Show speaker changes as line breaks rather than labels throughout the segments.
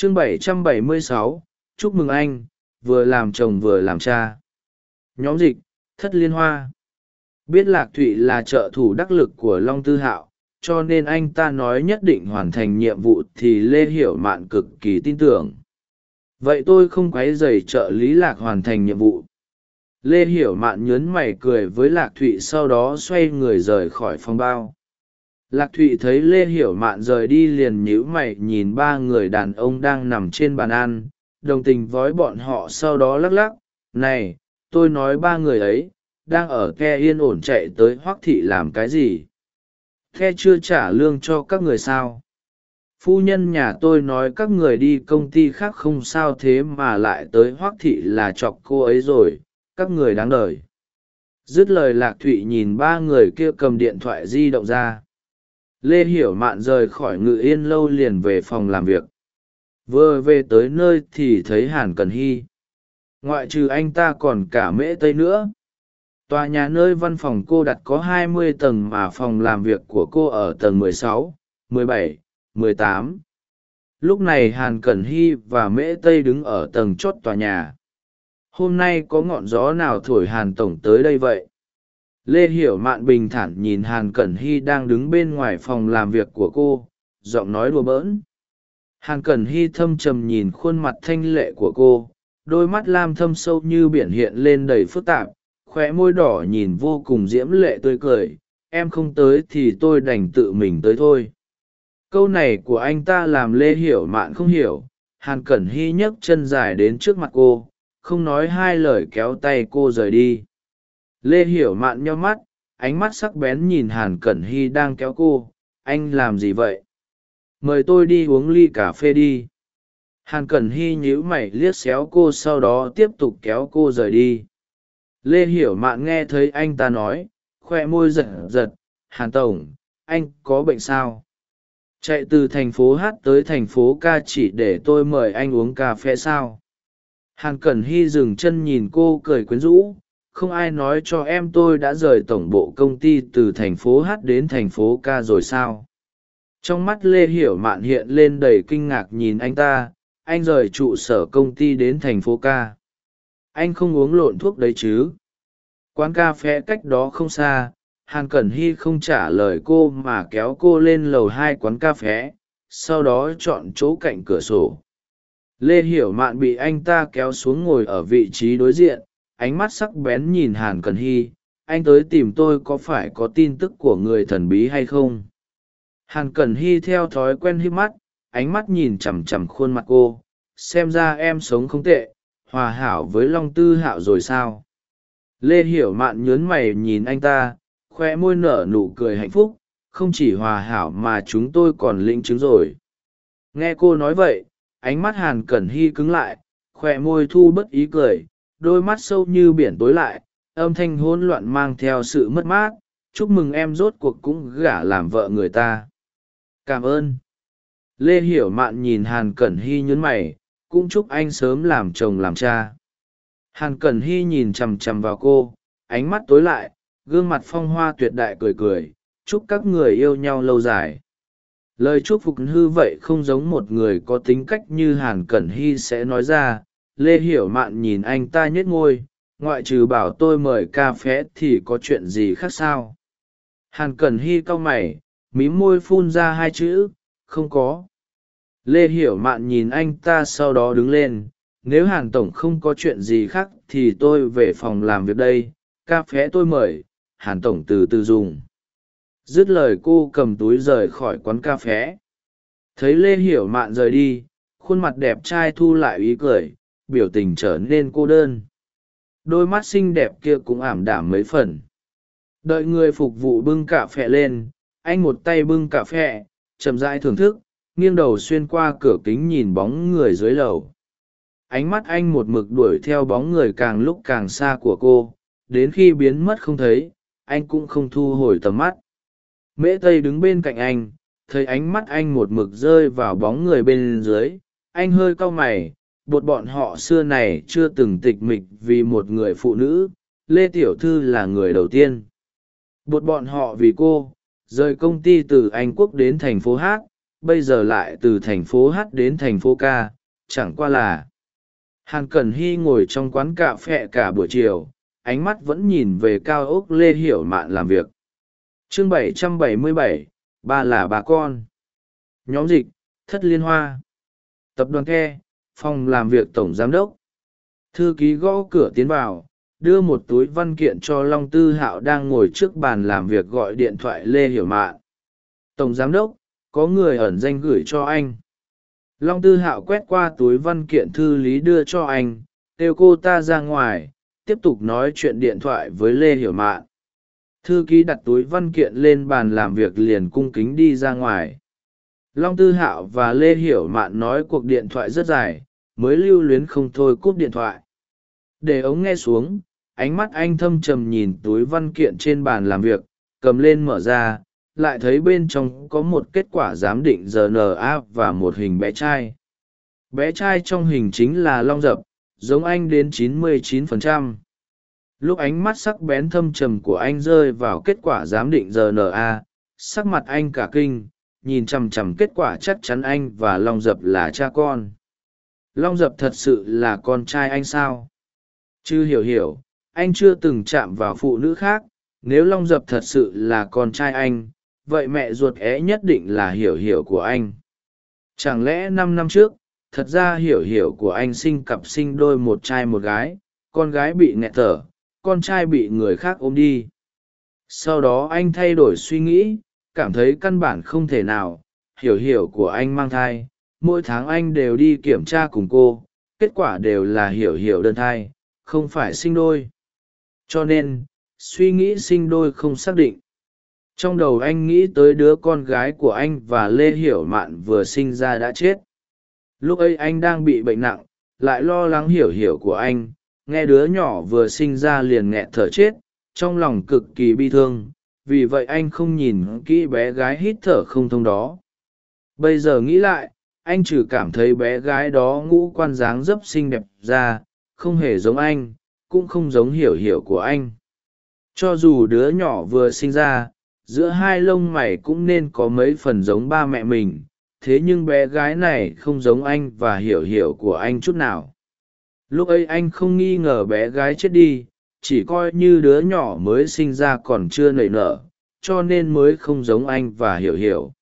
chương 776, chúc mừng anh vừa làm chồng vừa làm cha. Nhóm dịch thất liên hoa. Biết lạc thụy là trợ thủ đắc lực của long tư hạo cho nên anh ta nói nhất định hoàn thành nhiệm vụ thì lê hiểu mạn cực kỳ tin tưởng. Vậy tôi không q u ấ y dày trợ lý lạc hoàn thành nhiệm vụ. Lê hiểu mạn nhớn mày cười với lạc thụy sau đó xoay người rời khỏi phòng bao lạc thụy thấy lê hiểu mạn rời đi liền nhíu mày nhìn ba người đàn ông đang nằm trên bàn ăn, đồng tình vói bọn họ sau đó lắc lắc, này, tôi nói ba người ấy, đang ở khe yên ổn chạy tới hoác thị làm cái gì? Khe chưa trả lương cho các người sao? Phu nhân nhà tôi nói các người đi công ty khác không sao thế mà lại tới hoác thị là chọc cô ấy rồi, các người đáng đời. Dứt lời lạc thụy nhìn ba người kia cầm điện thoại di động ra lê hiểu mạn rời khỏi ngự yên lâu liền về phòng làm việc. Vừa về tới nơi thì thấy hàn cần hy. Ngoại trừ anh ta còn cả mễ tây nữa. Tòa nhà nơi văn phòng cô đặt có 20 tầng mà phòng làm việc của cô ở tầng 16, 17, 18. lúc này hàn cẩn hy và mễ tây đứng ở tầng chót tòa nhà. Hôm nay có ngọn gió nào thổi hàn tổng tới đây vậy? Lê hiểu mạn bình thản nhìn hàn cẩn hy đang đứng bên ngoài phòng làm việc của cô, giọng nói đùa bỡn. Hàn cẩn hy thâm trầm nhìn khuôn mặt thanh lệ của cô, đôi mắt lam thâm sâu như biển hiện lên đầy phức tạp, khóe môi đỏ nhìn vô cùng diễm lệ tươi cười, em không tới thì tôi đành tự mình tới thôi. Câu này của anh ta làm lê hiểu mạn không hiểu, hàn cẩn hy nhấc chân dài đến trước mặt cô, không nói hai lời kéo tay cô rời đi lê hiểu mạn nhau mắt, ánh mắt sắc bén nhìn hàn cẩn hy đang kéo cô. Anh làm gì vậy? Mời tôi đi uống ly cà phê đi. Hàn cẩn hy nhíu mày liếc xéo cô sau đó tiếp tục kéo cô rời đi. Lê hiểu mạn nghe thấy anh ta nói, khoe môi giật giật. Hàn tổng, anh có bệnh sao? Chạy từ thành phố h tới thành phố k chỉ để tôi mời anh uống cà phê sao? Hàn cẩn hy dừng chân nhìn cô cười quyến rũ không ai nói cho em tôi đã rời tổng bộ công ty từ thành phố h đến thành phố k rồi sao? Trong mắt lê hiểu mạn hiện lên đầy kinh ngạc nhìn anh ta, anh rời trụ sở công ty đến thành phố ca anh không uống lộn thuốc đấy chứ? Quán cà phê cách đó không xa, hàn cẩn hy không trả lời cô mà kéo cô lên lầu hai quán cà phé sau đó chọn chỗ cạnh cửa sổ. Lê hiểu mạn bị anh ta kéo xuống ngồi ở vị trí đối diện ánh mắt sắc bén nhìn hàn Cần hy, anh tới tìm tôi có phải có tin tức của người thần bí hay không? Hàn Cần hy theo thói quen hít mắt, ánh mắt nhìn chằm chằm khuôn mặt cô, xem ra em sống không tệ, hòa hảo với long tư hạo rồi sao? Lê hiểu mạn nhớn mày nhìn anh ta, khoe môi nở nụ cười hạnh phúc, không chỉ hòa hảo mà chúng tôi còn lĩnh chứng rồi. Nghe cô nói vậy, ánh mắt hàn cẩn hy cứng lại, khoe môi thu bất ý cười đôi mắt sâu như biển tối lại, âm thanh hỗn loạn mang theo sự mất mát, chúc mừng em rốt cuộc cũng gả làm vợ người ta. Cảm ơn. Lê hiểu mạn nhìn hàn cẩn hy nhún mày, cũng chúc anh sớm làm chồng làm cha. Hàn cẩn hy nhìn chằm chằm vào cô, ánh mắt tối lại, gương mặt phong hoa tuyệt đại cười cười, chúc các người yêu nhau lâu dài. Lời chúc phục hư vậy không giống một người có tính cách như hàn cẩn hy sẽ nói ra lê hiểu mạn nhìn anh ta nhếch ngôi ngoại trừ bảo tôi mời ca phé thì có chuyện gì khác sao? Hàn cẩn hy cau mày, mím môi phun ra hai chữ, không có. Lê hiểu mạn nhìn anh ta sau đó đứng lên, nếu hàn tổng không có chuyện gì khác thì tôi về phòng làm việc đây ca phé tôi mời, hàn tổng từ từ dùng. Dứt lời cô cầm túi rời khỏi quán cà phé thấy lê hiểu mạn rời đi, khuôn mặt đẹp trai thu lại ý cười biểu tình trở nên cô đơn. Đôi mắt xinh đẹp kia cũng ảm đảm mấy phần. Đợi người phục vụ bưng cà phê lên, anh một tay bưng cà phê, chậm rãi thưởng thức, nghiêng đầu xuyên qua cửa kính nhìn bóng người dưới lầu. Ánh mắt anh một mực đuổi theo bóng người càng lúc càng xa của cô, đến khi biến mất không thấy, anh cũng không thu hồi tầm mắt. Mễ tây đứng bên cạnh anh, thấy ánh mắt anh một mực rơi vào bóng người bên dưới, anh hơi cau mày bột bọn họ xưa này chưa từng tịch mịch vì một người phụ nữ lê tiểu thư là người đầu tiên. Bột bọn họ vì cô rời công ty từ anh quốc đến thành phố hát bây giờ lại từ thành phố h đến thành phố k chẳng qua là hàn cẩn hy ngồi trong quán cà phẹ cả buổi chiều ánh mắt vẫn nhìn về cao ốc lê hiểu mạn làm việc. Chương 777, ba là bà con. Nhóm dịch thất liên hoa. Tập đoàn ke phòng làm việc tổng giám đốc. Thư ký gõ cửa tiến vào, đưa một túi văn kiện cho long tư hạo đang ngồi trước bàn làm việc gọi điện thoại lê hiểu mạn. Tổng giám đốc, có người ẩn danh gửi cho anh. Long tư hạo quét qua túi văn kiện thư lý đưa cho anh, kêu cô ta ra ngoài, tiếp tục nói chuyện điện thoại với lê hiểu mạn. Thư ký đặt túi văn kiện lên bàn làm việc liền cung kính đi ra ngoài long tư hạo và lê hiểu mạn nói cuộc điện thoại rất dài, mới lưu luyến không thôi cúp điện thoại để ống nghe xuống, ánh mắt anh thâm trầm nhìn túi văn kiện trên bàn làm việc, cầm lên mở ra, lại thấy bên trong có một kết quả giám định rna và một hình bé trai bé trai trong hình chính là long dập, giống anh đến 99%. lúc ánh mắt sắc bén thâm trầm của anh rơi vào kết quả giám định rna sắc mặt anh cả kinh nhìn chằm chằm kết quả chắc chắn anh và long dập là cha con. Long dập thật sự là con trai anh sao? Chứ hiểu hiểu, anh chưa từng chạm vào phụ nữ khác. Nếu long dập thật sự là con trai anh, vậy mẹ ruột é nhất định là hiểu hiểu của anh. Chẳng lẽ năm năm trước, thật ra hiểu hiểu của anh sinh cặp sinh đôi một trai một gái, con gái bị nghẹt thở, con trai bị người khác ôm đi. Sau đó anh thay đổi suy nghĩ cảm thấy căn bản không thể nào. Hiểu hiểu của anh mang thai, mỗi tháng anh đều đi kiểm tra cùng cô, kết quả đều là hiểu hiểu đơn thai, không phải sinh đôi. Cho nên, suy nghĩ sinh đôi không xác định. Trong đầu anh nghĩ tới đứa con gái của anh và lê hiểu mạn vừa sinh ra đã chết. Lúc ấy anh đang bị bệnh nặng, lại lo lắng hiểu hiểu của anh. Nghe đứa nhỏ vừa sinh ra liền nghẹn thở chết, trong lòng cực kỳ bi thương vì vậy anh không nhìn kỹ bé gái hít thở không thông đó. Bây giờ nghĩ lại, anh trừ cảm thấy bé gái đó ngũ quan dáng dấp xinh đẹp ra, không hề giống anh, cũng không giống hiểu hiểu của anh. Cho dù đứa nhỏ vừa sinh ra, giữa hai lông mày cũng nên có mấy phần giống ba mẹ mình, thế nhưng bé gái này không giống anh và hiểu hiểu của anh chút nào. Lúc ấy anh không nghi ngờ bé gái chết đi chỉ coi như đứa nhỏ mới sinh ra còn chưa nảy nở, cho nên mới không giống anh và hiểu hiểu.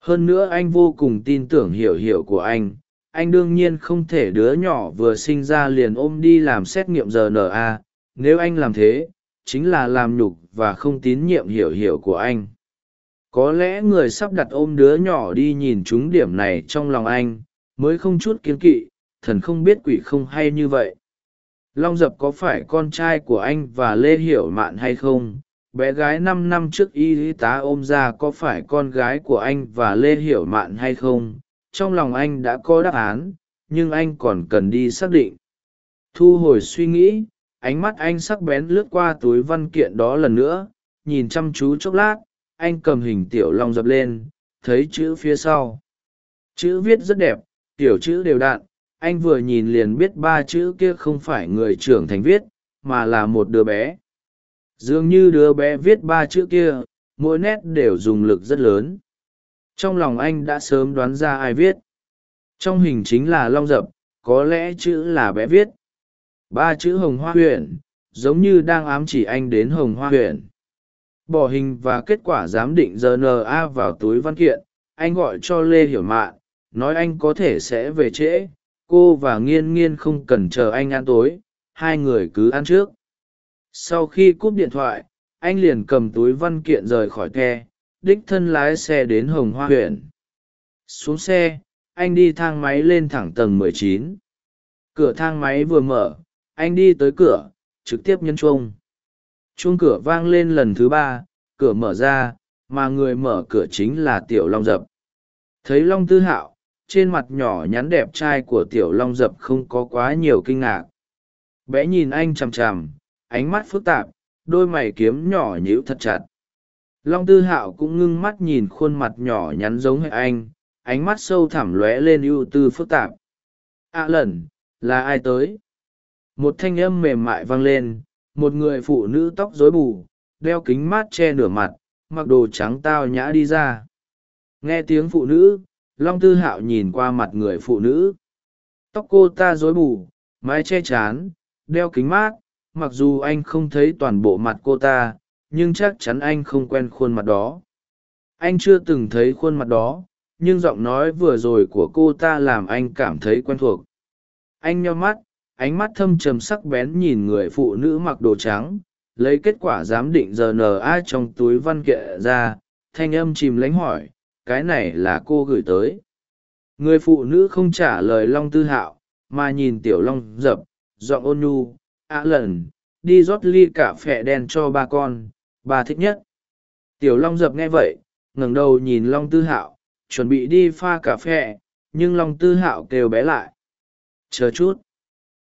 Hơn nữa anh vô cùng tin tưởng hiểu hiểu của anh. Anh đương nhiên không thể đứa nhỏ vừa sinh ra liền ôm đi làm xét nghiệm rna nếu anh làm thế, chính là làm nhục và không tín nhiệm hiểu hiểu của anh. Có lẽ người sắp đặt ôm đứa nhỏ đi nhìn chúng điểm này trong lòng anh, mới không chút kiến kỵ, thần không biết quỷ không hay như vậy long dập có phải con trai của anh và lê hiểu mạn hay không? Bé gái năm năm trước y tá ôm ra có phải con gái của anh và lê hiểu mạn hay không? Trong lòng anh đã có đáp án, nhưng anh còn cần đi xác định. Thu hồi suy nghĩ, ánh mắt anh sắc bén lướt qua túi văn kiện đó lần nữa, nhìn chăm chú chốc lát, anh cầm hình tiểu long dập lên, thấy chữ phía sau. Chữ viết rất đẹp, tiểu chữ đều đặn anh vừa nhìn liền biết ba chữ kia không phải người trưởng thành viết, mà là một đứa bé. Dường như đứa bé viết ba chữ kia, mỗi nét đều dùng lực rất lớn. Trong lòng anh đã sớm đoán ra ai viết. Trong hình chính là long dập, có lẽ chữ là bé viết. Ba chữ hồng hoa huyện giống như đang ám chỉ anh đến hồng hoa huyện bỏ hình và kết quả giám định rna vào túi văn kiện, anh gọi cho lê hiểu mạn, nói anh có thể sẽ về trễ cô và nghiên nghiên không cần chờ anh ăn tối hai người cứ ăn trước. Sau khi cúp điện thoại anh liền cầm túi văn kiện rời khỏi khe, đích thân lái xe đến hồng hoa huyện. Xuống xe anh đi thang máy lên thẳng tầng 19. cửa thang máy vừa mở anh đi tới cửa trực tiếp nhấn chuông. Chuông cửa vang lên lần thứ ba cửa mở ra mà người mở cửa chính là tiểu long dập. Thấy long tư hạo trên mặt nhỏ nhắn đẹp trai của tiểu long dập không có quá nhiều kinh ngạc. Bé nhìn anh chằm chằm ánh mắt phức tạp đôi mày kiếm nhỏ nhíu thật chặt. Long tư hạo cũng ngưng mắt nhìn khuôn mặt nhỏ nhắn giống hệ anh ánh mắt sâu thẳm lóe lên ưu tư phức tạp. Ạ à lẩn, là ai tới? Một thanh âm mềm mại vang lên một người phụ nữ tóc rối bù đeo kính mát che nửa mặt mặc đồ trắng tao nhã đi ra. Nghe tiếng phụ nữ long tư hạo nhìn qua mặt người phụ nữ. Tóc cô ta rối bù, mái che chán, đeo kính mát, mặc dù anh không thấy toàn bộ mặt cô ta, nhưng chắc chắn anh không quen khuôn mặt đó. Anh chưa từng thấy khuôn mặt đó, nhưng giọng nói vừa rồi của cô ta làm anh cảm thấy quen thuộc. Anh nheo mắt, ánh mắt thâm trầm sắc bén nhìn người phụ nữ mặc đồ trắng, lấy kết quả giám định rna trong túi văn kiện ra, thanh âm chìm lánh hỏi cái này là cô gửi tới. Người phụ nữ không trả lời long tư hạo, mà nhìn tiểu long dập, giọng ôn nhu ạ lần, đi rót ly cà phẹ đen cho ba con, ba thích nhất. Tiểu long dập nghe vậy, ngẩng đầu nhìn long tư hạo, chuẩn bị đi pha cà phê nhưng long tư hạo kêu bé lại, chờ chút.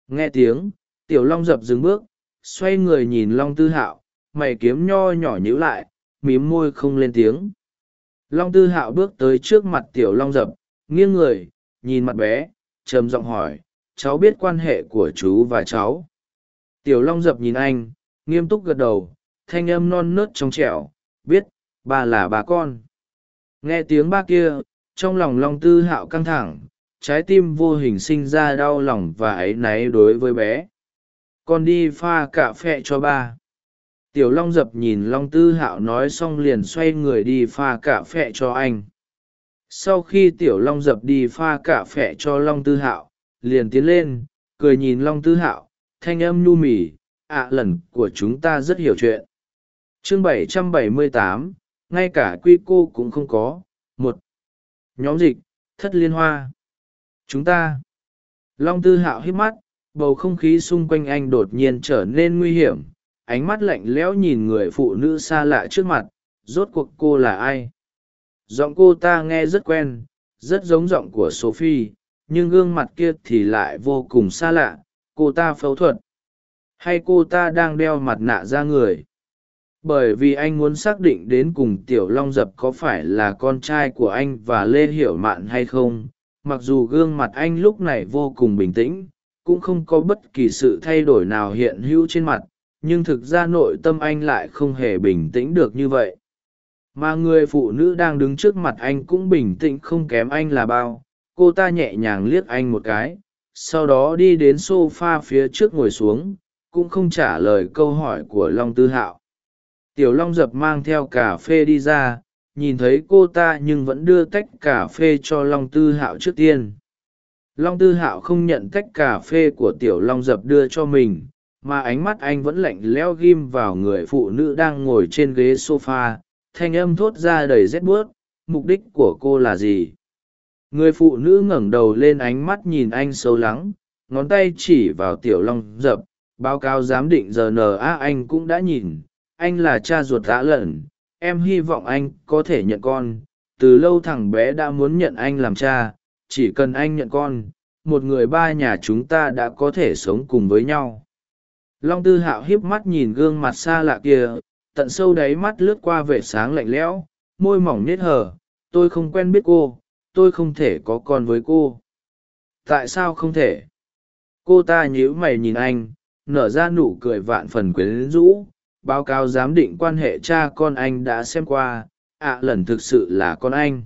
Nghe tiếng, tiểu long dập dừng bước, xoay người nhìn long tư hạo, mày kiếm nho nhỏ nhíu lại, mím môi không lên tiếng long tư hạo bước tới trước mặt tiểu long dập, nghiêng người, nhìn mặt bé, trầm giọng hỏi, cháu biết quan hệ của chú và cháu? Tiểu long dập nhìn anh, nghiêm túc gật đầu, thanh âm non nớt trong trẻo, biết bà là bà con. Nghe tiếng ba kia, trong lòng long tư hạo căng thẳng, trái tim vô hình sinh ra đau lòng và áy náy đối với bé. Con đi pha cà phê cho ba tiểu long dập nhìn long tư hạo nói xong liền xoay người đi pha cà phê cho anh. Sau khi tiểu long dập đi pha cà phê cho long tư hạo liền tiến lên cười nhìn long tư hạo thanh âm nhu mỉ ạ lần của chúng ta rất hiểu chuyện. Chương 778, ngay cả quy cô cũng không có một nhóm dịch thất liên hoa. Chúng ta long tư hạo hít mắt bầu không khí xung quanh anh đột nhiên trở nên nguy hiểm ánh mắt lạnh lẽo nhìn người phụ nữ xa lạ trước mặt, rốt cuộc cô là ai? Giọng cô ta nghe rất quen, rất giống giọng của sophie, nhưng gương mặt kia thì lại vô cùng xa lạ, cô ta phẫu thuật. Hay cô ta đang đeo mặt nạ ra người? Bởi vì anh muốn xác định đến cùng tiểu long dập có phải là con trai của anh và lê hiểu mạn hay không, mặc dù gương mặt anh lúc này vô cùng bình tĩnh, cũng không có bất kỳ sự thay đổi nào hiện hữu trên mặt nhưng thực ra nội tâm anh lại không hề bình tĩnh được như vậy. Mà người phụ nữ đang đứng trước mặt anh cũng bình tĩnh không kém anh là bao. Cô ta nhẹ nhàng liếc anh một cái, sau đó đi đến s o f a phía trước ngồi xuống, cũng không trả lời câu hỏi của long tư hạo. Tiểu long dập mang theo cà phê đi ra, nhìn thấy cô ta nhưng vẫn đưa tách cà phê cho long tư hạo trước tiên. Long tư hạo không nhận tách cà phê của tiểu long dập đưa cho mình mà ánh mắt anh vẫn lạnh lẽo ghim vào người phụ nữ đang ngồi trên ghế s o f a thanh âm thốt ra đầy rét bướt mục đích của cô là gì? Người phụ nữ ngẩng đầu lên ánh mắt nhìn anh sâu lắng, ngón tay chỉ vào tiểu long dập, báo cáo giám định giờ rna anh cũng đã nhìn, anh là cha ruột đã lẩn em hy vọng anh có thể nhận con, từ lâu thằng bé đã muốn nhận anh làm cha, chỉ cần anh nhận con, một người ba nhà chúng ta đã có thể sống cùng với nhau long tư hạo híp mắt nhìn gương mặt xa lạ kia, tận sâu đáy mắt lướt qua vẻ sáng lạnh lẽo, môi mỏng nết hở, tôi không quen biết cô, tôi không thể có con với cô. Tại sao không thể? Cô ta nhíu mày nhìn anh, nở ra nụ cười vạn phần quyến rũ, báo cáo giám định quan hệ cha con anh đã xem qua, ạ lần thực sự là con anh.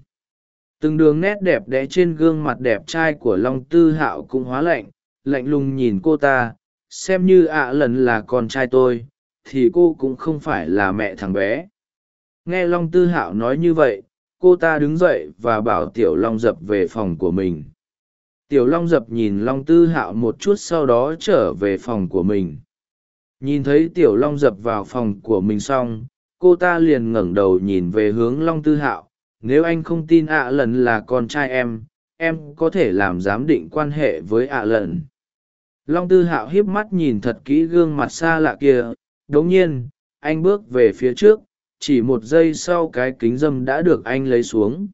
Từng đường nét đẹp đẽ trên gương mặt đẹp trai của long tư hạo cũng hóa lạnh lạnh lùng nhìn cô ta xem như ạ lần là con trai tôi, thì cô cũng không phải là mẹ thằng bé. Nghe long tư hạo nói như vậy, cô ta đứng dậy và bảo tiểu long dập về phòng của mình. Tiểu long dập nhìn long tư hạo một chút sau đó trở về phòng của mình. Nhìn thấy tiểu long dập vào phòng của mình xong, cô ta liền ngẩng đầu nhìn về hướng long tư hạo. Nếu anh không tin ạ lần là con trai em em có thể làm giám định quan hệ với ạ lần long tư hạo hiếp mắt nhìn thật kỹ gương mặt xa lạ kia đ nhiên, anh bước về phía trước, chỉ một giây sau cái kính dâm đã được anh lấy xuống.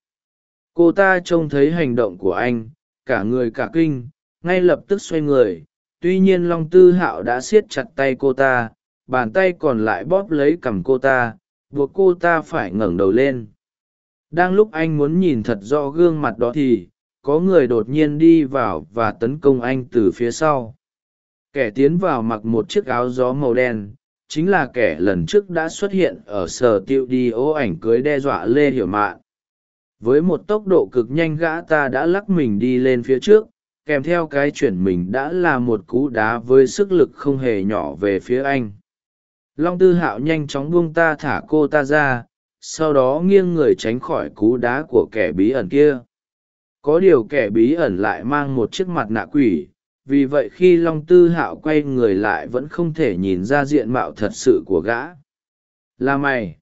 Cô ta trông thấy hành động của anh, cả người cả kinh, ngay lập tức xoay người, tuy nhiên long tư hạo đã siết chặt tay cô ta, bàn tay còn lại bóp lấy cằm cô ta, buộc cô ta phải ngẩng đầu lên. Đang lúc anh muốn nhìn thật rõ gương mặt đó thì, có người đột nhiên đi vào và tấn công anh từ phía sau kẻ tiến vào mặc một chiếc áo gió màu đen, chính là kẻ lần trước đã xuất hiện ở sở tiệu đi ố ảnh cưới đe dọa lê hiểu mạn. Với một tốc độ cực nhanh gã ta đã lắc mình đi lên phía trước, kèm theo cái chuyển mình đã là một cú đá với sức lực không hề nhỏ về phía anh. Long tư hạo nhanh chóng buông ta thả cô ta ra, sau đó nghiêng người tránh khỏi cú đá của kẻ bí ẩn kia. Có điều kẻ bí ẩn lại mang một chiếc mặt nạ quỷ vì vậy khi long tư hạo quay người lại vẫn không thể nhìn ra diện mạo thật sự của gã. Là mày.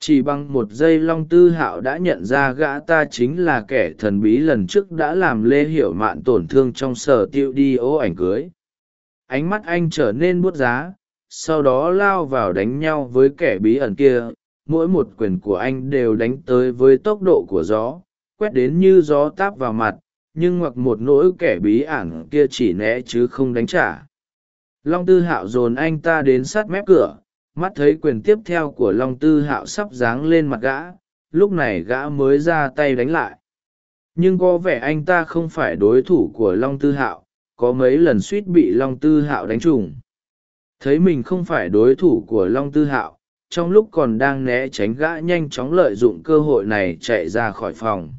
Chỉ bằng một giây long tư hạo đã nhận ra gã ta chính là kẻ thần bí lần trước đã làm lê hiểu mạn tổn thương trong sở tiêu đi ố ảnh cưới. Ánh mắt anh trở nên buốt giá, sau đó lao vào đánh nhau với kẻ bí ẩn kia. Mỗi một quyền của anh đều đánh tới với tốc độ của gió, quét đến như gió táp vào mặt nhưng hoặc một nỗi kẻ bí ẩn kia chỉ né chứ không đánh trả. Long tư hạo dồn anh ta đến sát mép cửa, mắt thấy quyền tiếp theo của long tư hạo sắp giáng lên mặt gã, lúc này gã mới ra tay đánh lại. Nhưng có vẻ anh ta không phải đối thủ của long tư hạo, có mấy lần suýt bị long tư hạo đánh trùng. Thấy mình không phải đối thủ của long tư hạo, trong lúc còn đang né tránh gã nhanh chóng lợi dụng cơ hội này chạy ra khỏi phòng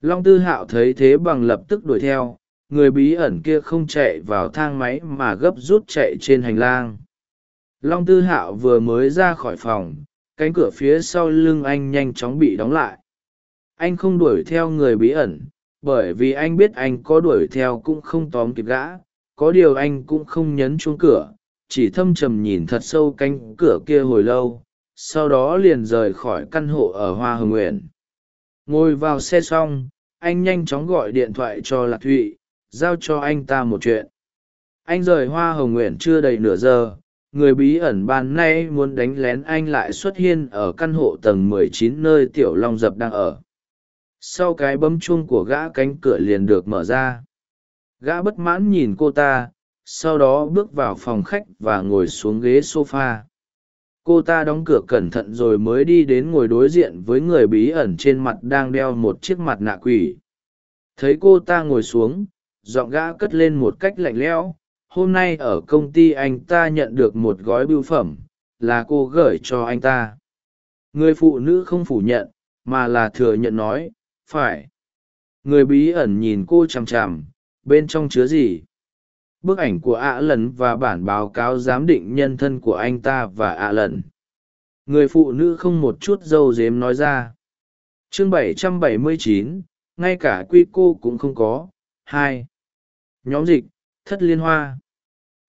long tư hạo thấy thế bằng lập tức đuổi theo, người bí ẩn kia không chạy vào thang máy mà gấp rút chạy trên hành lang. Long tư hạo vừa mới ra khỏi phòng, cánh cửa phía sau lưng anh nhanh chóng bị đóng lại. Anh không đuổi theo người bí ẩn, bởi vì anh biết anh có đuổi theo cũng không tóm kịp gã, có điều anh cũng không nhấn chuông cửa, chỉ thâm trầm nhìn thật sâu cánh cửa kia hồi lâu, sau đó liền rời khỏi căn hộ ở hoa hồng nguyện ngồi vào xe xong, anh nhanh chóng gọi điện thoại cho lạc thụy, giao cho anh ta một chuyện. Anh rời hoa hồng nguyện chưa đầy nửa giờ, người bí ẩn ban nay muốn đánh lén anh lại xuất hiện ở căn hộ tầng 19 nơi tiểu long dập đang ở. Sau cái bấm chuông của gã cánh cửa liền được mở ra. Gã bất mãn nhìn cô ta, sau đó bước vào phòng khách và ngồi xuống ghế s o f a cô ta đóng cửa cẩn thận rồi mới đi đến ngồi đối diện với người bí ẩn trên mặt đang đeo một chiếc mặt nạ quỷ. Thấy cô ta ngồi xuống, giọng gã cất lên một cách lạnh lẽo, hôm nay ở công ty anh ta nhận được một gói bưu phẩm, là cô gửi cho anh ta. Người phụ nữ không phủ nhận, mà là thừa nhận nói, phải. Người bí ẩn nhìn cô chằm chằm, bên trong chứa gì? Bức ảnh của ạ lần và bản báo cáo giám định nhân thân của anh ta và ạ lần. Người phụ nữ không một chút d â u dếm nói ra. Chương 779, ngay cả quy cô cũng không có. Hai. Nhóm dịch thất liên hoa.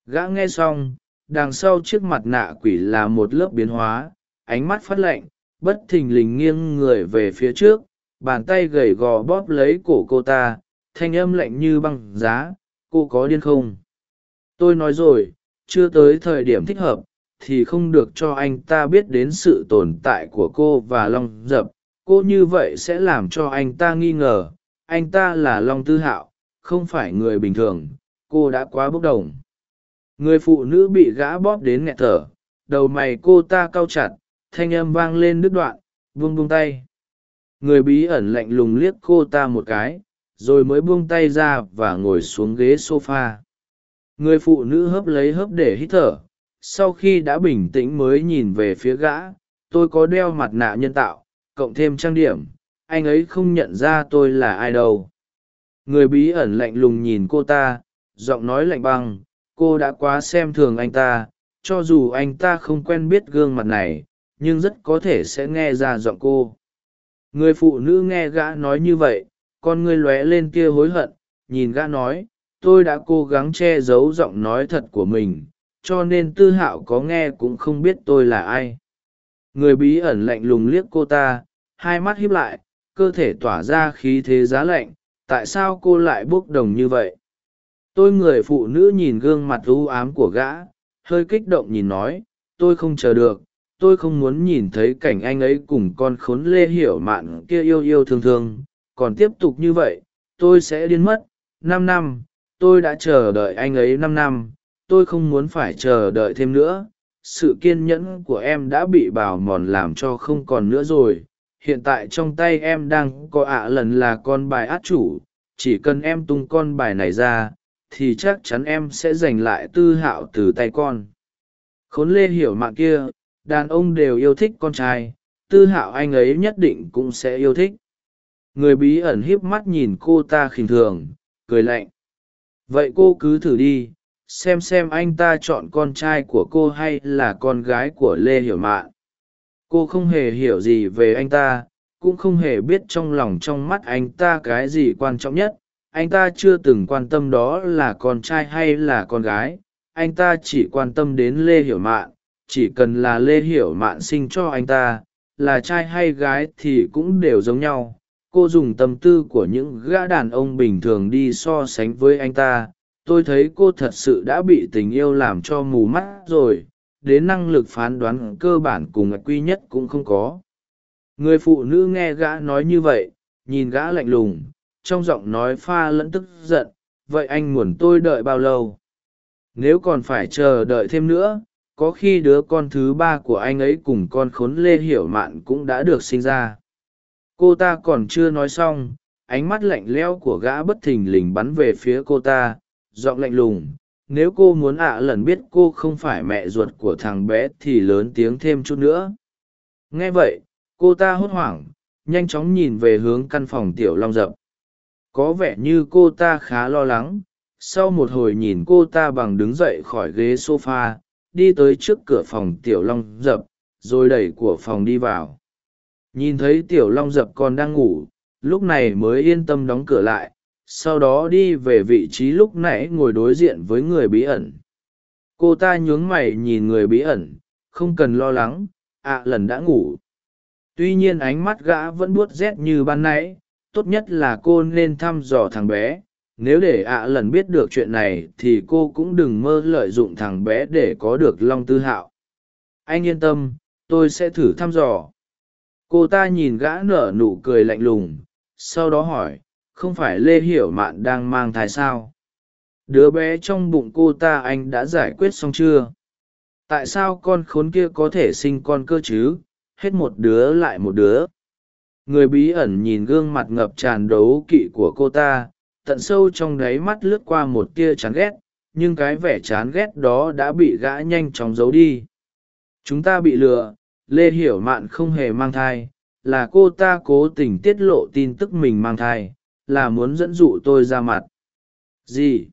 Gã nghe xong đằng sau chiếc mặt nạ quỷ là một lớp biến hóa ánh mắt phát lạnh bất thình lình nghiêng người về phía trước bàn tay gầy gò bóp lấy cổ cô ta thanh âm lạnh như băng giá cô có điên không? Tôi nói rồi, chưa tới thời điểm thích hợp, thì không được cho anh ta biết đến sự tồn tại của cô và long dập. Cô như vậy sẽ làm cho anh ta nghi ngờ. Anh ta là long tư hạo, không phải người bình thường. Cô đã quá bốc đồng. Người phụ nữ bị gã bóp đến nghẹt thở. Đầu mày cô ta cau chặt, thanh âm vang lên đứt đoạn, vung vung tay. Người bí ẩn lạnh lùng liếc cô ta một cái rồi mới buông tay ra và ngồi xuống ghế s o f a người phụ nữ hớp lấy hớp để hít thở. Sau khi đã bình tĩnh mới nhìn về phía gã, tôi có đeo mặt nạ nhân tạo, cộng thêm trang điểm. Anh ấy không nhận ra tôi là ai đâu. Người bí ẩn lạnh lùng nhìn cô ta, giọng nói lạnh băng. Cô đã quá xem thường anh ta. Cho dù anh ta không quen biết gương mặt này, nhưng rất có thể sẽ nghe ra giọng cô. Người phụ nữ nghe gã nói như vậy con ngươi lóe lên kia hối hận, nhìn gã nói, tôi đã cố gắng che giấu giọng nói thật của mình, cho nên tư hạo có nghe cũng không biết tôi là ai. Người bí ẩn lạnh lùng liếc cô ta, hai mắt híp lại, cơ thể tỏa ra khí thế giá lạnh, tại sao cô lại bốc đồng như vậy? Tôi người phụ nữ nhìn gương mặt u ám của gã, hơi kích động nhìn nói, tôi không chờ được, tôi không muốn nhìn thấy cảnh anh ấy cùng con khốn lê hiểu mạn kia yêu yêu thương thương còn tiếp tục như vậy, tôi sẽ điên mất. Năm năm, tôi đã chờ đợi anh ấy năm năm, tôi không muốn phải chờ đợi thêm nữa. Sự kiên nhẫn của em đã bị bào mòn làm cho không còn nữa rồi. Hiện tại trong tay em đang có ạ lần là con bài át chủ. Chỉ cần em tung con bài này ra, thì chắc chắn em sẽ giành lại tư hạo từ tay con. Khốn lê hiểu mạng kia, đàn ông đều yêu thích con trai. Tư hạo anh ấy nhất định cũng sẽ yêu thích người bí ẩn híp mắt nhìn cô ta khinh thường, cười lạnh. Vậy cô cứ thử đi, xem xem anh ta chọn con trai của cô hay là con gái của lê hiểu mạn. Cô không hề hiểu gì về anh ta, cũng không hề biết trong lòng trong mắt anh ta cái gì quan trọng nhất. Anh ta chưa từng quan tâm đó là con trai hay là con gái. Anh ta chỉ quan tâm đến lê hiểu mạn, chỉ cần là lê hiểu mạn sinh cho anh ta, là trai hay gái thì cũng đều giống nhau cô dùng tâm tư của những gã đàn ông bình thường đi so sánh với anh ta. Tôi thấy cô thật sự đã bị tình yêu làm cho mù mắt rồi. Đến năng lực phán đoán cơ bản cùng quy nhất cũng không có. Người phụ nữ nghe gã nói như vậy, nhìn gã lạnh lùng, trong giọng nói pha lẫn tức giận, vậy anh muốn tôi đợi bao lâu? Nếu còn phải chờ đợi thêm nữa, có khi đứa con thứ ba của anh ấy cùng con khốn lê hiểu mạn cũng đã được sinh ra cô ta còn chưa nói xong, ánh mắt lạnh lẽo của gã bất thình lình bắn về phía cô ta, giọng lạnh lùng, nếu cô muốn ạ lần biết cô không phải mẹ ruột của thằng bé thì lớn tiếng thêm chút nữa. Nghe vậy, cô ta hốt hoảng, nhanh chóng nhìn về hướng căn phòng tiểu long rập có vẻ như cô ta khá lo lắng, sau một hồi nhìn cô ta bằng đứng dậy khỏi ghế s o f a đi tới trước cửa phòng tiểu long rập rồi đẩy của phòng đi vào nhìn thấy tiểu long dập còn đang ngủ, lúc này mới yên tâm đóng cửa lại, sau đó đi về vị trí lúc nãy ngồi đối diện với người bí ẩn. Cô ta nhướng mày nhìn người bí ẩn, không cần lo lắng, ạ, lần đã ngủ. Tuy nhiên ánh mắt gã vẫn buốt rét như ban nãy, tốt nhất là cô nên thăm dò thằng bé. Nếu để ạ, lần biết được chuyện này thì cô cũng đừng mơ lợi dụng thằng bé để có được long tư hạo. Anh yên tâm, tôi sẽ thử thăm dò cô ta nhìn gã nở nụ cười lạnh lùng, sau đó hỏi, không phải lê hiểu mạn đang mang thai sao? Đứa bé trong bụng cô ta anh đã giải quyết xong chưa? Tại sao con khốn kia có thể sinh con cơ chứ? Hết một đứa lại một đứa. Người bí ẩn nhìn gương mặt ngập tràn đấu kỵ của cô ta, tận sâu trong đáy mắt lướt qua một tia chán ghét, nhưng cái vẻ chán ghét đó đã bị gã nhanh chóng giấu đi. Chúng ta bị lừa lê hiểu mạn không hề mang thai, là cô ta cố tình tiết lộ tin tức mình mang thai, là muốn dẫn dụ tôi ra mặt. Gì?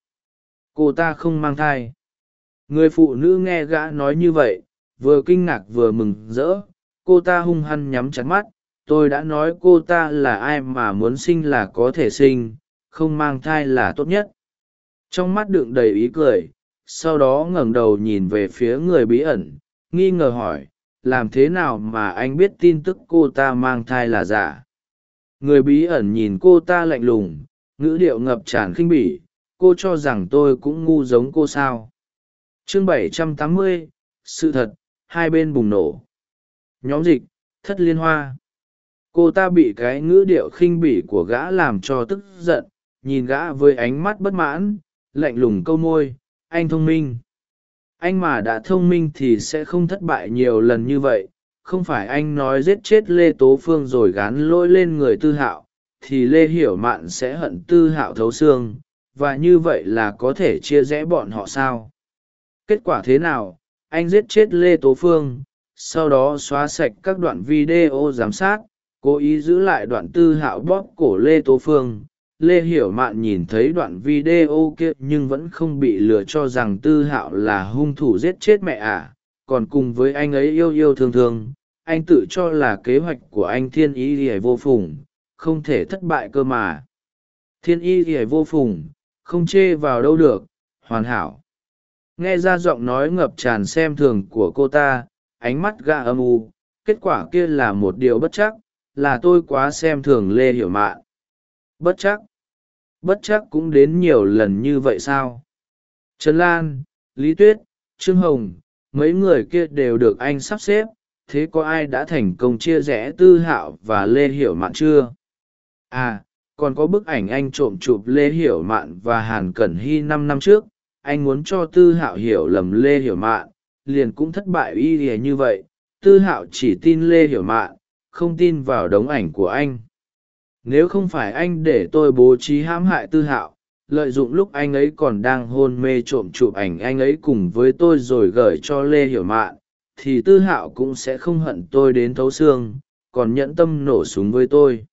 Cô ta không mang thai. Người phụ nữ nghe gã nói như vậy, vừa kinh ngạc vừa mừng rỡ, cô ta hung hăng nhắm chặt mắt. Tôi đã nói cô ta là ai mà muốn sinh là có thể sinh, không mang thai là tốt nhất. Trong mắt đựng đầy ý cười, sau đó ngẩng đầu nhìn về phía người bí ẩn, nghi ngờ hỏi làm thế nào mà anh biết tin tức cô ta mang thai là giả? Người bí ẩn nhìn cô ta lạnh lùng ngữ điệu ngập tràn khinh bỉ cô cho rằng tôi cũng ngu giống cô sao? Chương 780, sự thật hai bên bùng nổ. Nhóm dịch thất liên hoa. Cô ta bị cái ngữ điệu khinh bỉ của gã làm cho tức giận nhìn gã với ánh mắt bất mãn lạnh lùng câu môi anh thông minh anh mà đã thông minh thì sẽ không thất bại nhiều lần như vậy. Không phải anh nói giết chết lê tố phương rồi gán lỗi lên người tư hạo, thì lê hiểu mạn sẽ hận tư hạo thấu xương. Và như vậy là có thể chia rẽ bọn họ sao? Kết quả thế nào? Anh giết chết lê tố phương, sau đó xóa sạch các đoạn video giám sát, cố ý giữ lại đoạn tư hạo bóp cổ lê tố phương lê hiểu mạn nhìn thấy đoạn video kia nhưng vẫn không bị lừa cho rằng tư hạo là hung thủ giết chết mẹ ả à. còn cùng với anh ấy yêu yêu thương thương, anh tự cho là kế hoạch của anh thiên ý ỉa vô phùng, không thể thất bại cơ mà. Thiên y ỉa vô phùng, không chê vào đâu được, hoàn hảo. Nghe ra giọng nói ngập tràn xem thường của cô ta, ánh mắt gạ âm u, kết quả kia là một điều bất chắc, là tôi quá xem thường lê hiểu mạn. Bất chắc bất chắc cũng đến nhiều lần như vậy sao? Trần lan, lý tuyết, trương hồng, mấy người kia đều được anh sắp xếp. Thế có ai đã thành công chia rẽ tư hạo và lê hiểu mạn chưa? À còn có bức ảnh anh trộm chụp lê hiểu mạn và hàn cẩn hy năm năm trước. Anh muốn cho tư hạo hiểu lầm lê hiểu mạn, liền cũng thất bại y ỉa như vậy. Tư hạo chỉ tin lê hiểu mạn, không tin vào đống ảnh của anh nếu không phải anh để tôi bố trí hãm hại tư hạo, lợi dụng lúc anh ấy còn đang hôn mê trộm chụp ảnh anh ấy cùng với tôi rồi gửi cho lê hiểu mạn, thì tư hạo cũng sẽ không hận tôi đến thấu xương, còn nhẫn tâm nổ súng với tôi.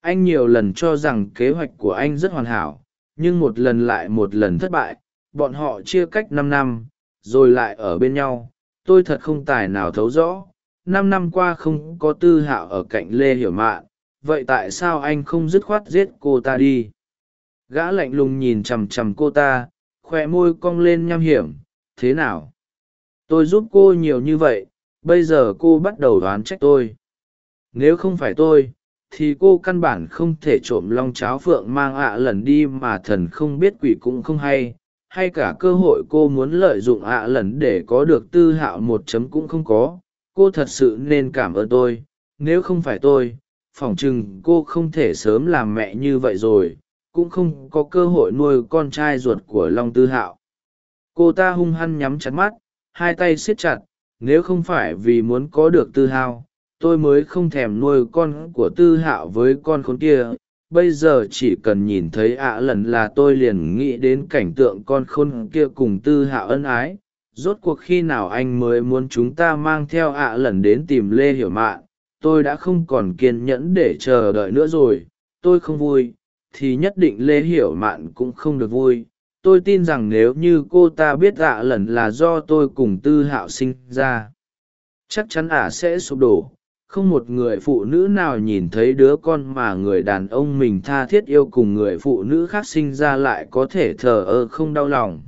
Anh nhiều lần cho rằng kế hoạch của anh rất hoàn hảo, nhưng một lần lại một lần thất bại, bọn họ chia cách năm năm, rồi lại ở bên nhau. Tôi thật không tài nào thấu rõ, năm năm qua không có tư hạo ở cạnh lê hiểu mạn vậy tại sao anh không dứt khoát giết cô ta đi? Gã lạnh lùng nhìn chằm chằm cô ta khoe môi cong lên nham hiểm, thế nào? Tôi giúp cô nhiều như vậy, bây giờ cô bắt đầu đoán trách tôi. Nếu không phải tôi, thì cô căn bản không thể trộm long cháo phượng mang ạ lần đi mà thần không biết quỷ cũng không hay. Hay cả cơ hội cô muốn lợi dụng ạ lần để có được tư hạo một chấm cũng không có. Cô thật sự nên cảm ơn tôi. Nếu không phải tôi phỏng chừng cô không thể sớm làm mẹ như vậy rồi, cũng không có cơ hội nuôi con trai ruột của long tư hạo. Cô ta hung hăng nhắm chặt mắt, hai tay siết chặt, nếu không phải vì muốn có được tư hao tôi mới không thèm nuôi con của tư hạo với con khốn kia. Bây giờ chỉ cần nhìn thấy ạ lần là tôi liền nghĩ đến cảnh tượng con khôn kia cùng tư hạo ân ái. Rốt cuộc khi nào anh mới muốn chúng ta mang theo ạ lần đến tìm lê hiểu mạn? Tôi đã không còn kiên nhẫn để chờ đợi nữa rồi. Tôi không vui, thì nhất định lê hiểu mạn cũng không được vui. Tôi tin rằng nếu như cô ta biết ạ lần là do tôi cùng tư hạo sinh ra, chắc chắn ả sẽ sụp đổ. Không một người phụ nữ nào nhìn thấy đứa con mà người đàn ông mình tha thiết yêu cùng người phụ nữ khác sinh ra lại có thể thờ ơ không đau lòng.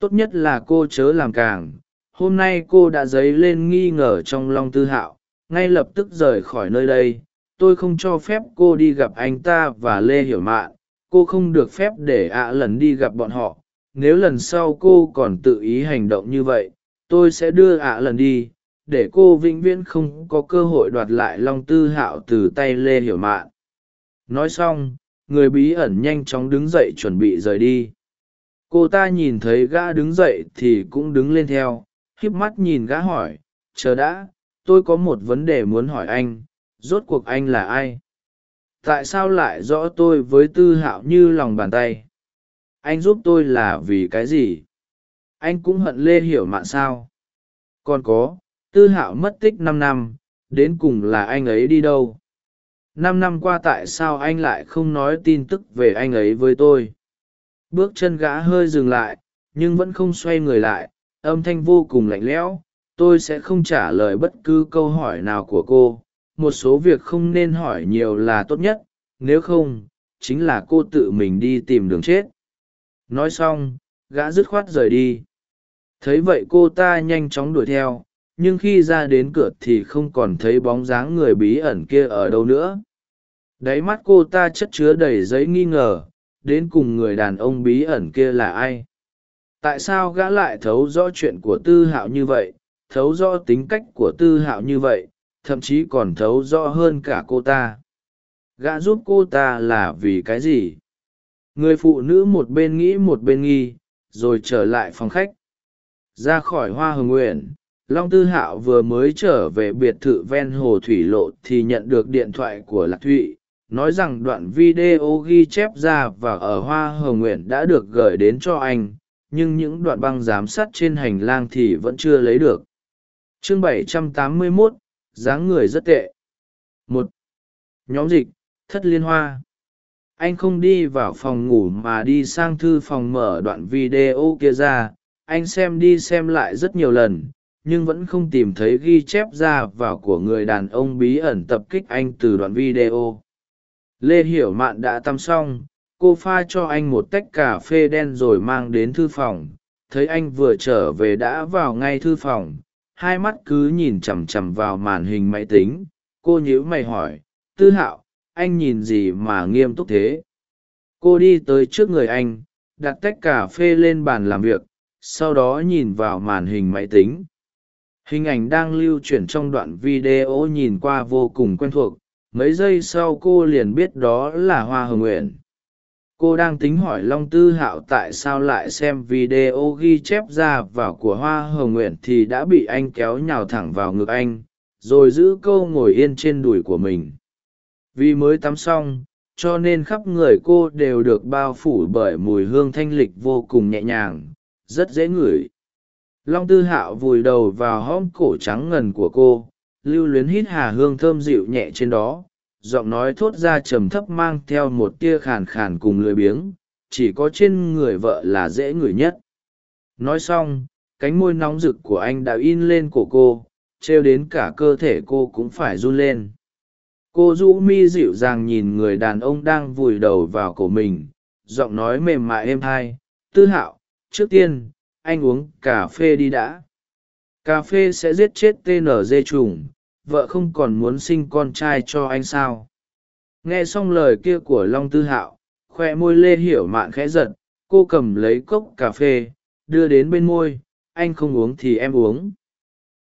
Tốt nhất là cô chớ làm càng. Hôm nay cô đã dấy lên nghi ngờ trong lòng tư hạo ngay lập tức rời khỏi nơi đây. Tôi không cho phép cô đi gặp anh ta và lê hiểu mạn. Cô không được phép để ạ lần đi gặp bọn họ. Nếu lần sau cô còn tự ý hành động như vậy, tôi sẽ đưa ạ lần đi, để cô vĩnh viễn không có cơ hội đoạt lại long tư hạo từ tay lê hiểu mạn. Nói xong, người bí ẩn nhanh chóng đứng dậy chuẩn bị rời đi. Cô ta nhìn thấy gã đứng dậy thì cũng đứng lên theo, híp mắt nhìn gã hỏi, chờ đã tôi có một vấn đề muốn hỏi anh, rốt cuộc anh là ai? Tại sao lại rõ tôi với tư hạo như lòng bàn tay? Anh giúp tôi là vì cái gì? Anh cũng hận lê hiểu mạn sao? Còn có, tư hạo mất tích năm năm, đến cùng là anh ấy đi đâu? Năm năm qua tại sao anh lại không nói tin tức về anh ấy với tôi? Bước chân gã hơi dừng lại, nhưng vẫn không xoay người lại, âm thanh vô cùng lạnh lẽo tôi sẽ không trả lời bất cứ câu hỏi nào của cô. Một số việc không nên hỏi nhiều là tốt nhất, nếu không, chính là cô tự mình đi tìm đường chết. Nói xong, gã dứt khoát rời đi. Thấy vậy cô ta nhanh chóng đuổi theo, nhưng khi ra đến cửa thì không còn thấy bóng dáng người bí ẩn kia ở đâu nữa. Đáy mắt cô ta chất chứa đầy giấy nghi ngờ, đến cùng người đàn ông bí ẩn kia là ai? Tại sao gã lại thấu rõ chuyện của tư hạo như vậy? Thấu rõ tính cách của tư hạo như vậy, thậm chí còn thấu rõ hơn cả cô ta. Gã giúp cô ta là vì cái gì? Người phụ nữ một bên nghĩ một bên nghi, rồi trở lại phòng khách. Ra khỏi hoa hồng nguyện, long tư hạo vừa mới trở về biệt thự ven hồ thủy lộ thì nhận được điện thoại của lạc thụy, nói rằng đoạn video ghi chép ra và ở hoa hồng nguyện đã được gửi đến cho anh, nhưng những đoạn băng giám sát trên hành lang thì vẫn chưa lấy được chương 781, dáng người rất tệ. Một nhóm dịch thất liên hoa. Anh không đi vào phòng ngủ mà đi sang thư phòng mở đoạn video kia ra. Anh xem đi xem lại rất nhiều lần nhưng vẫn không tìm thấy ghi chép ra vào của người đàn ông bí ẩn tập kích anh từ đoạn video. Lê hiểu mạn đã tắm xong cô pha cho anh một tách cà phê đen rồi mang đến thư phòng. Thấy anh vừa trở về đã vào ngay thư phòng hai mắt cứ nhìn chằm chằm vào màn hình máy tính. Cô nhíu mày hỏi, tư hạo, anh nhìn gì mà nghiêm túc thế? Cô đi tới trước người anh, đặt tách cà phê lên bàn làm việc, sau đó nhìn vào màn hình máy tính. Hình ảnh đang lưu chuyển trong đoạn video nhìn qua vô cùng quen thuộc. Mấy giây sau cô liền biết đó là hoa hồng nguyện cô đang tính hỏi long tư hạo tại sao lại xem video ghi chép ra vào của hoa hồng nguyện thì đã bị anh kéo nhào thẳng vào ngực anh, rồi giữ câu ngồi yên trên đùi của mình. Vì mới tắm xong, cho nên khắp người cô đều được bao phủ bởi mùi hương thanh lịch vô cùng nhẹ nhàng, rất dễ ngửi. Long tư hạo vùi đầu vào hõm cổ trắng ngần của cô, lưu luyến hít hà hương thơm dịu nhẹ trên đó giọng nói thốt ra trầm thấp mang theo một tia khàn khàn cùng lười biếng, chỉ có trên người vợ là dễ ngửi nhất. Nói xong, cánh môi nóng rực của anh đã in lên cổ cô, trêu đến cả cơ thể cô cũng phải run lên. Cô rũ mi dịu dàng nhìn người đàn ông đang vùi đầu vào cổ mình, giọng nói mềm mại êm thai, tư hạo, trước tiên, anh uống cà phê đi đã. Cà phê sẽ giết chết tnz trùng vợ không còn muốn sinh con trai cho anh sao? Nghe xong lời kia của long tư hạo, khoe môi lê hiểu mạn khẽ giật, cô cầm lấy cốc cà phê, đưa đến bên môi, anh không uống thì em uống.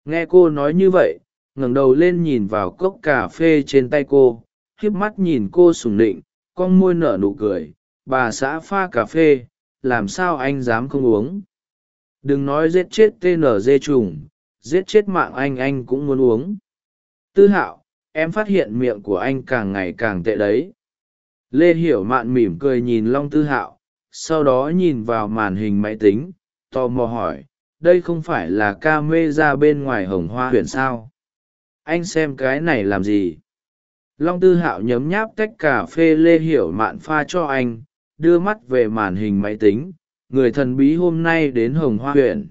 Nghe cô nói như vậy, ngẩng đầu lên nhìn vào cốc cà phê trên tay cô hiếp mắt nhìn cô sùng nịnh, con môi nở nụ cười, bà xã pha cà phê, làm sao anh dám không uống? Đừng nói giết chết tnz trùng, giết chết mạng anh anh cũng muốn uống tư hạo, em phát hiện miệng của anh càng ngày càng tệ đấy. Lê hiểu mạn mỉm cười nhìn long tư hạo, sau đó nhìn vào màn hình máy tính, tò mò hỏi, đây không phải là ca mê ra bên ngoài hồng hoa huyền sao? Anh xem cái này làm gì? Long tư hạo nhấm nháp tách cà phê lê hiểu mạn pha cho anh, đưa mắt về màn hình máy tính, người thần bí hôm nay đến hồng hoa huyền.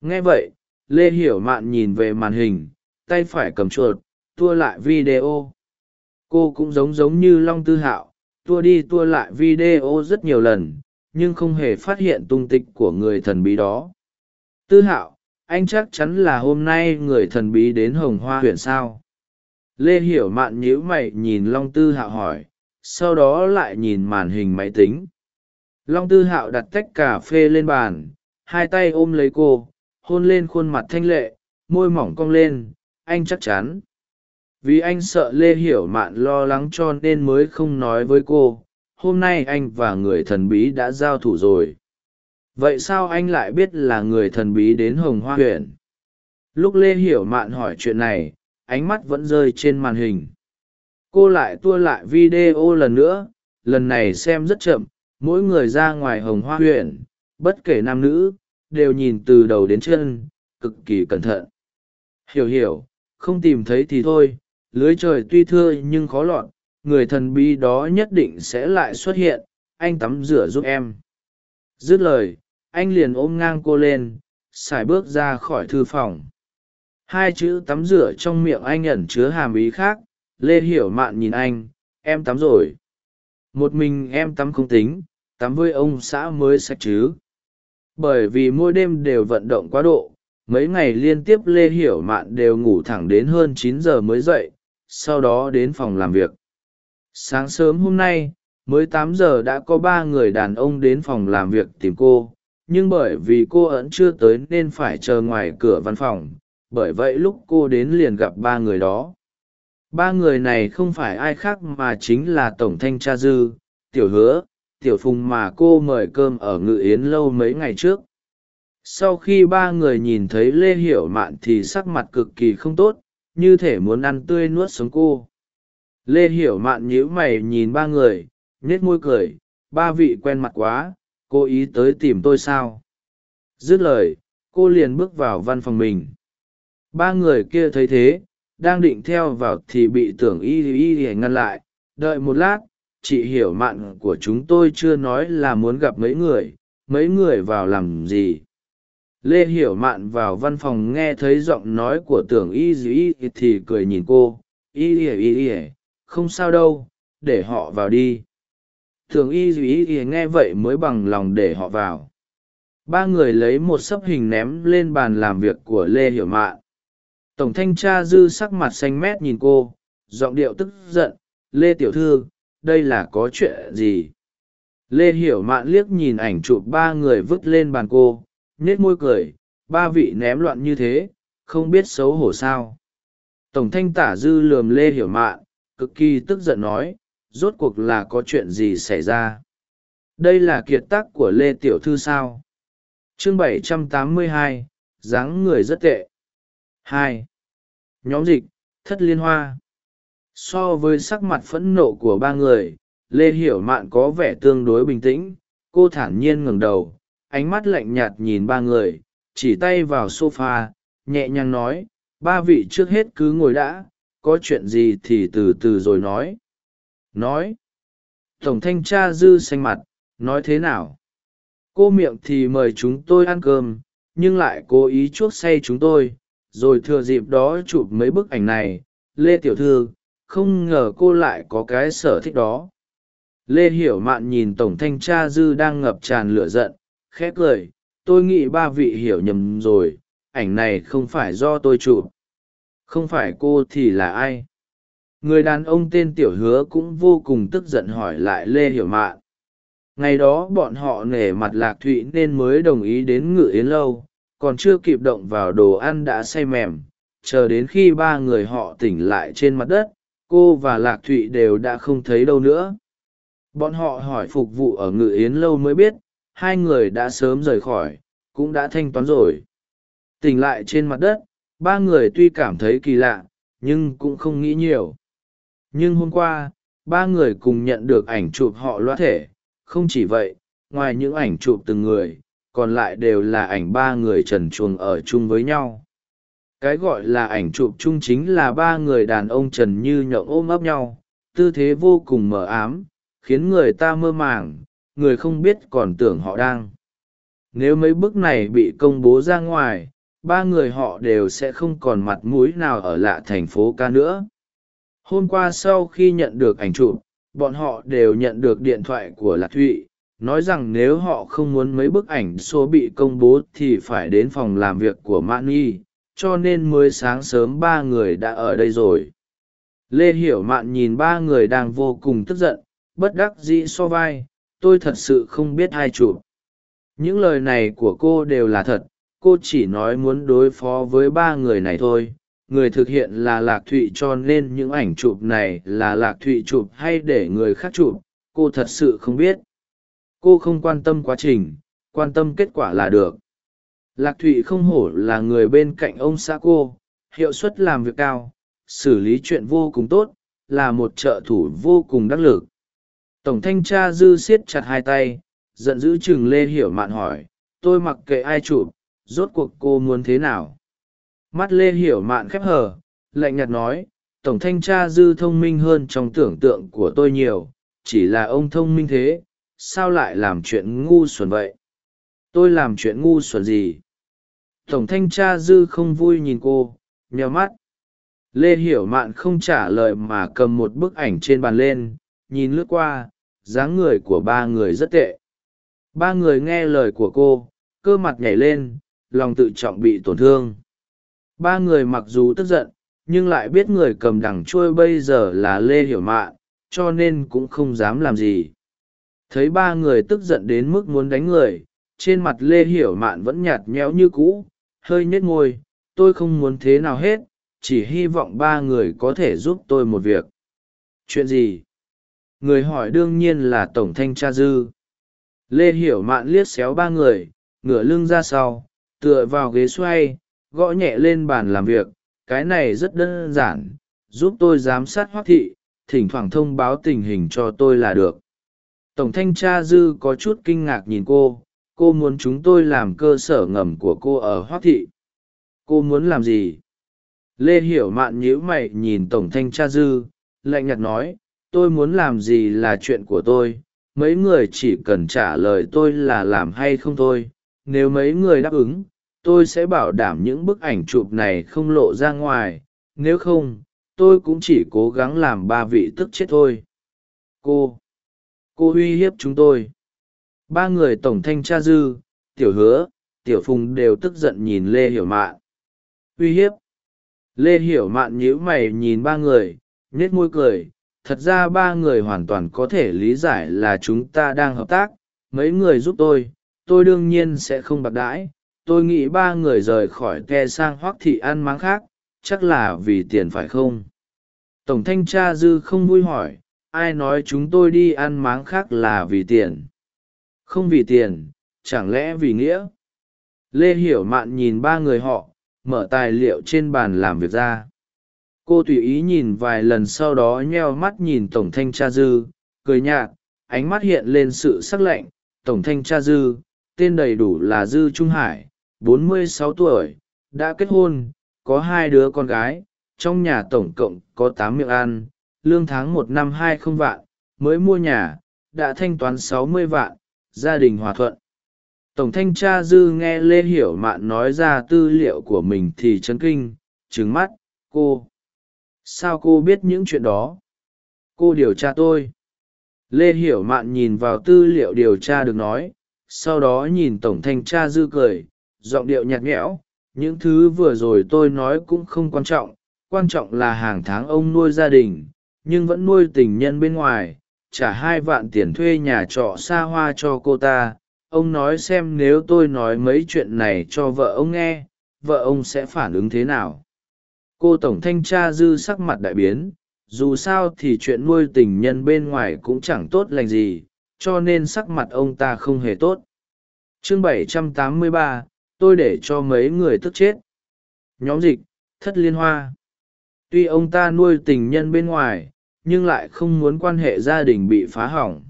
Nghe vậy, lê hiểu mạn nhìn về màn hình tay phải cầm chuột, tua lại video. Cô cũng giống giống như long tư hạo, tua đi tua lại video rất nhiều lần, nhưng không hề phát hiện tung tích của người thần bí đó. Tư hạo, anh chắc chắn là hôm nay người thần bí đến hồng hoa huyện sao? Lê hiểu mạn nhíu mày nhìn long tư hạo hỏi, sau đó lại nhìn màn hình máy tính. Long tư hạo đặt tách cà phê lên bàn, hai tay ôm lấy cô, hôn lên khuôn mặt thanh lệ, môi mỏng cong lên anh chắc chắn. Vì anh sợ lê hiểu mạn lo lắng cho nên mới không nói với cô, hôm nay anh và người thần bí đã giao thủ rồi. Vậy sao anh lại biết là người thần bí đến hồng hoa huyện lúc lê hiểu mạn hỏi chuyện này, ánh mắt vẫn rơi trên màn hình. Cô lại tua lại video lần nữa, lần này xem rất chậm, mỗi người ra ngoài hồng hoa huyện bất kể nam nữ, đều nhìn từ đầu đến chân, cực kỳ cẩn thận. Hiểu hiểu không tìm thấy thì thôi, lưới trời tuy thưa nhưng khó lọt, người thần bí đó nhất định sẽ lại xuất hiện, anh tắm rửa giúp em. Dứt lời, anh liền ôm ngang cô lên x à i bước ra khỏi thư phòng. Hai chữ tắm rửa trong miệng anh ẩn chứa hàm ý khác, lê hiểu mạn nhìn anh, em tắm rồi. Một mình em tắm không tính, tắm với ông xã mới sạch chứ. Bởi vì mỗi đêm đều vận động quá độ mấy ngày liên tiếp lê hiểu mạn đều ngủ thẳng đến hơn chín giờ mới dậy, sau đó đến phòng làm việc. Sáng sớm hôm nay, mới tám giờ đã có ba người đàn ông đến phòng làm việc tìm cô, nhưng bởi vì cô ẩn chưa tới nên phải chờ ngoài cửa văn phòng, bởi vậy lúc cô đến liền gặp ba người đó. Ba người này không phải ai khác mà chính là tổng thanh tra dư, tiểu hứa, tiểu phùng mà cô mời cơm ở ngự yến lâu mấy ngày trước sau khi ba người nhìn thấy lê hiểu mạn thì sắc mặt cực kỳ không tốt, như thể muốn ăn tươi nuốt sống cô. Lê hiểu mạn nhíu mày nhìn ba người nhét môi cười, ba vị quen mặt quá cô ý tới tìm tôi sao? Dứt lời, cô liền bước vào văn phòng mình. Ba người kia thấy thế, đang định theo vào thì bị tưởng y y y ngăn lại. Đợi một lát, chị hiểu mạn của chúng tôi chưa nói là muốn gặp mấy người mấy người vào làm gì? Lê hiểu mạn vào văn phòng nghe thấy giọng nói của tưởng y y thì cười nhìn cô. Y y ỉa không sao đâu, để họ vào đi. Tưởng y Dĩ y nghe vậy mới bằng lòng để họ vào. Ba người lấy một sấp hình ném lên bàn làm việc của lê hiểu mạn. Tổng thanh tra dư sắc mặt xanh mét nhìn cô, giọng điệu tức giận. Lê tiểu thư, đây là có chuyện gì? Lê hiểu mạn liếc nhìn ảnh chụp ba người vứt lên bàn cô nhết môi cười ba vị ném loạn như thế không biết xấu hổ sao. Tổng thanh tả dư lườm lê hiểu mạn cực kỳ tức giận nói rốt cuộc là có chuyện gì xảy ra? Đây là kiệt tác của lê tiểu thư sao? Chương 782, dáng người rất tệ. Hai. Nhóm dịch thất liên hoa. So với sắc mặt phẫn nộ của ba người lê hiểu mạn có vẻ tương đối bình tĩnh cô thản nhiên ngẩng đầu ánh mắt lạnh nhạt nhìn ba người chỉ tay vào sofa, nhẹ nhàng nói ba vị trước hết cứ ngồi đã có chuyện gì thì từ từ rồi nói. Nói tổng thanh tra dư xanh mặt nói thế nào? Cô miệng thì mời chúng tôi ăn cơm nhưng lại cố ý chuốc say chúng tôi rồi thừa dịp đó chụp mấy bức ảnh này. Lê tiểu thư không ngờ cô lại có cái sở thích đó. Lê hiểu mạn nhìn tổng thanh tra dư đang ngập tràn lửa giận khẽ cười, tôi nghĩ ba vị hiểu nhầm rồi, ảnh này không phải do tôi chụp. Không phải cô thì là ai? Người đàn ông tên tiểu hứa cũng vô cùng tức giận hỏi lại lê hiểu mạn. Ngày đó bọn họ nể mặt lạc thụy nên mới đồng ý đến ngự yến lâu, còn chưa kịp động vào đồ ăn đã say mềm. Chờ đến khi ba người họ tỉnh lại trên mặt đất, cô và lạc thụy đều đã không thấy đâu nữa. Bọn họ hỏi phục vụ ở ngự yến lâu mới biết hai người đã sớm rời khỏi, cũng đã thanh toán rồi. Tỉnh lại trên mặt đất, ba người tuy cảm thấy kỳ lạ, nhưng cũng không nghĩ nhiều. Nhưng hôm qua, ba người cùng nhận được ảnh chụp họ loa thể. Không chỉ vậy, ngoài những ảnh chụp từng người, còn lại đều là ảnh ba người trần chuồng ở chung với nhau. Cái gọi là ảnh chụp chung chính là ba người đàn ông trần như nhậu ôm ấp nhau, tư thế vô cùng mờ ám, khiến người ta mơ màng người không biết còn tưởng họ đang. Nếu mấy bức này bị công bố ra ngoài, ba người họ đều sẽ không còn mặt mũi nào ở lạ thành phố ca nữa. Hôm qua sau khi nhận được ảnh chụp, bọn họ đều nhận được điện thoại của lạc thụy, nói rằng nếu họ không muốn mấy bức ảnh số bị công bố thì phải đến phòng làm việc của Mạn nhi cho nên mới sáng sớm ba người đã ở đây rồi. Lê hiểu mạn nhìn ba người đang vô cùng tức giận, bất đắc dĩ so vai tôi thật sự không biết ai chụp những lời này của cô đều là thật, cô chỉ nói muốn đối phó với ba người này thôi. Người thực hiện là lạc thụy cho nên những ảnh chụp này là lạc thụy chụp hay để người khác chụp, cô thật sự không biết. Cô không quan tâm quá trình, quan tâm kết quả là được. Lạc thụy không hổ là người bên cạnh ông xã cô, hiệu suất làm việc cao, xử lý chuyện vô cùng tốt, là một trợ thủ vô cùng đắc lực tổng thanh tra dư siết chặt hai tay, giận dữ chừng lê hiểu mạn hỏi, tôi mặc kệ ai chụp, rốt cuộc cô muốn thế nào? Mắt lê hiểu mạn khép hờ, lạnh nhạt nói, tổng thanh tra dư thông minh hơn trong tưởng tượng của tôi nhiều, chỉ là ông thông minh thế, sao lại làm chuyện ngu xuẩn vậy? Tôi làm chuyện ngu xuẩn gì? Tổng thanh tra dư không vui nhìn cô, nheo mắt. Lê hiểu mạn không trả lời mà cầm một bức ảnh trên bàn lên, nhìn lướt qua dáng người của ba người rất tệ. Ba người nghe lời của cô, cơ mặt nhảy lên, lòng tự trọng bị tổn thương. Ba người mặc dù tức giận, nhưng lại biết người cầm đằng trôi bây giờ là lê hiểu mạn cho nên cũng không dám làm gì. Thấy ba người tức giận đến mức muốn đánh người, trên mặt lê hiểu mạn vẫn nhạt nhẽo như cũ, hơi nhếch ngôi tôi không muốn thế nào hết, chỉ hy vọng ba người có thể giúp tôi một việc. Chuyện gì? Người hỏi đương nhiên là tổng thanh tra dư. Lê hiểu mạn liếc xéo ba người, ngửa lưng ra sau, tựa vào ghế xoay, gõ nhẹ lên bàn làm việc. Cái này rất đơn giản, giúp tôi giám sát hoác thị, thỉnh thoảng thông báo tình hình cho tôi là được. Tổng thanh tra dư có chút kinh ngạc nhìn cô. Cô muốn chúng tôi làm cơ sở ngầm của cô ở hoác thị. Cô muốn làm gì? Lê hiểu mạn nhíu mày nhìn tổng thanh tra dư, lạnh nhạt nói tôi muốn làm gì là chuyện của tôi, mấy người chỉ cần trả lời tôi là làm hay không thôi, nếu mấy người đáp ứng, tôi sẽ bảo đảm những bức ảnh chụp này không lộ ra ngoài, nếu không, tôi cũng chỉ cố gắng làm ba vị tức chết thôi. Cô cô uy hiếp chúng tôi. Ba người tổng thanh tra dư, tiểu hứa, tiểu phùng đều tức giận nhìn lê hiểu mạn. Uy hiếp. Lê hiểu mạn nhíu mày nhìn ba người nhét môi cười thật ra ba người hoàn toàn có thể lý giải là chúng ta đang hợp tác. Mấy người giúp tôi tôi đương nhiên sẽ không bạc đãi. Tôi nghĩ ba người rời khỏi ke sang hoác thị ăn máng khác, chắc là vì tiền phải không? Tổng thanh tra dư không vui hỏi, ai nói chúng tôi đi ăn máng khác là vì tiền? Không vì tiền, chẳng lẽ vì nghĩa? Lê hiểu mạn nhìn ba người họ, mở tài liệu trên bàn làm việc ra cô tùy ý nhìn vài lần sau đó nheo mắt nhìn tổng thanh tra dư, cười nhạt, ánh mắt hiện lên sự sắc lạnh. Tổng thanh tra dư, tên đầy đủ là dư trung hải, bốn mươi sáu tuổi, đã kết hôn, có hai đứa con gái, trong nhà tổng cộng có tám miệng ăn, lương tháng một năm hai không vạn, mới mua nhà, đã thanh toán sáu mươi vạn, gia đình hòa thuận. Tổng thanh tra dư nghe lê hiểu mạn nói ra tư liệu của mình thì chấn kinh trứng mắt, cô sao cô biết những chuyện đó? Cô điều tra tôi. Lê hiểu mạn nhìn vào tư liệu điều tra được nói, sau đó nhìn tổng thanh tra dư cười, giọng điệu nhạt nhẽo, những thứ vừa rồi tôi nói cũng không quan trọng quan trọng là hàng tháng ông nuôi gia đình, nhưng vẫn nuôi tình nhân bên ngoài, trả hai vạn tiền thuê nhà trọ xa hoa cho cô ta, ông nói xem nếu tôi nói mấy chuyện này cho vợ ông nghe, vợ ông sẽ phản ứng thế nào? Cô tổng thanh tra dư sắc mặt đại biến dù sao thì chuyện nuôi tình nhân bên ngoài cũng chẳng tốt lành gì cho nên sắc mặt ông ta không hề tốt. Chương 783, tôi để cho mấy người tức chết. Nhóm dịch thất liên hoa. Tuy ông ta nuôi tình nhân bên ngoài nhưng lại không muốn quan hệ gia đình bị phá hỏng.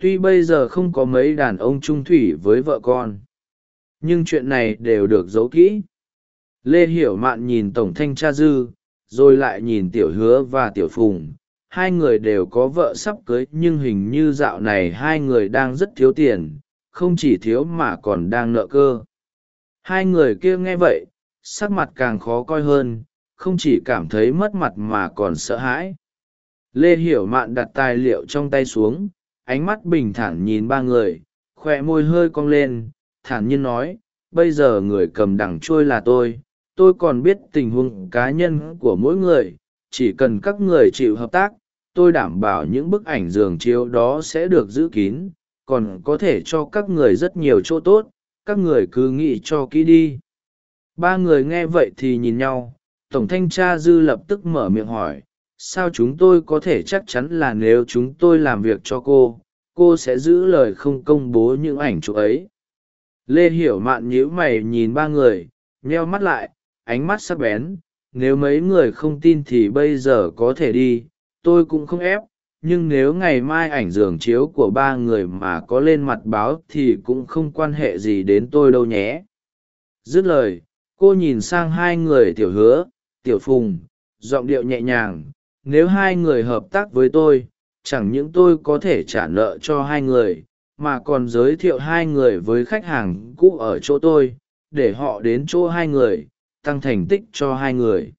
Tuy bây giờ không có mấy đàn ông trung thủy với vợ con nhưng chuyện này đều được giấu kỹ lê hiểu mạn nhìn tổng thanh tra dư, rồi lại nhìn tiểu hứa và tiểu phùng. Hai người đều có vợ sắp cưới, nhưng hình như dạo này hai người đang rất thiếu tiền, không chỉ thiếu mà còn đang nợ cơ. Hai người kia nghe vậy, sắc mặt càng khó coi hơn, không chỉ cảm thấy mất mặt mà còn sợ hãi. Lê hiểu mạn đặt tài liệu trong tay xuống, ánh mắt bình thản nhìn ba người khoe môi hơi cong lên, thản nhiên nói, bây giờ người cầm đằng trôi là tôi tôi còn biết tình huống cá nhân của mỗi người, chỉ cần các người chịu hợp tác, tôi đảm bảo những bức ảnh giường chiếu đó sẽ được giữ kín, còn có thể cho các người rất nhiều chỗ tốt, các người cứ nghĩ cho kỹ đi. Ba người nghe vậy thì nhìn nhau, tổng thanh tra dư lập tức mở miệng hỏi, sao chúng tôi có thể chắc chắn là nếu chúng tôi làm việc cho cô cô sẽ giữ lời không công bố những ảnh chụp ấy? Lê hiểu mạn nhíu mày nhìn ba người, nheo mắt lại ánh mắt sắc bén, nếu mấy người không tin thì bây giờ có thể đi, tôi cũng không ép, nhưng nếu ngày mai ảnh giường chiếu của ba người mà có lên mặt báo thì cũng không quan hệ gì đến tôi đâu nhé. Dứt lời, cô nhìn sang hai người tiểu hứa, tiểu phùng, giọng điệu nhẹ nhàng, nếu hai người hợp tác với tôi, chẳng những tôi có thể trả nợ cho hai người, mà còn giới thiệu hai người với khách hàng cũ ở chỗ tôi, để họ đến chỗ hai người tăng thành tích cho hai người.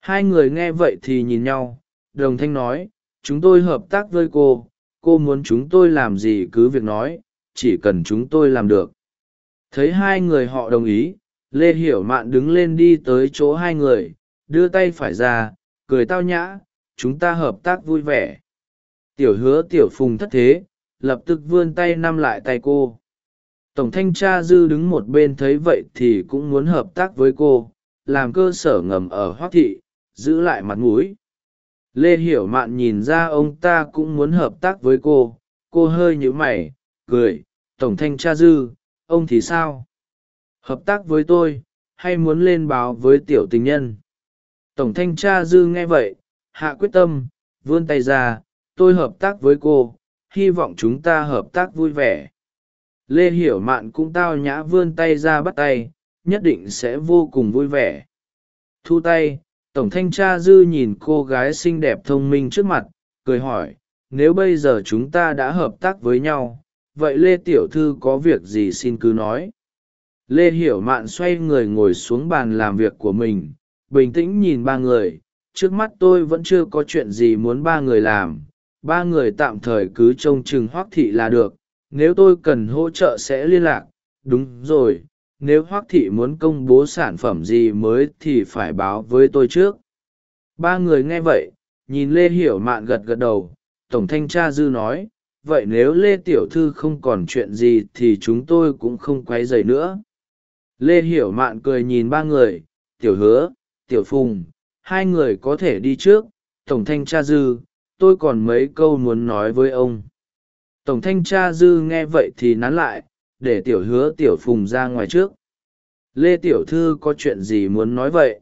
Hai người nghe vậy thì nhìn nhau, đồng thanh nói, chúng tôi hợp tác với cô cô muốn chúng tôi làm gì cứ việc nói, chỉ cần chúng tôi làm được. Thấy hai người họ đồng ý, lê hiểu mạn đứng lên đi tới chỗ hai người, đưa tay phải ra, cười tao nhã, chúng ta hợp tác vui vẻ. Tiểu hứa tiểu phùng thất thế, lập tức vươn tay nắm lại tay cô tổng thanh tra dư đứng một bên thấy vậy thì cũng muốn hợp tác với cô, làm cơ sở ngầm ở hoác thị, giữ lại mặt mũi. Lê hiểu mạn nhìn ra ông ta cũng muốn hợp tác với cô cô hơi nhíu mày, cười, tổng thanh tra dư, ông thì sao? Hợp tác với tôi, hay muốn lên báo với tiểu tình nhân? Tổng thanh tra dư nghe vậy, hạ quyết tâm, vươn tay ra, tôi hợp tác với cô, hy vọng chúng ta hợp tác vui vẻ lê hiểu mạn cũng tao nhã vươn tay ra bắt tay, nhất định sẽ vô cùng vui vẻ. Thu tay, tổng thanh tra dư nhìn cô gái xinh đẹp thông minh trước mặt, cười hỏi, nếu bây giờ chúng ta đã hợp tác với nhau, vậy lê tiểu thư có việc gì xin cứ nói. Lê hiểu mạn xoay người ngồi xuống bàn làm việc của mình, bình tĩnh nhìn ba người, trước mắt tôi vẫn chưa có chuyện gì muốn ba người làm, ba người tạm thời cứ trông chừng hoác thị là được nếu tôi cần hỗ trợ sẽ liên lạc. Đúng rồi, nếu hoác thị muốn công bố sản phẩm gì mới thì phải báo với tôi trước. Ba người nghe vậy, nhìn lê hiểu mạn gật gật đầu. Tổng thanh tra dư nói, vậy nếu lê tiểu thư không còn chuyện gì thì chúng tôi cũng không q u ấ y dày nữa. Lê hiểu mạn cười nhìn ba người. Tiểu hứa, tiểu phùng, hai người có thể đi trước. Tổng thanh tra dư, tôi còn mấy câu muốn nói với ông tổng thanh tra dư nghe vậy thì nán lại, để tiểu hứa tiểu phùng ra ngoài trước. Lê tiểu thư có chuyện gì muốn nói vậy?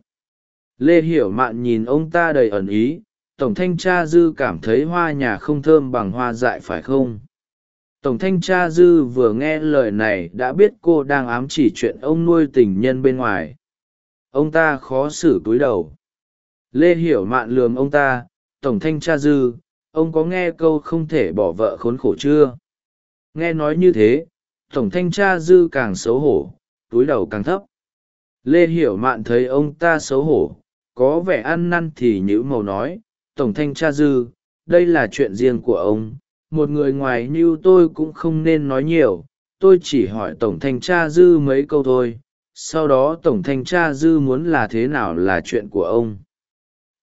Lê hiểu mạn nhìn ông ta đầy ẩn ý, tổng thanh tra dư cảm thấy hoa nhà không thơm bằng hoa dại phải không? Tổng thanh tra dư vừa nghe lời này đã biết cô đang ám chỉ chuyện ông nuôi tình nhân bên ngoài. Ông ta khó xử cúi đầu. Lê hiểu mạn lườm ông ta, tổng thanh tra dư ông có nghe câu không thể bỏ vợ khốn khổ chưa? Nghe nói như thế, tổng thanh tra dư càng xấu hổ, túi đầu càng thấp. Lê hiểu mạn thấy ông ta xấu hổ, có vẻ ăn năn thì nhữ màu nói, tổng thanh tra dư, đây là chuyện riêng của ông. Một người ngoài như tôi cũng không nên nói nhiều, tôi chỉ hỏi tổng thanh tra dư mấy câu thôi. Sau đó tổng thanh tra dư muốn là thế nào là chuyện của ông.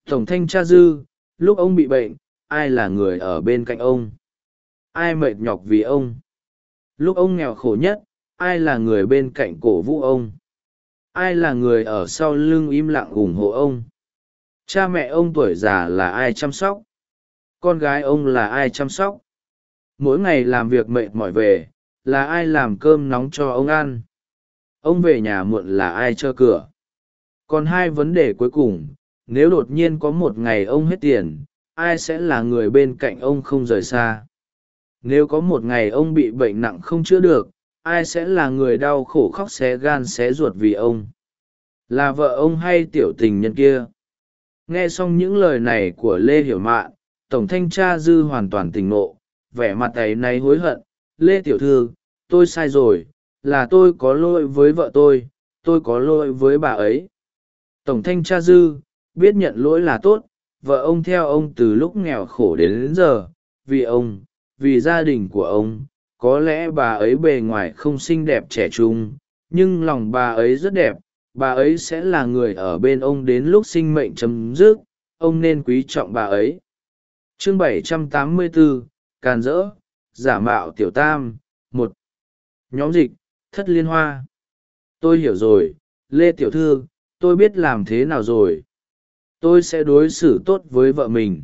Tổng thanh tra dư, lúc ông bị bệnh ai là người ở bên cạnh ông? Ai mệt nhọc vì ông? Lúc ông nghèo khổ nhất, ai là người bên cạnh cổ vũ ông? Ai là người ở sau lưng im lặng ủng hộ ông? Cha mẹ ông tuổi già là ai chăm sóc? Con gái ông là ai chăm sóc? Mỗi ngày làm việc mệt mỏi về, là ai làm cơm nóng cho ông ăn? Ông về nhà muộn là ai cho cửa? Còn hai vấn đề cuối cùng, nếu đột nhiên có một ngày ông hết tiền ai sẽ là người bên cạnh ông không rời xa? Nếu có một ngày ông bị bệnh nặng không chữa được, ai sẽ là người đau khổ khóc xé gan xé ruột vì ông? Là vợ ông hay tiểu tình nhân kia? Nghe xong những lời này của lê hiểu mạn, tổng thanh tra dư hoàn toàn tỉnh ngộ, vẻ mặt ấy nay hối hận. Lê tiểu thư, tôi sai rồi, là tôi có lỗi với vợ tôi tôi có lỗi với bà ấy. Tổng thanh tra dư, biết nhận lỗi là tốt vợ ông theo ông từ lúc nghèo khổ đến, đến giờ vì ông vì gia đình của ông có lẽ bà ấy bề ngoài không xinh đẹp trẻ trung nhưng lòng bà ấy rất đẹp bà ấy sẽ là người ở bên ông đến lúc sinh mệnh chấm dứt ông nên quý trọng bà ấy. Chương 784, càn rỡ giả mạo tiểu tam một. Nhóm dịch thất liên hoa. Tôi hiểu rồi lê tiểu thư tôi biết làm thế nào rồi tôi sẽ đối xử tốt với vợ mình.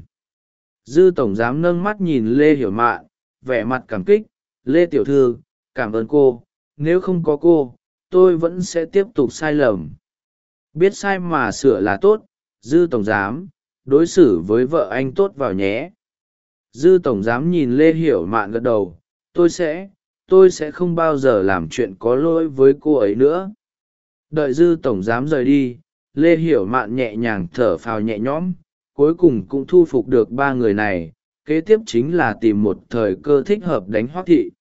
Dư tổng giám nâng mắt nhìn lê hiểu mạn vẻ mặt cảm kích. Lê tiểu thư, cảm ơn cô. Nếu không có cô, tôi vẫn sẽ tiếp tục sai lầm. Biết sai mà sửa là tốt, dư tổng giám. Đối xử với vợ anh tốt vào nhé. Dư tổng giám nhìn lê hiểu mạn gật đầu. Tôi sẽ tôi sẽ không bao giờ làm chuyện có lỗi với cô ấy nữa. Đợi dư tổng giám rời đi lê hiểu mạn nhẹ nhàng thở phào nhẹ nhõm, cuối cùng cũng thu phục được ba người này, kế tiếp chính là tìm một thời cơ thích hợp đánh hoác thị.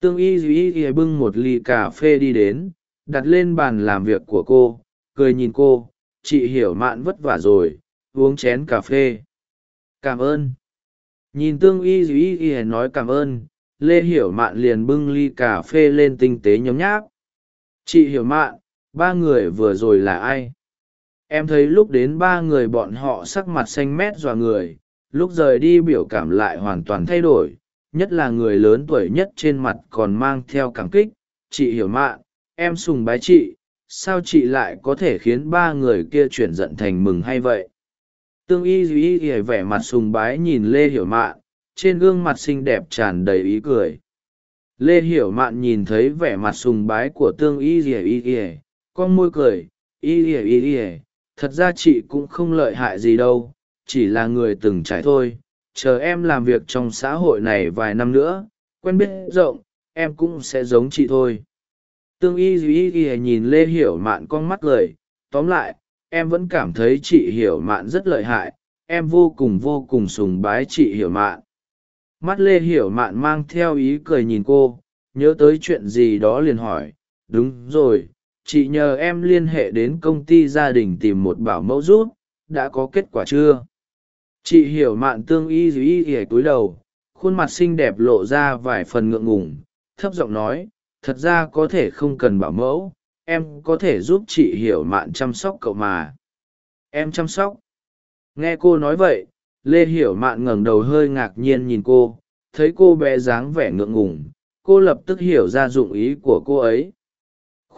Tương y duy y bưng một ly cà phê đi đến, đặt lên bàn làm việc của cô, cười nhìn cô, chị hiểu mạn vất vả rồi, uống chén cà phê. Cảm ơn. Nhìn tương y duy y nói cảm ơn, lê hiểu mạn liền bưng ly cà phê lên tinh tế nhấm nháp. Chị hiểu mạn, ba người vừa rồi là ai? Em thấy lúc đến ba người bọn họ sắc mặt xanh mét dọa người, lúc rời đi biểu cảm lại hoàn toàn thay đổi, nhất là người lớn tuổi nhất trên mặt còn mang theo cảm kích. Chị hiểu mạn em sùng bái chị, sao chị lại có thể khiến ba người kia chuyển giận thành mừng hay vậy? Tương y duy y vẻ mặt sùng bái nhìn lê hiểu mạn, trên gương mặt xinh đẹp tràn đầy ý cười. Lê hiểu mạn nhìn thấy vẻ mặt sùng bái của tương y ỉa y ỉa con môi cười, y ỉa y ỉa thật ra chị cũng không lợi hại gì đâu, chỉ là người từng trải thôi. Chờ em làm việc trong xã hội này vài năm nữa, quen biết rộng, em cũng sẽ giống chị thôi. Tương y duy y nhìn lê hiểu mạn con mắt cười. Tóm lại, em vẫn cảm thấy chị hiểu mạn rất lợi hại. Em vô cùng vô cùng sùng bái chị hiểu mạn. Mắt lê hiểu mạn mang theo ý cười nhìn cô. Nhớ tới chuyện gì đó liền hỏi. Đúng rồi chị nhờ em liên hệ đến công ty gia đình tìm một bảo mẫu giúp, đã có kết quả chưa? Chị hiểu mạn tương y dù y ỉa cúi đầu, khuôn mặt xinh đẹp lộ ra vài phần ngượng ngùng, thấp giọng nói, thật ra có thể không cần bảo mẫu, em có thể giúp chị hiểu mạn chăm sóc cậu mà. Em chăm sóc? Nghe cô nói vậy, lê hiểu mạn ngẩng đầu hơi ngạc nhiên nhìn cô, thấy cô bé dáng vẻ ngượng ngùng, cô lập tức hiểu ra dụng ý của cô ấy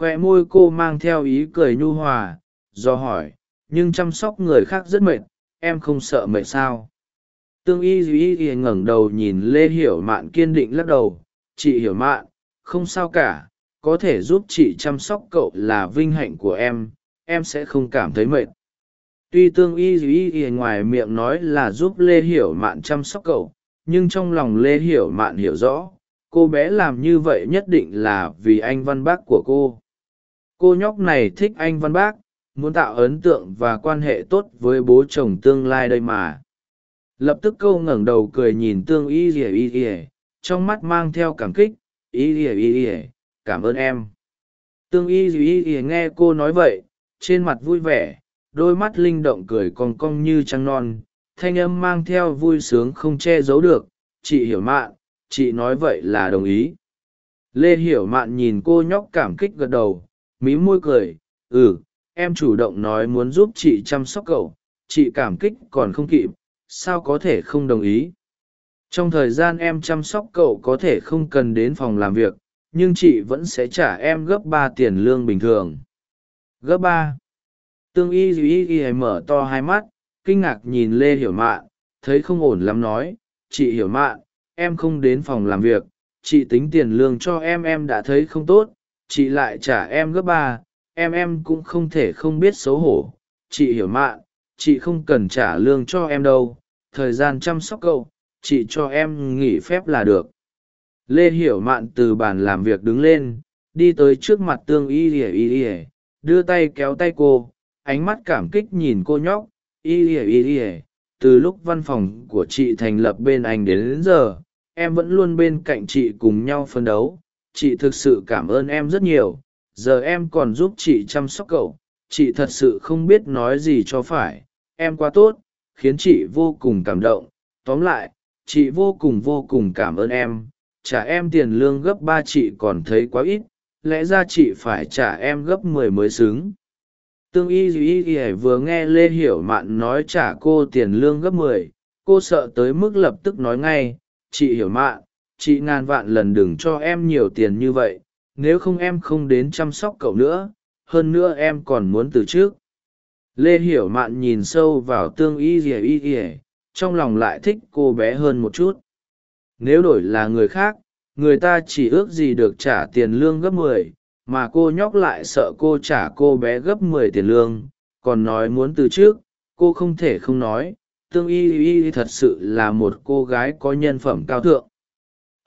khoe môi cô mang theo ý cười nhu hòa, do hỏi, nhưng chăm sóc người khác rất mệt, em không sợ mệt sao? Tương y duy y ngẩng đầu nhìn lê hiểu mạn kiên định lắc đầu, chị hiểu mạn, không sao cả, có thể giúp chị chăm sóc cậu là vinh hạnh của em em sẽ không cảm thấy mệt. Tuy tương y duy y ngoài miệng nói là giúp lê hiểu mạn chăm sóc cậu, nhưng trong lòng lê hiểu mạn hiểu rõ, cô bé làm như vậy nhất định là vì anh văn bác của cô cô nhóc này thích anh văn bác, muốn tạo ấn tượng và quan hệ tốt với bố chồng tương lai đây mà. Lập tức câu ngẩng đầu cười nhìn tương y ỉa y ỉa trong mắt mang theo cảm kích, y ỉa y ỉa cảm ơn em. Tương y y ỉa nghe cô nói vậy, trên mặt vui vẻ, đôi mắt linh động cười cong cong như trăng non, thanh âm mang theo vui sướng không che giấu được, chị hiểu mạn, chị nói vậy là đồng ý. Lê hiểu mạn nhìn cô nhóc cảm kích gật đầu mí môi cười ừ em chủ động nói muốn giúp chị chăm sóc cậu, chị cảm kích còn không kịp, sao có thể không đồng ý? Trong thời gian em chăm sóc cậu có thể không cần đến phòng làm việc, nhưng chị vẫn sẽ trả em gấp ba tiền lương bình thường. Gấp ba. Tương y y y mở to hai mắt, kinh ngạc nhìn lê hiểu mạn, thấy không ổn lắm nói, chị hiểu mạn, em không đến phòng làm việc, chị tính tiền lương cho em em đã thấy không tốt chị lại trả em gấp ba em em cũng không thể không biết xấu hổ. Chị hiểu mạn chị không cần trả lương cho em đâu. Thời gian chăm sóc cậu chị cho em nghỉ phép là được. Lê hiểu mạn từ bàn làm việc đứng lên đi tới trước mặt tương y ỉa y ỉa đưa tay kéo tay cô ánh mắt cảm kích nhìn cô nhóc. Y ỉa y ỉa từ lúc văn phòng của chị thành lập bên anh đến, đến giờ em vẫn luôn bên cạnh chị cùng nhau phân đấu chị thực sự cảm ơn em rất nhiều, giờ em còn giúp chị chăm sóc cậu, chị thật sự không biết nói gì cho phải, em quá tốt, khiến chị vô cùng cảm động, tóm lại, chị vô cùng vô cùng cảm ơn em, trả em tiền lương gấp ba chị còn thấy quá ít, lẽ ra chị phải trả em gấp mười mới xứng. Tương y duy y vừa nghe lê hiểu mạn nói trả cô tiền lương gấp mười, cô sợ tới mức lập tức nói ngay, chị hiểu mạn chị ngàn vạn lần đừng cho em nhiều tiền như vậy, nếu không em không đến chăm sóc cậu nữa, hơn nữa em còn muốn từ trước. Lê hiểu mạn nhìn sâu vào tương y ỉa y ỉa trong lòng lại thích cô bé hơn một chút. Nếu đổi là người khác, người ta chỉ ước gì được trả tiền lương gấp mười, mà cô nhóc lại sợ cô trả cô bé gấp mười tiền lương, còn nói muốn từ trước, cô không thể không nói, tương y y thật sự là một cô gái có nhân phẩm cao thượng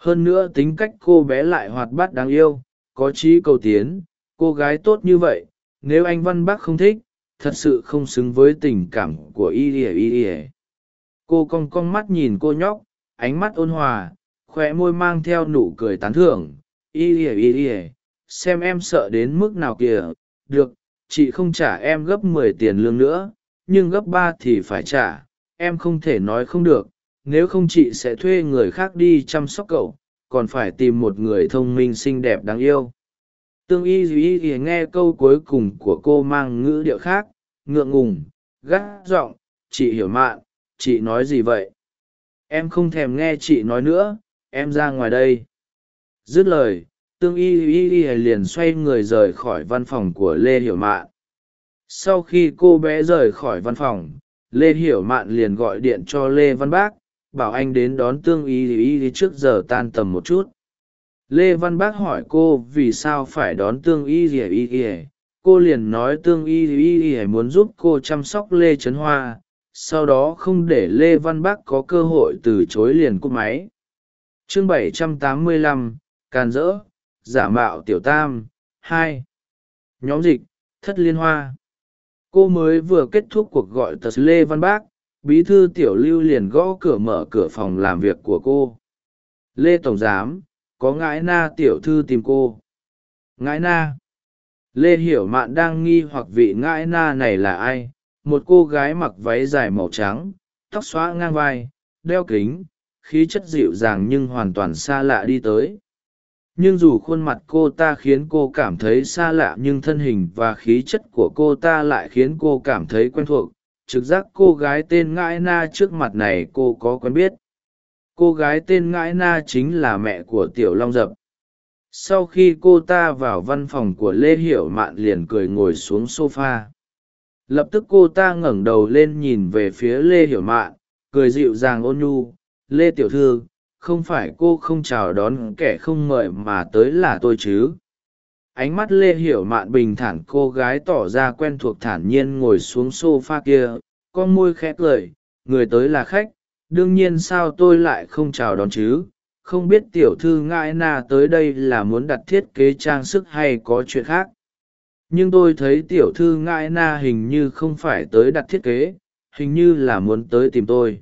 hơn nữa tính cách cô bé lại hoạt bát đáng yêu, có trí cầu tiến, cô gái tốt như vậy, nếu anh văn bác không thích, thật sự không xứng với tình cảm của y ỉa y ỉa cô cong cong mắt nhìn cô nhóc, ánh mắt ôn hòa khoe môi mang theo nụ cười tán thưởng. Y ỉa y ỉa xem em sợ đến mức nào kìa. Được, chị không trả em gấp mười tiền lương nữa, nhưng gấp ba thì phải trả, em không thể nói không được nếu không chị sẽ thuê người khác đi chăm sóc cậu, còn phải tìm một người thông minh xinh đẹp đáng yêu. Tương y duy y nghe câu cuối cùng của cô mang ngữ điệu khác, ngượng ngùng, gắt giọng, chị hiểu mạn, chị nói gì vậy? Em không thèm nghe chị nói nữa, em ra ngoài đây. Dứt lời, tương y y y liền xoay người rời khỏi văn phòng của lê hiểu mạn. Sau khi cô bé rời khỏi văn phòng, lê hiểu mạn liền gọi điện cho lê văn bác bảo anh đến đón tương y y trước giờ tan tầm một chút. Lê văn bác hỏi cô vì sao phải đón tương y y y cô liền nói tương y y y muốn giúp cô chăm sóc lê trấn hoa. Sau đó không để lê văn bác có cơ hội từ chối liền cúp máy. Chương 785, càn rỡ giả mạo tiểu tam hai. Nhóm dịch thất liên hoa. Cô mới vừa kết thúc cuộc gọi tờ lê văn bác bí thư tiểu lưu liền gõ cửa mở cửa phòng làm việc của cô. Lê tổng giám, có ngãi na tiểu thư tìm cô. Ngãi na. Lê hiểu mạn đang nghi hoặc vị ngãi na này là ai? Một cô gái mặc váy dài màu trắng, tóc xóa ngang vai, đeo kính, khí chất dịu dàng nhưng hoàn toàn xa lạ đi tới. Nhưng dù khuôn mặt cô ta khiến cô cảm thấy xa lạ nhưng thân hình và khí chất của cô ta lại khiến cô cảm thấy quen thuộc trực giác cô gái tên ngãi na trước mặt này cô có quen biết. Cô gái tên ngãi na chính là mẹ của tiểu long dập. Sau khi cô ta vào văn phòng của lê hiểu mạn liền cười ngồi xuống s o f a lập tức cô ta ngẩng đầu lên nhìn về phía lê hiểu mạn, cười dịu dàng ôn nhu. Lê tiểu thư, không phải cô không chào đón kẻ không mời mà tới là tôi chứ? Ánh mắt lê hiểu mạn bình thản cô gái tỏ ra quen thuộc thản nhiên ngồi xuống s o f a kia, con môi khẽ cười, người tới là khách, đương nhiên sao tôi lại không chào đón chứ? Không biết tiểu thư ngãi na tới đây là muốn đặt thiết kế trang sức hay có chuyện khác? Nhưng tôi thấy tiểu thư ngãi na hình như không phải tới đặt thiết kế, hình như là muốn tới tìm tôi.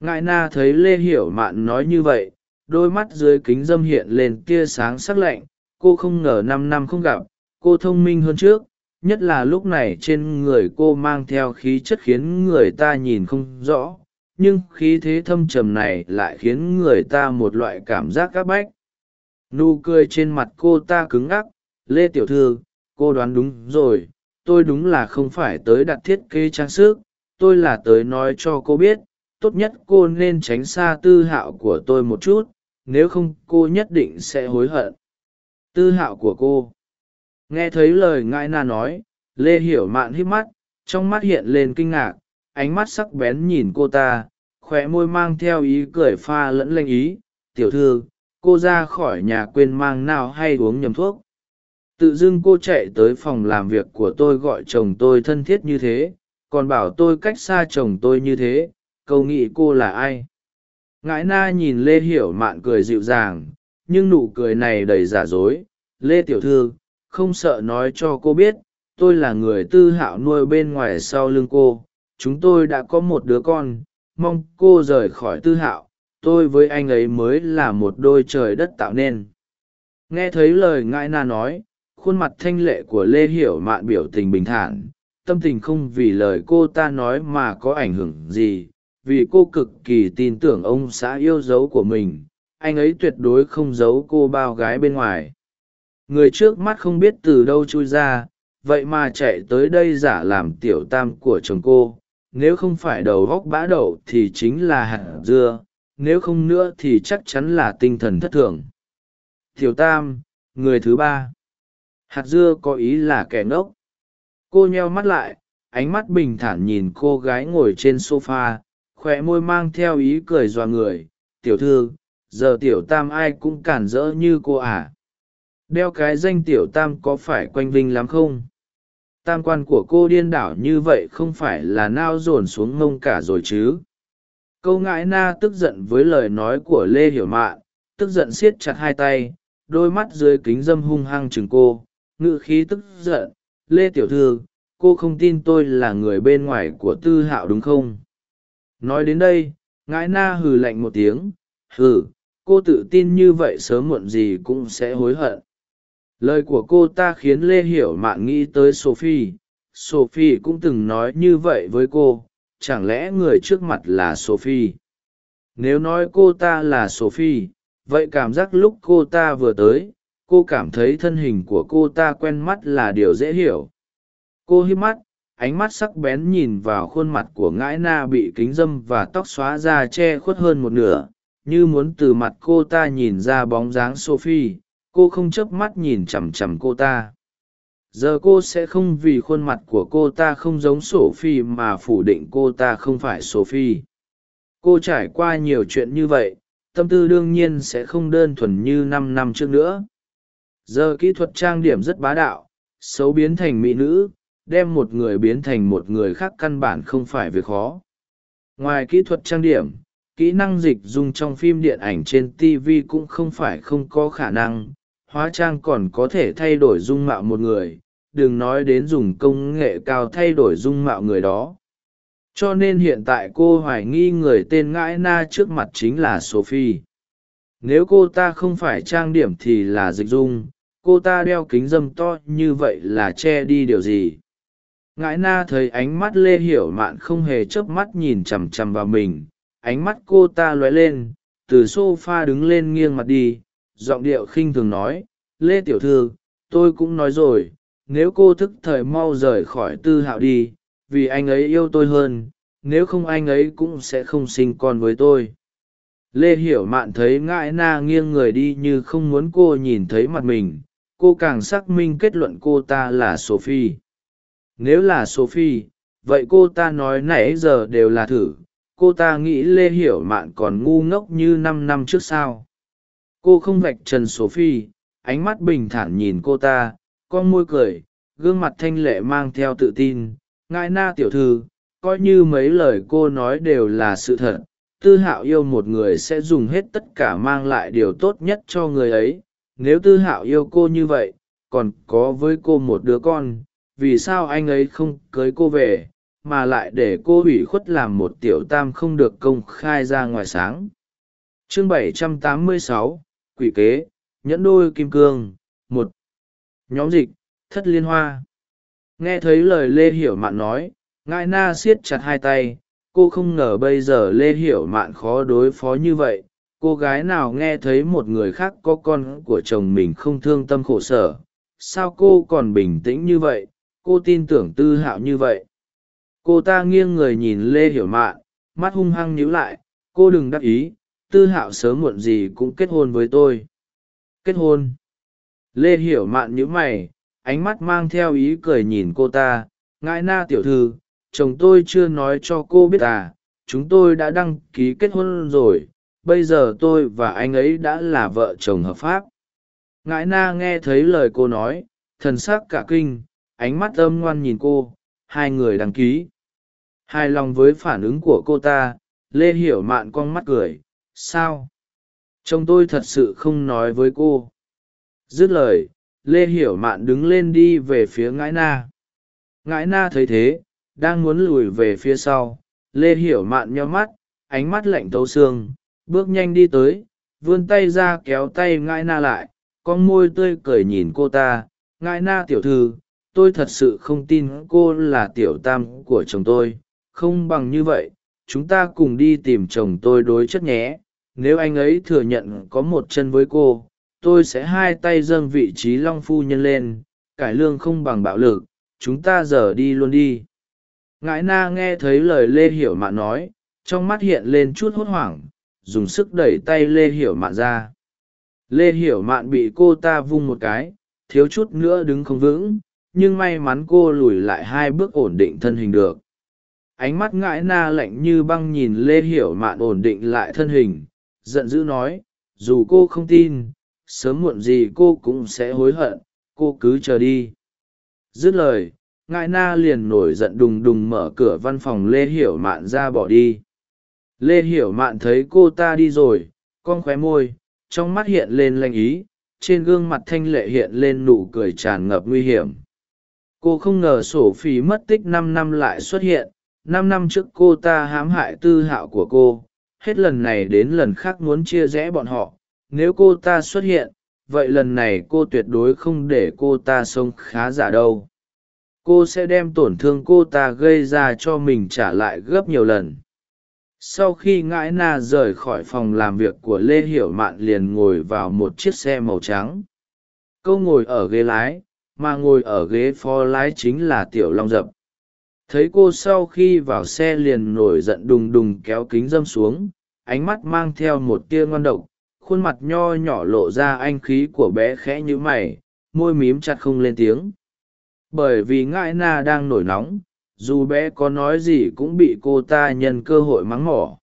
Ngãi na thấy lê hiểu mạn nói như vậy, đôi mắt dưới kính dâm hiện lên tia sáng sắc lạnh cô không ngờ năm năm không gặp, cô thông minh hơn trước, nhất là lúc này trên người cô mang theo khí chất khiến người ta nhìn không rõ, nhưng khí thế thâm trầm này lại khiến người ta một loại cảm giác c áp bách. Nụ cười trên mặt cô ta cứng ngắc, lê tiểu thư, cô đoán đúng rồi, tôi đúng là không phải tới đặt thiết kế trang sức, tôi là tới nói cho cô biết, tốt nhất cô nên tránh xa tư hạo của tôi một chút, nếu không cô nhất định sẽ hối hận tư hạo của cô. Nghe thấy lời ngãi na nói, lê hiểu mạn hít mắt, trong mắt hiện lên kinh ngạc, ánh mắt sắc bén nhìn cô ta, khóe môi mang theo ý cười pha lẫn lanh ý. Tiểu thư, cô ra khỏi nhà quên mang nào hay uống nhầm thuốc? Tự dưng cô chạy tới phòng làm việc của tôi gọi chồng tôi thân thiết như thế, còn bảo tôi cách xa chồng tôi như thế câu nghĩ cô là ai? Ngãi na nhìn lê hiểu mạn cười dịu dàng nhưng nụ cười này đầy giả dối. Lê tiểu thư, không sợ nói cho cô biết, tôi là người tư hạo nuôi bên ngoài sau lưng cô. Chúng tôi đã có một đứa con, mong cô rời khỏi tư hạo. Tôi với anh ấy mới là một đôi trời đất tạo nên. Nghe thấy lời ngãi na nói, khuôn mặt thanh lệ của lê hiểu mạn biểu tình bình thản. Tâm tình không vì lời cô ta nói mà có ảnh hưởng gì, vì cô cực kỳ tin tưởng ông xã yêu dấu của mình anh ấy tuyệt đối không giấu cô bao gái bên ngoài. Người trước mắt không biết từ đâu chui ra, vậy mà chạy tới đây giả làm tiểu tam của chồng cô. Nếu không phải đầu góc bã đậu thì chính là hạt dưa, nếu không nữa thì chắc chắn là tinh thần thất thường. Tiểu tam, người thứ ba. Hạt dưa có ý là kẻ ngốc. Cô nheo mắt lại, ánh mắt bình thản nhìn cô gái ngồi trên s o f a khoe môi mang theo ý cười dọa người. Tiểu thư giờ tiểu tam ai cũng cản rỡ như cô à đeo cái danh tiểu tam có phải quanh vinh lắm không? Tam quan của cô điên đảo như vậy không phải là nao dồn xuống ngông cả rồi chứ? Câu ngãi na tức giận với lời nói của lê hiểu mạn, tức giận siết chặt hai tay, đôi mắt dưới kính dâm hung hăng chừng cô ngự khí tức giận. Lê tiểu thư, cô không tin tôi là người bên ngoài của tư hạo đúng không? Nói đến đây, ngãi na hừ lạnh một tiếng. Hừ cô tự tin như vậy sớm muộn gì cũng sẽ hối hận. Lời của cô ta khiến lê hiểu mạn nghĩ tới sophie. Sophie cũng từng nói như vậy với cô. Chẳng lẽ người trước mặt là sophie? Nếu nói cô ta là sophie, vậy cảm giác lúc cô ta vừa tới, cô cảm thấy thân hình của cô ta quen mắt là điều dễ hiểu. Cô hít mắt, ánh mắt sắc bén nhìn vào khuôn mặt của ngãi na bị kính dâm và tóc xóa ra che khuất hơn một nửa như muốn từ mặt cô ta nhìn ra bóng dáng sophie, cô không chớp mắt nhìn chằm chằm cô ta. Giờ cô sẽ không vì khuôn mặt của cô ta không giống sophie mà phủ định cô ta không phải sophie. Cô trải qua nhiều chuyện như vậy, tâm tư đương nhiên sẽ không đơn thuần như năm năm trước nữa. Giờ kỹ thuật trang điểm rất bá đạo, xấu biến thành mỹ nữ, đem một người biến thành một người khác căn bản không phải việc khó. Ngoài kỹ thuật trang điểm kỹ năng dịch dung trong phim điện ảnh trên tv cũng không phải không có khả năng, hóa trang còn có thể thay đổi dung mạo một người, đừng nói đến dùng công nghệ cao thay đổi dung mạo người đó. Cho nên hiện tại cô hoài nghi người tên ngãi na trước mặt chính là sophie. Nếu cô ta không phải trang điểm thì là dịch dung, cô ta đeo kính dâm to như vậy là che đi điều gì? Ngãi na thấy ánh mắt lê hiểu mạn không hề chớp mắt nhìn chằm chằm vào mình ánh mắt cô ta lóe lên, từ s o f a đứng lên nghiêng mặt đi, giọng điệu khinh thường nói, lê tiểu thư, tôi cũng nói rồi, nếu cô thức thời mau rời khỏi tư hạo đi, vì anh ấy yêu tôi hơn, nếu không anh ấy cũng sẽ không sinh con với tôi. Lê hiểu mạn thấy ngãi na nghiêng người đi như không muốn cô nhìn thấy mặt mình, cô càng xác minh kết luận cô ta là sophie. Nếu là sophie, vậy cô ta nói nãy giờ đều là thử cô ta nghĩ lê hiểu mạn còn ngu ngốc như năm năm trước sao? Cô không vạch trần sophie, ánh mắt bình thản nhìn cô ta, con môi cười, gương mặt thanh lệ mang theo tự tin. Ngại na tiểu thư, coi như mấy lời cô nói đều là sự thật, tư hạo yêu một người sẽ dùng hết tất cả mang lại điều tốt nhất cho người ấy. Nếu tư hạo yêu cô như vậy, còn có với cô một đứa con, vì sao anh ấy không cưới cô về? Mà lại để cô ủy khuất làm một tiểu tam không được công khai ra ngoài sáng. Chương 786, quỷ kế nhẫn đôi kim cương một. Nhóm dịch thất liên hoa. Nghe thấy lời lê hiểu mạn nói ngại na siết chặt hai tay cô không ngờ bây giờ lê hiểu mạn khó đối phó như vậy. Cô gái nào nghe thấy một người khác có con của chồng mình không thương tâm khổ sở sao cô còn bình tĩnh như vậy? Cô tin tưởng tư hạo như vậy cô ta nghiêng người nhìn lê hiểu mạn, mắt hung hăng nhíu lại, cô đừng đắc ý, tư hạo sớm muộn gì cũng kết hôn với tôi. Kết hôn? Lê hiểu mạn nhíu mày, ánh mắt mang theo ý cười nhìn cô ta ngại na tiểu thư, chồng tôi chưa nói cho cô biết à chúng tôi đã đăng ký kết hôn rồi, bây giờ tôi và anh ấy đã là vợ chồng hợp pháp. Ngại na nghe thấy lời cô nói, thần s ắ c cả kinh, ánh mắt âm ngoan nhìn cô, hai người đăng ký hài lòng với phản ứng của cô ta, lê hiểu mạn con mắt cười, sao? Chồng tôi thật sự không nói với cô. Dứt lời, lê hiểu mạn đứng lên đi về phía ngãi na. Ngãi na thấy thế, đang muốn lùi về phía sau, lê hiểu mạn nheo mắt, ánh mắt lạnh tấu xương, bước nhanh đi tới, vươn tay ra kéo tay ngãi na lại, con môi tươi cười nhìn cô ta, ngãi na tiểu thư, tôi thật sự không tin cô là tiểu tam của chồng tôi không bằng như vậy, chúng ta cùng đi tìm chồng tôi đối chất nhé. Nếu anh ấy thừa nhận có một chân với cô, tôi sẽ hai tay dâng vị trí long phu nhân lên, cải lương không bằng bạo lực, chúng ta giờ đi luôn đi. Ngãi na nghe thấy lời lê hiểu mạn nói, trong mắt hiện lên chút hốt hoảng, dùng sức đẩy tay lê hiểu mạn ra. Lê hiểu mạn bị cô ta vung một cái, thiếu chút nữa đứng không vững, nhưng may mắn cô lùi lại hai bước ổn định thân hình được ánh mắt ngãi na lạnh như băng nhìn lê hiểu mạn ổn định lại thân hình, giận dữ nói, dù cô không tin, sớm muộn gì cô cũng sẽ hối hận, cô cứ chờ đi. Dứt lời, ngãi na liền nổi giận đùng đùng mở cửa văn phòng lê hiểu mạn ra bỏ đi. Lê hiểu mạn thấy cô ta đi rồi, con khóe môi, trong mắt hiện lên lanh ý, trên gương mặt thanh lệ hiện lên nụ cười tràn ngập nguy hiểm. Cô không ngờ sổ phí mất tích năm năm lại xuất hiện năm năm trước cô ta hãm hại tư hạo của cô, hết lần này đến lần khác muốn chia rẽ bọn họ. Nếu cô ta xuất hiện, vậy lần này cô tuyệt đối không để cô ta sống khá giả đâu. Cô sẽ đem tổn thương cô ta gây ra cho mình trả lại gấp nhiều lần. Sau khi ngãi na rời khỏi phòng làm việc của lê hiểu mạn liền ngồi vào một chiếc xe màu trắng. Câu ngồi ở ghế lái, mà ngồi ở ghế phó lái chính là tiểu long dập thấy cô sau khi vào xe liền nổi giận đùng đùng kéo kính dâm xuống, ánh mắt mang theo một tia ngon độc, khuôn mặt nho nhỏ lộ ra anh khí của bé khẽ như mày, môi mím chặt không lên tiếng. Bởi vì ngãi na đang nổi nóng, dù bé có nói gì cũng bị cô ta nhân cơ hội mắng mỏ.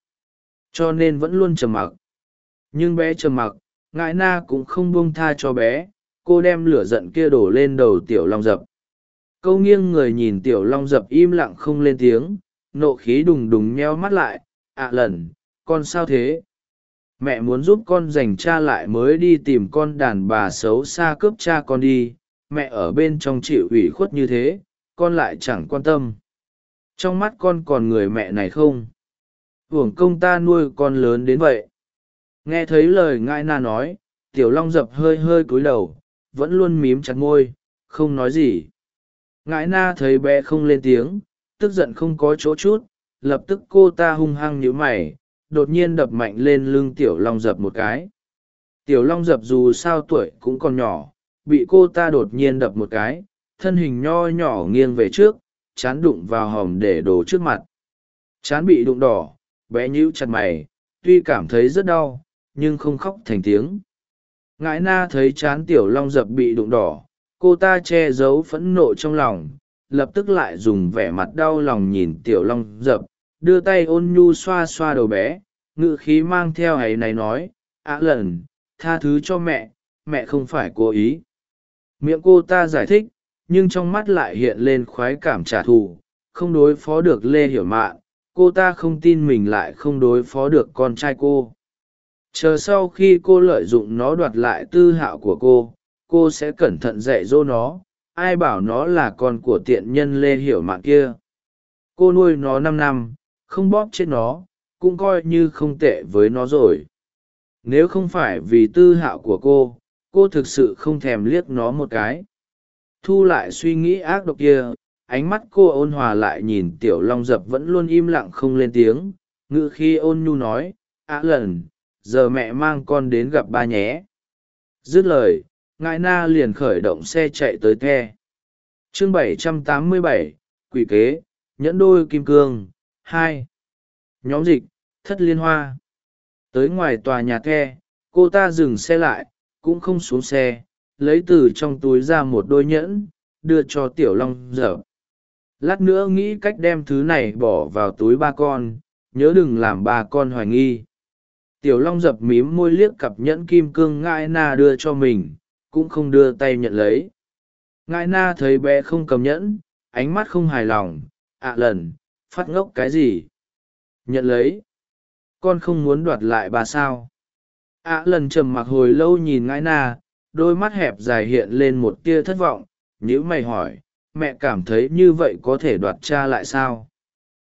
Cho nên vẫn luôn trầm mặc. Nhưng bé trầm mặc, ngãi na cũng không buông tha cho bé, cô đem lửa giận kia đổ lên đầu tiểu long dập câu nghiêng người nhìn tiểu long dập im lặng không lên tiếng, nộ khí đùng đùng nheo mắt lại, ạ lần, con sao thế? Mẹ muốn giúp con giành cha lại mới đi tìm con đàn bà xấu xa cướp cha con đi, mẹ ở bên trong chịu ủy khuất như thế, con lại chẳng quan tâm. Trong mắt con còn người mẹ này không? Hưởng công ta nuôi con lớn đến vậy. Nghe thấy lời ngai na nói, tiểu long dập hơi hơi cúi đầu, vẫn luôn mím chặt môi, không nói gì ngãi na thấy bé không lên tiếng, tức giận không có chỗ chút, lập tức cô ta hung hăng nhíu mày, đột nhiên đập mạnh lên lưng tiểu long dập một cái. Tiểu long dập dù sao tuổi cũng còn nhỏ, bị cô ta đột nhiên đập một cái, thân hình nho nhỏ nghiêng về trước, chán đụng vào hòm để đổ trước mặt. Chán bị đụng đỏ, bé nhíu chặt mày, tuy cảm thấy rất đau, nhưng không khóc thành tiếng. Ngãi na thấy chán tiểu long dập bị đụng đỏ cô ta che giấu phẫn nộ trong lòng, lập tức lại dùng vẻ mặt đau lòng nhìn tiểu long dập, đưa tay ôn nhu xoa xoa đầu bé ngự khí mang theo ấy này nói ạ lần, tha thứ cho mẹ mẹ không phải cố ý. Miệng cô ta giải thích, nhưng trong mắt lại hiện lên khoái cảm trả thù, không đối phó được lê hiểu mạn, cô ta không tin mình lại không đối phó được con trai cô. Chờ sau khi cô lợi dụng nó đoạt lại tư hạo của cô cô sẽ cẩn thận dạy dỗ nó, ai bảo nó là con của tiện nhân lê hiểu mạng kia. Cô nuôi nó năm năm, không bóp chết nó, cũng coi như không tệ với nó rồi. Nếu không phải vì tư hạo của cô cô thực sự không thèm liếc nó một cái. Thu lại suy nghĩ ác độc kia, ánh mắt cô ôn hòa lại nhìn tiểu long dập vẫn luôn im lặng không lên tiếng. Ngự khi ôn nhu nói, á lần, giờ mẹ mang con đến gặp ba nhé. Dứt lời ngài na liền khởi động xe chạy tới the. Chương 787, quỷ kế nhẫn đôi kim cương hai. Nhóm dịch thất liên hoa. Tới ngoài tòa nhà the cô ta dừng xe lại cũng không xuống xe lấy từ trong túi ra một đôi nhẫn đưa cho tiểu long dở. Lát nữa nghĩ cách đem thứ này bỏ vào túi ba con nhớ đừng làm ba con hoài nghi. Tiểu long dập mím môi liếc cặp nhẫn kim cương ngãi na đưa cho mình cũng không đưa tay nhận lấy. Ngãi na thấy bé không cầm nhẫn, ánh mắt không hài lòng, ạ à lần, phát ngốc cái gì? Nhận lấy. Con không muốn đoạt lại bà sao? Ạ à lần trầm mặc hồi lâu nhìn ngãi na, đôi mắt hẹp dài hiện lên một tia thất vọng nhữ mày hỏi, mẹ cảm thấy như vậy có thể đoạt cha lại sao?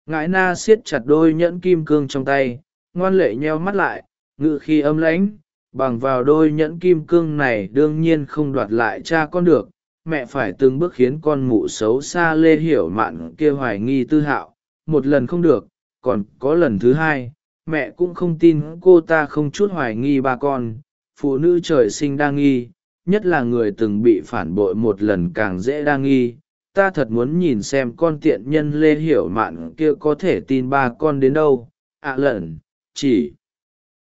Ngãi na siết chặt đôi nhẫn kim cương trong tay, ngoan lệ nheo mắt lại, ngự khi âm lãnh bằng vào đôi nhẫn kim cương này đương nhiên không đoạt lại cha con được, mẹ phải từng bước khiến con mụ xấu xa lê hiểu mạn kia hoài nghi tư hạo, một lần không được, còn có lần thứ hai, mẹ cũng không tin cô ta không chút hoài nghi ba con, phụ nữ trời sinh đa nghi, nhất là người từng bị phản bội một lần càng dễ đa nghi, ta thật muốn nhìn xem con tiện nhân lê hiểu mạn kia có thể tin ba con đến đâu, ạ à lẩn chỉ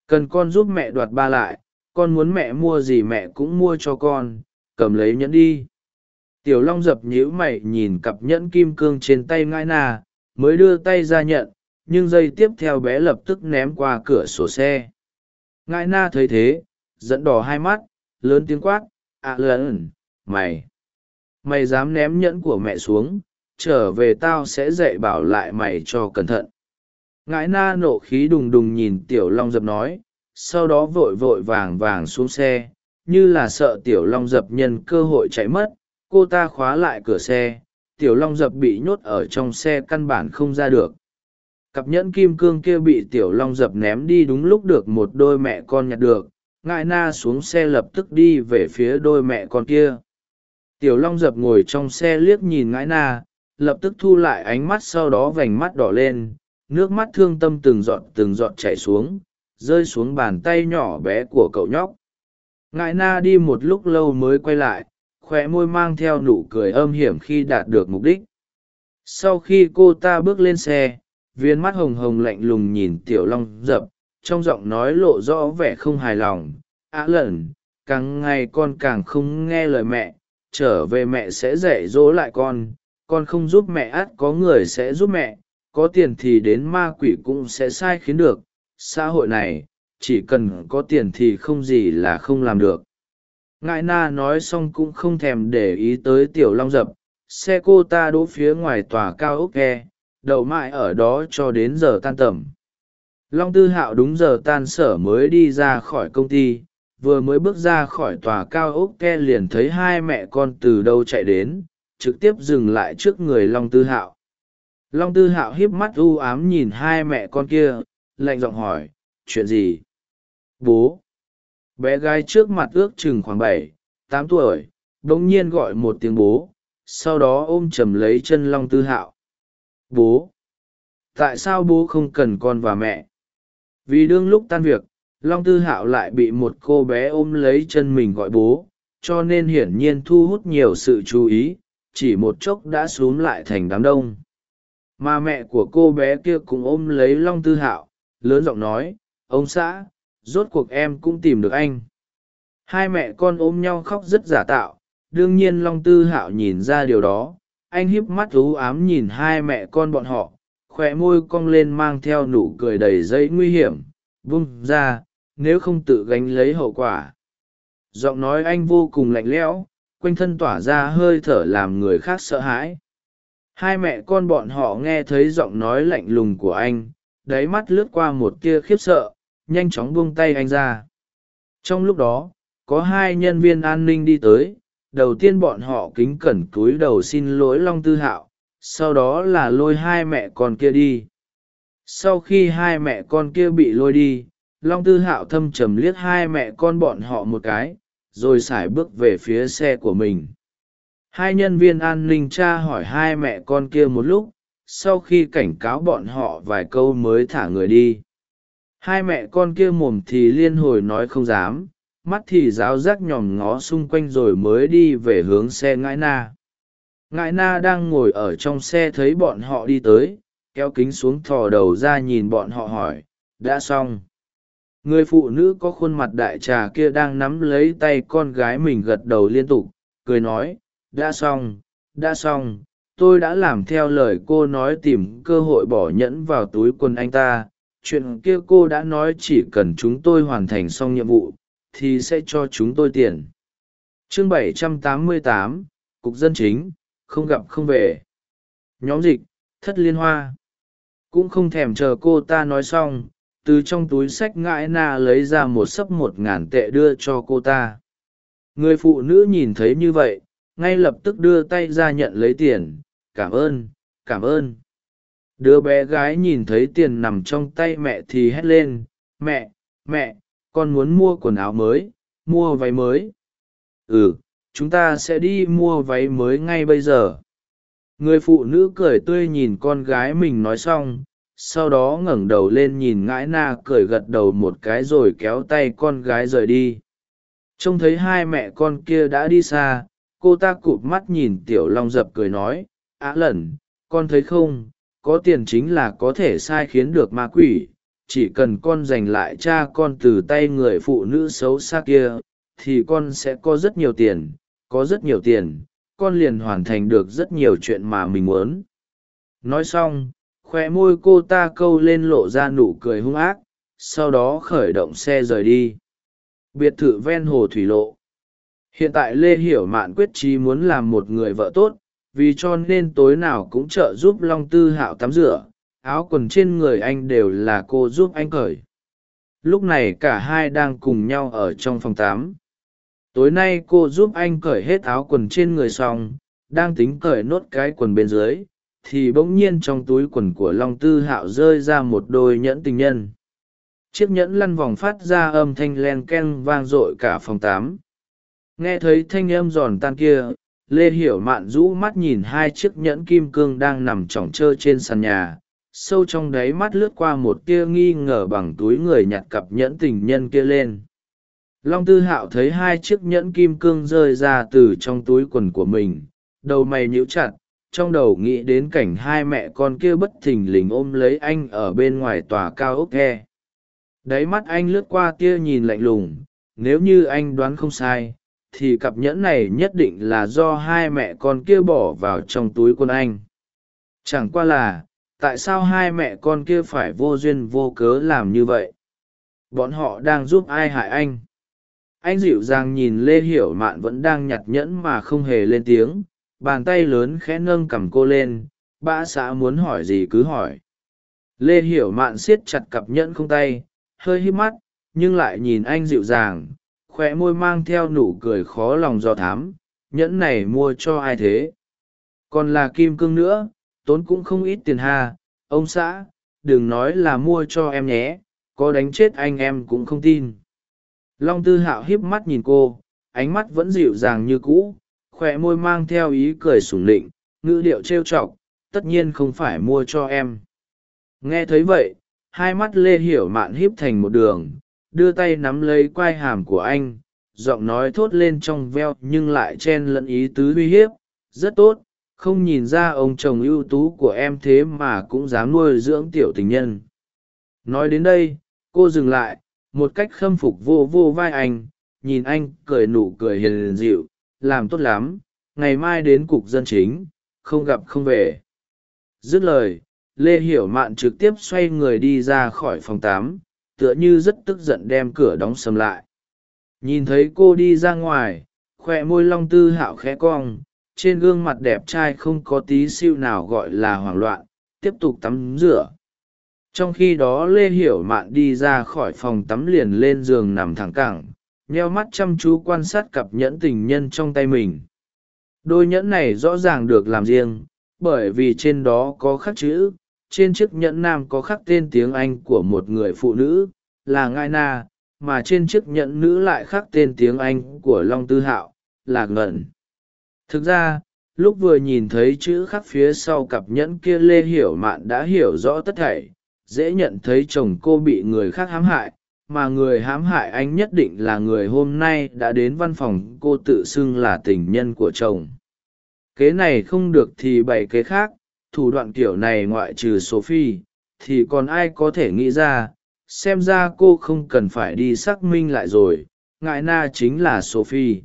cần con giúp mẹ đoạt ba lại, con muốn mẹ mua gì mẹ cũng mua cho con, cầm lấy nhẫn đi. Tiểu long dập nhíu mày nhìn cặp nhẫn kim cương trên tay ngãi na, mới đưa tay ra nhận, nhưng giây tiếp theo bé lập tức ném qua cửa sổ xe. Ngãi na thấy thế dẫn đỏ hai mắt, lớn tiếng quát ạ à lần, mày mày dám ném nhẫn của mẹ xuống, trở về tao sẽ dạy bảo lại mày cho cẩn thận ngãi na nộ khí đùng đùng nhìn tiểu long dập nói, sau đó vội vội vàng vàng xuống xe, như là sợ tiểu long dập nhân cơ hội chạy mất, cô ta khóa lại cửa xe, tiểu long dập bị nhốt ở trong xe căn bản không ra được. Cặp nhẫn kim cương kia bị tiểu long dập ném đi đúng lúc được một đôi mẹ con nhặt được ngại na xuống xe lập tức đi về phía đôi mẹ con kia. Tiểu long dập ngồi trong xe liếc nhìn ngãi na, lập tức thu lại ánh mắt sau đó vành mắt đỏ lên nước mắt thương tâm từng giọt từng giọt chảy xuống, rơi xuống bàn tay nhỏ bé của cậu nhóc. Ngại na đi một lúc lâu mới quay lại khoe môi mang theo nụ cười âm hiểm khi đạt được mục đích. Sau khi cô ta bước lên xe, viên mắt hồng hồng lạnh lùng nhìn tiểu long dập, trong giọng nói lộ rõ vẻ không hài lòng. Á lẩn càng ngày con càng không nghe lời mẹ, trở về mẹ sẽ dạy dỗ lại con con không giúp mẹ ắt có người sẽ giúp mẹ có tiền thì đến ma quỷ cũng sẽ sai khiến được, xã hội này, chỉ cần có tiền thì không gì là không làm được. Ngại na nói xong cũng không thèm để ý tới tiểu long dập, xe cô ta đỗ phía ngoài tòa cao ốc ghe, đậu mãi ở đó cho đến giờ tan tầm. Long tư hạo đúng giờ tan sở mới đi ra khỏi công ty, vừa mới bước ra khỏi tòa cao ốc ke liền thấy hai mẹ con từ đâu chạy đến, trực tiếp dừng lại trước người long tư hạo long tư hạo hiếp mắt u ám nhìn hai mẹ con kia, lạnh giọng hỏi, chuyện gì? Bố. Bé gái trước mặt ước chừng khoảng bảy, tám tuổi đ nhiên gọi một tiếng bố sau đó ôm chầm lấy chân long tư hạo. Bố. Tại sao bố không cần con và mẹ? Vì đương lúc tan việc, long tư hạo lại bị một cô bé ôm lấy chân mình gọi bố cho nên hiển nhiên thu hút nhiều sự chú ý, chỉ một chốc đã x u ố n g lại thành đám đông mà mẹ của cô bé kia cũng ôm lấy long tư hạo, lớn giọng nói, ông xã, rốt cuộc em cũng tìm được anh. Hai mẹ con ôm nhau khóc rất giả tạo, đương nhiên long tư hạo nhìn ra điều đó, anh híp mắt ú ám nhìn hai mẹ con bọn họ khoe môi cong lên mang theo nụ cười đầy dây nguy hiểm, vung ra, nếu không tự gánh lấy hậu quả. Giọng nói anh vô cùng lạnh lẽo, quanh thân tỏa ra hơi thở làm người khác sợ hãi hai mẹ con bọn họ nghe thấy giọng nói lạnh lùng của anh, đáy mắt lướt qua một tia khiếp sợ, nhanh chóng buông tay anh ra. Trong lúc đó, có hai nhân viên an ninh đi tới, đầu tiên bọn họ kính cẩn cúi đầu xin lỗi long tư hạo, sau đó là lôi hai mẹ con kia đi. Sau khi hai mẹ con kia bị lôi đi, long tư hạo thâm trầm liếc hai mẹ con bọn họ một cái, rồi x ả i bước về phía xe của mình hai nhân viên an ninh tra hỏi hai mẹ con kia một lúc, sau khi cảnh cáo bọn họ vài câu mới thả người đi. Hai mẹ con kia mồm thì liên hồi nói không dám, mắt thì giáo giác nhòm ngó xung quanh rồi mới đi về hướng xe ngãi na. Ngãi na đang ngồi ở trong xe thấy bọn họ đi tới, kéo kính xuống thò đầu ra nhìn bọn họ hỏi, đã xong? Người phụ nữ có khuôn mặt đại trà kia đang nắm lấy tay con gái mình gật đầu liên tục, cười nói đã xong đã xong tôi đã làm theo lời cô nói tìm cơ hội bỏ nhẫn vào túi quần anh ta. Chuyện kia cô đã nói chỉ cần chúng tôi hoàn thành xong nhiệm vụ thì sẽ cho chúng tôi tiền. Chương 788, cục dân chính không gặp không về. Nhóm dịch thất liên hoa. Cũng không thèm chờ cô ta nói xong từ trong túi sách ngãi na lấy ra một sấp một ngàn tệ đưa cho cô ta. Người phụ nữ nhìn thấy như vậy ngay lập tức đưa tay ra nhận lấy tiền. Cảm ơn cảm ơn. Đứa bé gái nhìn thấy tiền nằm trong tay mẹ thì hét lên. Mẹ mẹ, con muốn mua quần áo mới, mua váy mới. Ừ chúng ta sẽ đi mua váy mới ngay bây giờ. Người phụ nữ cười tươi nhìn con gái mình nói xong, sau đó ngẩng đầu lên nhìn ngãi na cười gật đầu một cái rồi kéo tay con gái rời đi. Trông thấy hai mẹ con kia đã đi xa cô ta cụp mắt nhìn tiểu long dập cười nói, á lẩn con thấy không, có tiền chính là có thể sai khiến được ma quỷ, chỉ cần con giành lại cha con từ tay người phụ nữ xấu xa kia, thì con sẽ có rất nhiều tiền, có rất nhiều tiền, con liền hoàn thành được rất nhiều chuyện mà mình muốn. Nói xong, khoe môi cô ta câu lên lộ ra nụ cười hung ác, sau đó khởi động xe rời đi. Biệt thự ven hồ thủy lộ hiện tại lê hiểu mạn quyết trí muốn làm một người vợ tốt, vì cho nên tối nào cũng trợ giúp long tư hạo tắm rửa, áo quần trên người anh đều là cô giúp anh cởi. Lúc này cả hai đang cùng nhau ở trong phòng tám tối nay cô giúp anh cởi hết áo quần trên người xong, đang tính cởi nốt cái quần bên dưới, thì bỗng nhiên trong túi quần của long tư hạo rơi ra một đôi nhẫn tình nhân. Chiếc nhẫn lăn vòng phát ra âm thanh len ken vang r cả phòng tám nghe thấy thanh âm giòn tan kia, lê hiểu mạn rũ mắt nhìn hai chiếc nhẫn kim cương đang nằm chỏng trơ trên sàn nhà, sâu trong đáy mắt lướt qua một tia nghi ngờ bằng túi người nhặt cặp nhẫn tình nhân kia lên. Long tư hạo thấy hai chiếc nhẫn kim cương rơi ra từ trong túi quần của mình, đầu mày nhíu chặt, trong đầu nghĩ đến cảnh hai mẹ con kia bất thình lình ôm lấy anh ở bên ngoài tòa cao ốc ghe. Đáy mắt anh lướt qua tia nhìn lạnh lùng, nếu như anh đoán không sai thì cặp nhẫn này nhất định là do hai mẹ con kia bỏ vào trong túi quân anh. Chẳng qua là, tại sao hai mẹ con kia phải vô duyên vô cớ làm như vậy? Bọn họ đang giúp ai hại anh? Anh dịu dàng nhìn lê hiểu mạn vẫn đang nhặt nhẫn mà không hề lên tiếng, bàn tay lớn khẽ nâng cầm cô lên, bã xã muốn hỏi gì cứ hỏi. Lê hiểu mạn siết chặt cặp nhẫn không tay, hơi hít mắt, nhưng lại nhìn anh dịu dàng khoe môi mang theo nụ cười khó lòng do thám, nhẫn này mua cho ai thế? Còn là kim cương nữa, tốn cũng không ít tiền ha, ông xã, đừng nói là mua cho em nhé, có đánh chết anh em cũng không tin. Long tư hạo hiếp mắt nhìn cô, ánh mắt vẫn dịu dàng như cũ khoe môi mang theo ý cười sủng lịnh ngữ điệu trêu chọc, tất nhiên không phải mua cho em. Nghe thấy vậy, hai mắt lê hiểu mạn hiếp thành một đường đưa tay nắm lấy quai hàm của anh, giọng nói thốt lên trong veo nhưng lại chen lẫn ý tứ uy hiếp. Rất tốt, không nhìn ra ông chồng ưu tú của em thế mà cũng dám nuôi dưỡng tiểu tình nhân. Nói đến đây, cô dừng lại, một cách khâm phục vô vô vai anh, nhìn anh cười nụ cười hiền dịu, làm tốt lắm, ngày mai đến cục dân chính, không gặp không về. Dứt lời, lê hiểu mạn trực tiếp xoay người đi ra khỏi phòng tám tựa như rất tức giận đem cửa đóng sầm lại. Nhìn thấy cô đi ra ngoài khoe môi long tư hạo khẽ cong, trên gương mặt đẹp trai không có tí siêu nào gọi là hoảng loạn, tiếp tục tắm rửa. Trong khi đó lê hiểu mạn đi ra khỏi phòng tắm liền lên giường nằm thẳng cẳng, nheo mắt chăm chú quan sát cặp nhẫn tình nhân trong tay mình. Đôi nhẫn này rõ ràng được làm riêng, bởi vì trên đó có khắc chữ trên chiếc nhẫn nam có khắc tên tiếng anh của một người phụ nữ, là ngai na, mà trên chiếc nhẫn nữ lại khắc tên tiếng anh của long tư hạo, là ngẩn. Thực ra, lúc vừa nhìn thấy chữ khắc phía sau cặp nhẫn kia lê hiểu mạn đã hiểu rõ tất thảy, dễ nhận thấy chồng cô bị người khác hãm hại, mà người hãm hại anh nhất định là người hôm nay đã đến văn phòng cô tự xưng là tình nhân của chồng. Kế này không được thì bày kế khác thủ đoạn kiểu này ngoại trừ sophie, thì còn ai có thể nghĩ ra, xem ra cô không cần phải đi xác minh lại rồi, ngại na chính là sophie.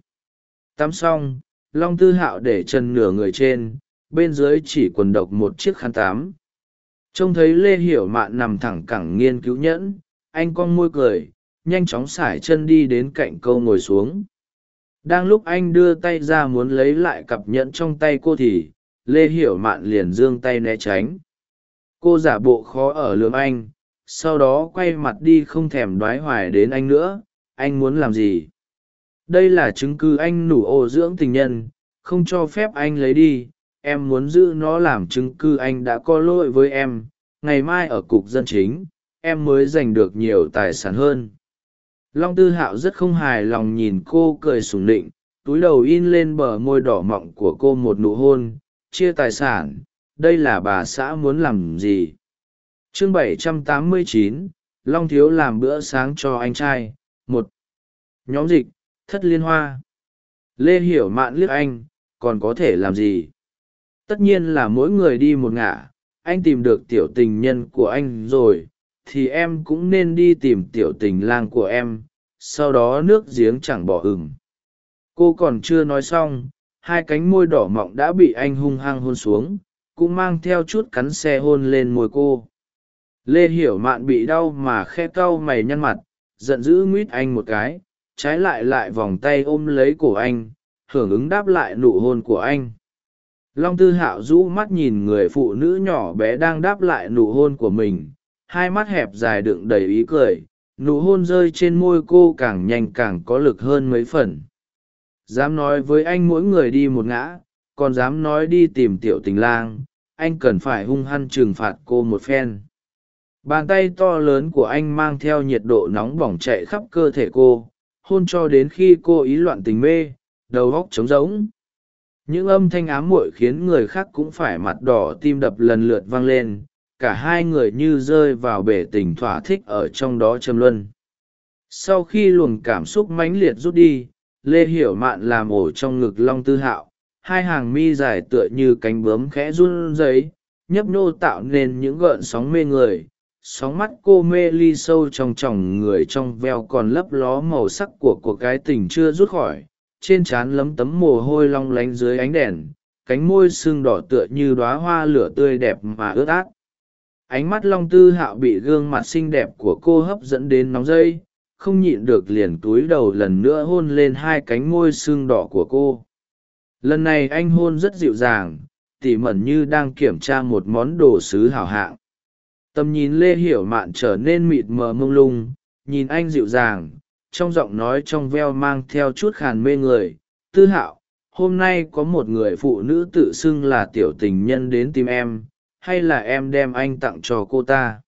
Tắm xong, long tư hạo để chân nửa người trên, bên dưới chỉ quần độc một chiếc khăn tám. Trông thấy lê hiểu mạn nằm thẳng cẳng nghiên cứu nhẫn, anh con môi cười, nhanh chóng x ả i chân đi đến cạnh câu ngồi xuống. Đang lúc anh đưa tay ra muốn lấy lại cặp nhẫn trong tay cô thì lê hiểu mạn liền giương tay né tránh. Cô giả bộ khó ở lường anh, sau đó quay mặt đi không thèm đoái hoài đến anh nữa. Anh muốn làm gì? Đây là chứng cứ anh nủ ô dưỡng tình nhân, không cho phép anh lấy đi. Em muốn giữ nó làm chứng cứ anh đã có lỗi với em. Ngày mai ở cục dân chính, em mới giành được nhiều tài sản hơn. Long tư hạo rất không hài lòng nhìn cô cười sủng định túi đầu in lên bờ môi đỏ mọng của cô một nụ hôn chia tài sản đây là bà xã muốn làm gì? Chương 789, long thiếu làm bữa sáng cho anh trai. Một nhóm dịch thất liên hoa. Lê hiểu mạn liếc anh còn có thể làm gì? Tất nhiên là mỗi người đi một ngả anh tìm được tiểu tình nhân của anh rồi thì em cũng nên đi tìm tiểu tình lang của em sau đó nước giếng chẳng bỏ ừng. Cô còn chưa nói xong hai cánh môi đỏ mọng đã bị anh hung hăng hôn xuống, cũng mang theo chút cắn xe hôn lên môi cô. Lê hiểu mạn bị đau mà khe cau mày nhăn mặt, giận dữ nguýt anh một cái, trái lại lại vòng tay ôm lấy cổ anh, hưởng ứng đáp lại nụ hôn của anh. Long tư hạo rũ mắt nhìn người phụ nữ nhỏ bé đang đáp lại nụ hôn của mình, hai mắt hẹp dài đựng đầy ý cười, nụ hôn rơi trên môi cô càng nhanh càng có lực hơn mấy phần dám nói với anh mỗi người đi một ngã, còn dám nói đi tìm tiểu tình lang, anh cần phải hung hăng trừng phạt cô một phen. Bàn tay to lớn của anh mang theo nhiệt độ nóng bỏng chạy khắp cơ thể cô, hôn cho đến khi cô ý loạn tình mê, đầu góc trống rỗng. Những âm thanh ám muội khiến người khác cũng phải mặt đỏ tim đập lần lượt vang lên, cả hai người như rơi vào bể tình thỏa thích ở trong đó châm luân. Sau khi luồng cảm xúc mãnh liệt rút đi lê hiểu mạn làm ổ trong ngực long tư hạo, hai hàng mi dài tựa như cánh bướm khẽ run rẩy, nhấp nhô tạo nên những gợn sóng mê người, sóng mắt cô mê ly sâu trong tròng người trong veo còn lấp ló màu sắc của cuộc cái tình chưa rút khỏi, trên trán lấm tấm mồ hôi long lánh dưới ánh đèn, cánh môi sưng đỏ tựa như đoá hoa lửa tươi đẹp mà ướt át. Ánh mắt long tư hạo bị gương mặt xinh đẹp của cô hấp dẫn đến nóng dây không nhịn được liền túi đầu lần nữa hôn lên hai cánh môi xương đỏ của cô. Lần này anh hôn rất dịu dàng, tỉ mẩn như đang kiểm tra một món đồ sứ hảo hạng. Tầm nhìn lê hiểu mạn trở nên mịt mờ mông lung, nhìn anh dịu dàng, trong giọng nói trong veo mang theo chút khàn mê người. Tư hạo, hôm nay có một người phụ nữ tự xưng là tiểu tình nhân đến tìm em, hay là em đem anh tặng cho cô ta?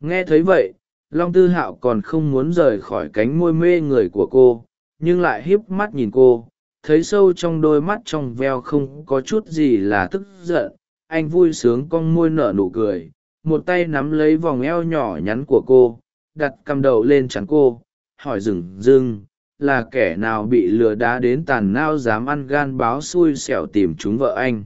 Nghe thấy vậy long tư hạo còn không muốn rời khỏi cánh môi mê người của cô, nhưng lại híp mắt nhìn cô, thấy sâu trong đôi mắt trong veo không có chút gì là tức giận, anh vui sướng cong môi nở nụ cười, một tay nắm lấy vòng eo nhỏ nhắn của cô, đặt cằm đầu lên chắn cô, hỏi dừng dưng là kẻ nào bị lừa đá đến tàn nao dám ăn gan báo xui xẻo tìm chúng vợ anh?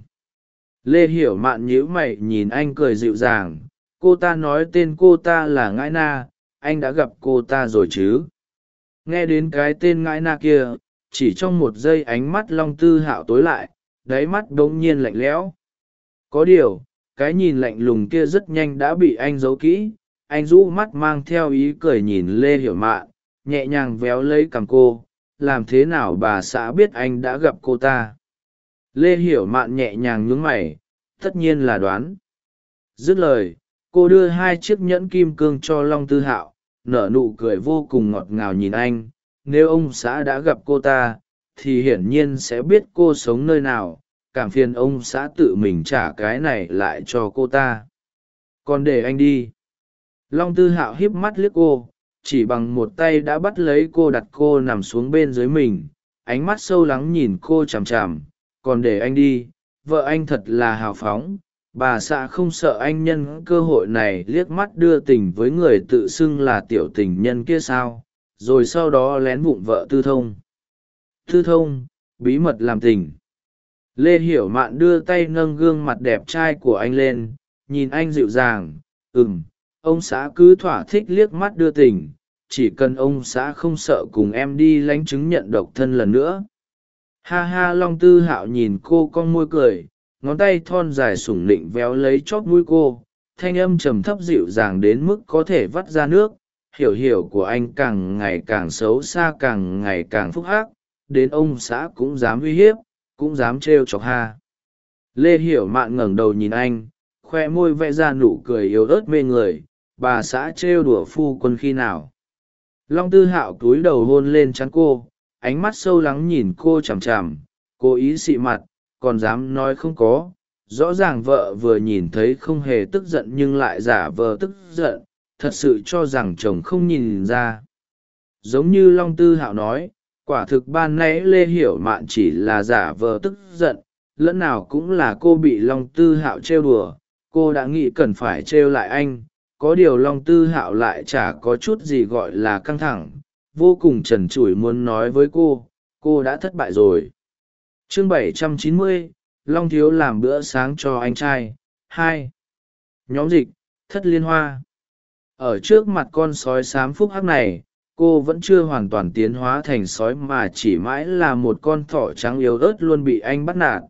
Lê hiểu mạn nhíu mày nhìn anh cười dịu dàng cô ta nói tên cô ta là ngãi na, anh đã gặp cô ta rồi chứ? Nghe đến cái tên ngãi na kia, chỉ trong một giây ánh mắt long tư hạo tối lại, đáy mắt đ ố n g nhiên lạnh lẽo. Có điều, cái nhìn lạnh lùng kia rất nhanh đã bị anh giấu kỹ. Anh rũ mắt mang theo ý cười nhìn lê hiểu mạn nhẹ nhàng véo lấy cằm cô. Làm thế nào bà xã biết anh đã gặp cô ta? Lê hiểu mạn nhẹ nhàng nhún mày, tất nhiên là đoán. Dứt lời cô đưa hai chiếc nhẫn kim cương cho long tư hạo, nở nụ cười vô cùng ngọt ngào nhìn anh. Nếu ông xã đã gặp cô ta, thì hiển nhiên sẽ biết cô sống nơi nào. Cảm phiền ông xã tự mình trả cái này lại cho cô ta. Còn để anh đi. Long tư hạo híp mắt liếc cô, chỉ bằng một tay đã bắt lấy cô đặt cô nằm xuống bên dưới mình. Ánh mắt sâu lắng nhìn cô chằm chằm. Còn để anh đi, vợ anh thật là hào phóng bà xã không sợ anh nhân cơ hội này liếc mắt đưa tình với người tự xưng là tiểu tình nhân kia sao? Rồi sau đó lén vụng vợ tư thông. Tư thông, bí mật làm tình. Lê hiểu mạn đưa tay nâng gương mặt đẹp trai của anh lên, nhìn anh dịu dàng, ừm, ông xã cứ thỏa thích liếc mắt đưa tình, chỉ cần ông xã không sợ cùng em đi lánh chứng nhận độc thân lần nữa. Ha ha, long tư hạo nhìn cô con môi cười ngón tay thon dài sủng nịnh véo lấy chót mũi cô, thanh âm trầm thấp dịu dàng đến mức có thể vắt ra nước, hiểu hiểu của anh càng ngày càng xấu xa càng ngày càng phúc hắc, đến ông xã cũng dám uy hiếp, cũng dám trêu chọc ha. Lê hiểu mạn ngẩng đầu nhìn anh, khoe môi vẽ ra nụ cười yếu ớt mê người, bà xã trêu đùa phu quân khi nào. Long tư hạo cúi đầu hôn lên chắn cô, ánh mắt sâu lắng nhìn cô chằm chằm cô ý xị mặt còn dám nói không có. Rõ ràng vợ vừa nhìn thấy không hề tức giận nhưng lại giả vờ tức giận, thật sự cho rằng chồng không nhìn ra. Giống như long tư hạo nói, quả thực ban nãy lê hiểu mạn chỉ là giả vờ tức giận, lẫn nào cũng là cô bị long tư hạo trêu đùa, cô đã nghĩ cần phải trêu lại anh. Có điều long tư hạo lại chả có chút gì gọi là căng thẳng, vô cùng trần trụi muốn nói với cô cô đã thất bại rồi chương 790, long thiếu làm bữa sáng cho anh trai. Hai. Nhóm dịch thất liên hoa. Ở trước mặt con sói xám phúc hắc này cô vẫn chưa hoàn toàn tiến hóa thành sói mà chỉ mãi là một con thỏ trắng yếu ớt luôn bị anh bắt nạt.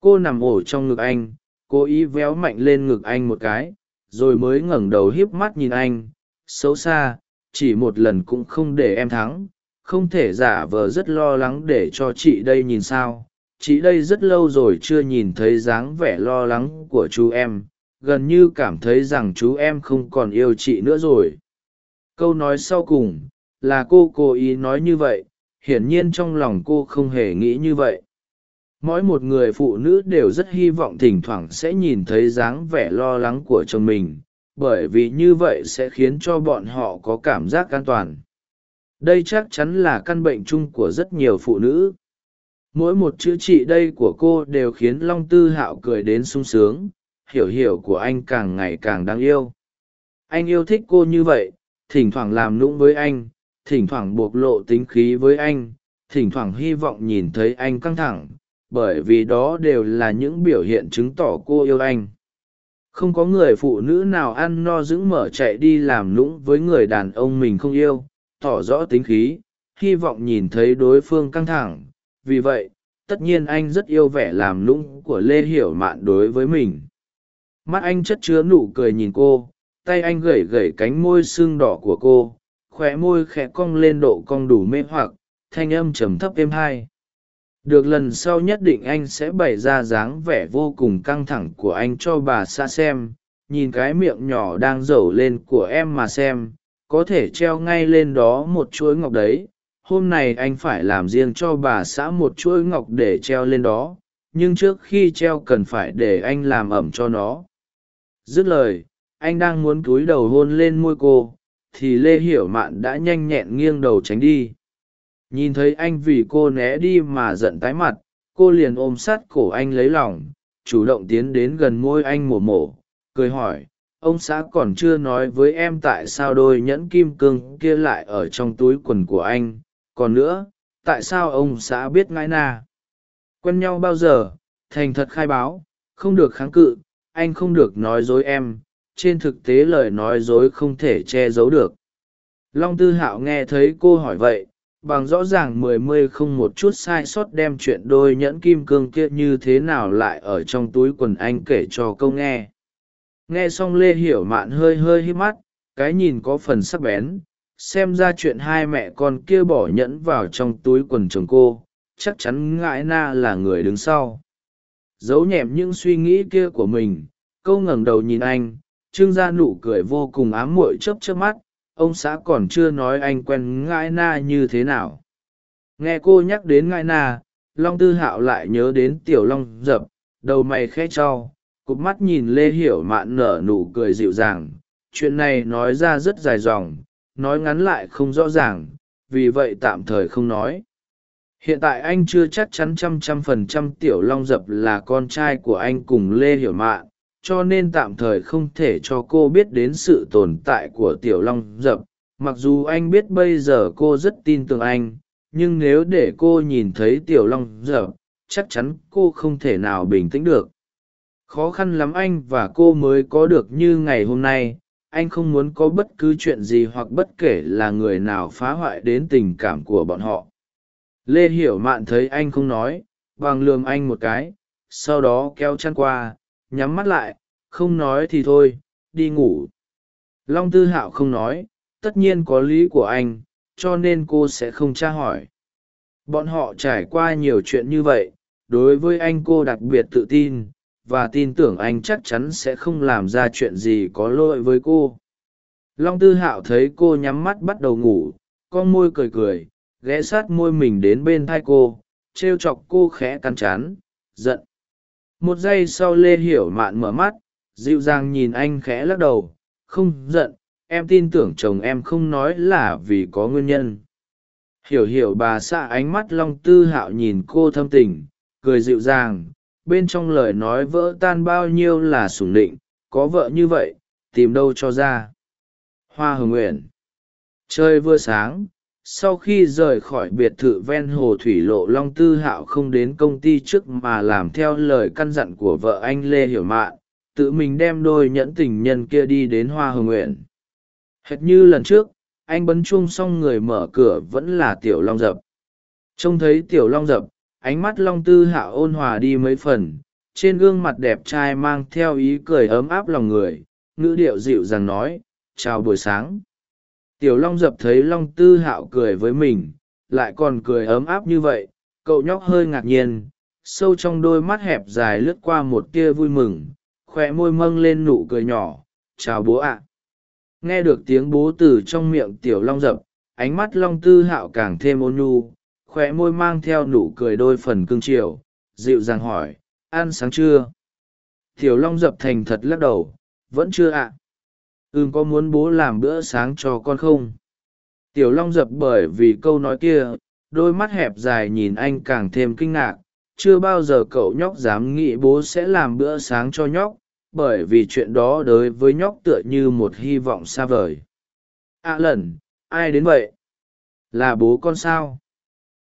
Cô nằm ổ trong ngực anh cố ý véo mạnh lên ngực anh một cái rồi mới ngẩng đầu hiếp mắt nhìn anh. Xấu xa chỉ một lần cũng không để em thắng không thể giả vờ rất lo lắng để cho chị đây nhìn sao. Chị đây rất lâu rồi chưa nhìn thấy dáng vẻ lo lắng của chú em, gần như cảm thấy rằng chú em không còn yêu chị nữa rồi. Câu nói sau cùng, là cô cố ý nói như vậy, hiển nhiên trong lòng cô không hề nghĩ như vậy. Mỗi một người phụ nữ đều rất hy vọng thỉnh thoảng sẽ nhìn thấy dáng vẻ lo lắng của chồng mình, bởi vì như vậy sẽ khiến cho bọn họ có cảm giác an toàn đây chắc chắn là căn bệnh chung của rất nhiều phụ nữ. Mỗi một chữ trị đây của cô đều khiến long tư hạo cười đến sung sướng, hiểu hiểu của anh càng ngày càng đáng yêu. Anh yêu thích cô như vậy, thỉnh thoảng làm nũng với anh, thỉnh thoảng bộc lộ tính khí với anh, thỉnh thoảng hy vọng nhìn thấy anh căng thẳng, bởi vì đó đều là những biểu hiện chứng tỏ cô yêu anh. Không có người phụ nữ nào ăn no dững mở chạy đi làm lũng với người đàn ông mình không yêu tỏ rõ tính khí, hy vọng nhìn thấy đối phương căng thẳng. Vì vậy, tất nhiên anh rất yêu vẻ làm lũng của lê hiểu mạn đối với mình. Mắt anh chất chứa nụ cười nhìn cô, tay anh gẩy gẩy cánh môi sưng đỏ của cô, khóe môi khẽ cong lên độ cong đủ mê hoặc, thanh âm trầm thấp êm hai. Được lần sau nhất định anh sẽ bày ra dáng vẻ vô cùng căng thẳng của anh cho bà xa xem, nhìn cái miệng nhỏ đang rẩu lên của em mà xem có thể treo ngay lên đó một chuỗi ngọc đấy. Hôm nay anh phải làm riêng cho bà xã một chuỗi ngọc để treo lên đó, nhưng trước khi treo cần phải để anh làm ẩm cho nó. Dứt lời, anh đang muốn cúi đầu hôn lên môi cô, thì lê hiểu mạn đã nhanh nhẹn nghiêng đầu tránh đi. Nhìn thấy anh vì cô né đi mà giận tái mặt, cô liền ôm sát cổ anh lấy lòng, chủ động tiến đến gần môi anh mổ mổ, cười hỏi ông xã còn chưa nói với em tại sao đôi nhẫn kim cương kia lại ở trong túi quần của anh. Còn nữa, tại sao ông xã biết ngãi na? Quen nhau bao giờ? Thành thật khai báo, không được kháng cự, anh không được nói dối em. Trên thực tế lời nói dối không thể che giấu được. Long tư hạo nghe thấy cô hỏi vậy, bằng rõ ràng mười mươi không một chút sai sót đem chuyện đôi nhẫn kim cương kia như thế nào lại ở trong túi quần anh kể cho câu nghe nghe xong lê hiểu mạn hơi hơi hít mắt, cái nhìn có phần sắc bén, xem ra chuyện hai mẹ con kia bỏ nhẫn vào trong túi quần chồng cô, chắc chắn ngãi na là người đứng sau. Giấu nhẹm những suy nghĩ kia của mình, câu ngẩng đầu nhìn anh, trương gia nụ cười vô cùng ám muội chớp chớp mắt, ông xã còn chưa nói anh quen ngãi na như thế nào. Nghe cô nhắc đến ngãi na, long tư hạo lại nhớ đến tiểu long dập, đầu mày khẽ trao cụp mắt nhìn lê hiểu mạn nở nụ cười dịu dàng. Chuyện này nói ra rất dài dòng, nói ngắn lại không rõ ràng, vì vậy tạm thời không nói. Hiện tại anh chưa chắc chắn trăm trăm phần trăm tiểu long dập là con trai của anh cùng lê hiểu mạn, cho nên tạm thời không thể cho cô biết đến sự tồn tại của tiểu long dập. Mặc dù anh biết bây giờ cô rất tin tưởng anh, nhưng nếu để cô nhìn thấy tiểu long dập, chắc chắn cô không thể nào bình tĩnh được khó khăn lắm anh và cô mới có được như ngày hôm nay. Anh không muốn có bất cứ chuyện gì hoặc bất kể là người nào phá hoại đến tình cảm của bọn họ. Lê hiểu mạn thấy anh không nói, bằng lườm anh một cái, sau đó kéo chăn qua, nhắm mắt lại, không nói thì thôi, đi ngủ. Long tư hạo không nói, tất nhiên có lý của anh, cho nên cô sẽ không tra hỏi. Bọn họ trải qua nhiều chuyện như vậy, đối với anh cô đặc biệt tự tin và tin tưởng anh chắc chắn sẽ không làm ra chuyện gì có lỗi với cô. Long tư hạo thấy cô nhắm mắt bắt đầu ngủ, con môi cười cười, ghé sát môi mình đến bên thai cô t r e o chọc cô khẽ cắn chán, giận. Một giây sau lê hiểu mạn mở mắt, dịu dàng nhìn anh khẽ lắc đầu, không giận, em tin tưởng chồng em không nói là vì có nguyên nhân. Hiểu hiểu bà xạ ánh mắt long tư hạo nhìn cô thâm tình, cười dịu dàng bên trong lời nói vỡ tan bao nhiêu là sủng định, có vợ như vậy, tìm đâu cho ra. Hoa hồng nguyện chơi vừa sáng, sau khi rời khỏi biệt thự ven hồ thủy lộ long tư hạo không đến công ty trước mà làm theo lời căn dặn của vợ anh lê hiểu mạn, tự mình đem đôi nhẫn tình nhân kia đi đến hoa hồng nguyện hệt như lần trước, anh bấn chuông xong người mở cửa vẫn là tiểu long dập. Trông thấy tiểu long dập ánh mắt long tư hạo ôn hòa đi mấy phần, trên gương mặt đẹp trai mang theo ý cười ấm áp lòng người, ngữ điệu dịu dàng nói, chào buổi sáng. Tiểu long dập thấy long tư hạo cười với mình, lại còn cười ấm áp như vậy, cậu nhóc hơi ngạc nhiên, sâu trong đôi mắt hẹp dài lướt qua một tia vui mừng khoe môi mâng lên nụ cười nhỏ, chào bố ạ. Nghe được tiếng bố từ trong miệng tiểu long dập, ánh mắt long tư hạo càng thêm ôn nhu khóe môi mang theo nụ cười đôi phần cương triều dịu dàng hỏi, ăn sáng chưa? Tiểu long dập thành thật lắc đầu, vẫn chưa ạ. À. ừm, có muốn bố làm bữa sáng cho con không? Tiểu long dập bởi vì câu nói kia, đôi mắt hẹp dài nhìn anh càng thêm kinh ngạc, chưa bao giờ cậu nhóc dám nghĩ bố sẽ làm bữa sáng cho nhóc, bởi vì chuyện đó đối với nhóc tựa như một hy vọng xa vời. À lần ai đến vậy? Là bố con sao?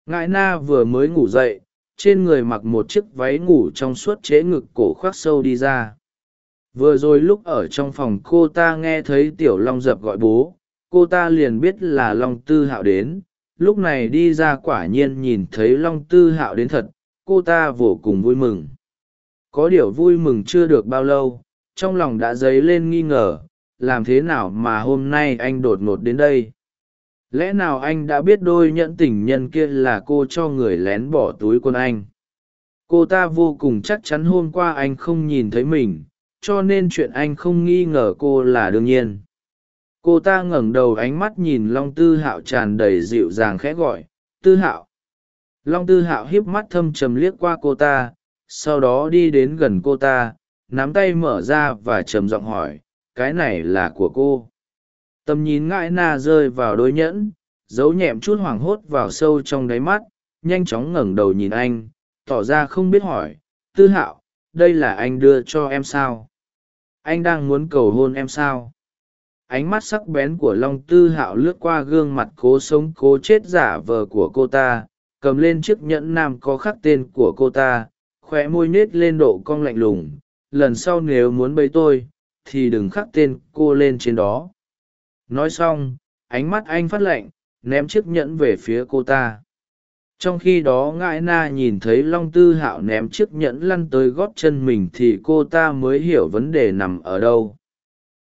Ngại na vừa mới ngủ dậy, trên người mặc một chiếc váy ngủ trong suốt chế ngực cổ khoác sâu đi ra. Vừa rồi lúc ở trong phòng cô ta nghe thấy tiểu long dập gọi bố, cô ta liền biết là long tư hạo đến. Lúc này đi ra quả nhiên nhìn thấy long tư hạo đến thật, cô ta vô cùng vui mừng. Có điều vui mừng chưa được bao lâu, trong lòng đã dấy lên nghi ngờ, làm thế nào mà hôm nay anh đột ngột đến đây? Lẽ nào anh đã biết đôi nhẫn tình nhân kia là cô cho người lén bỏ túi quân anh? Cô ta vô cùng chắc chắn hôm qua anh không nhìn thấy mình, cho nên chuyện anh không nghi ngờ cô là đương nhiên. Cô ta ngẩng đầu ánh mắt nhìn long tư hạo tràn đầy dịu dàng khẽ gọi, tư hạo. Long tư hạo híp mắt thâm trầm liếc qua cô ta, sau đó đi đến gần cô ta, nắm tay mở ra và trầm giọng hỏi, cái này là của cô? Tầm nhìn ngãi na rơi vào đôi nhẫn, giấu nhẹm chút hoảng hốt vào sâu trong đáy mắt, nhanh chóng ngẩng đầu nhìn anh, tỏ ra không biết hỏi, tư hạo, đây là anh đưa cho em sao? Anh đang muốn cầu hôn em sao? Ánh mắt sắc bén của long tư hạo lướt qua gương mặt cố sống cố chết giả vờ của cô ta, cầm lên chiếc nhẫn nam có khắc tên của cô ta khoe môi nết lên độ cong lạnh lùng, lần sau nếu muốn bấy tôi, thì đừng khắc tên cô lên trên đó nói xong, ánh mắt anh phát lạnh, ném chiếc nhẫn về phía cô ta. Trong khi đó ngãi na nhìn thấy long tư hạo ném chiếc nhẫn lăn tới gót chân mình thì cô ta mới hiểu vấn đề nằm ở đâu.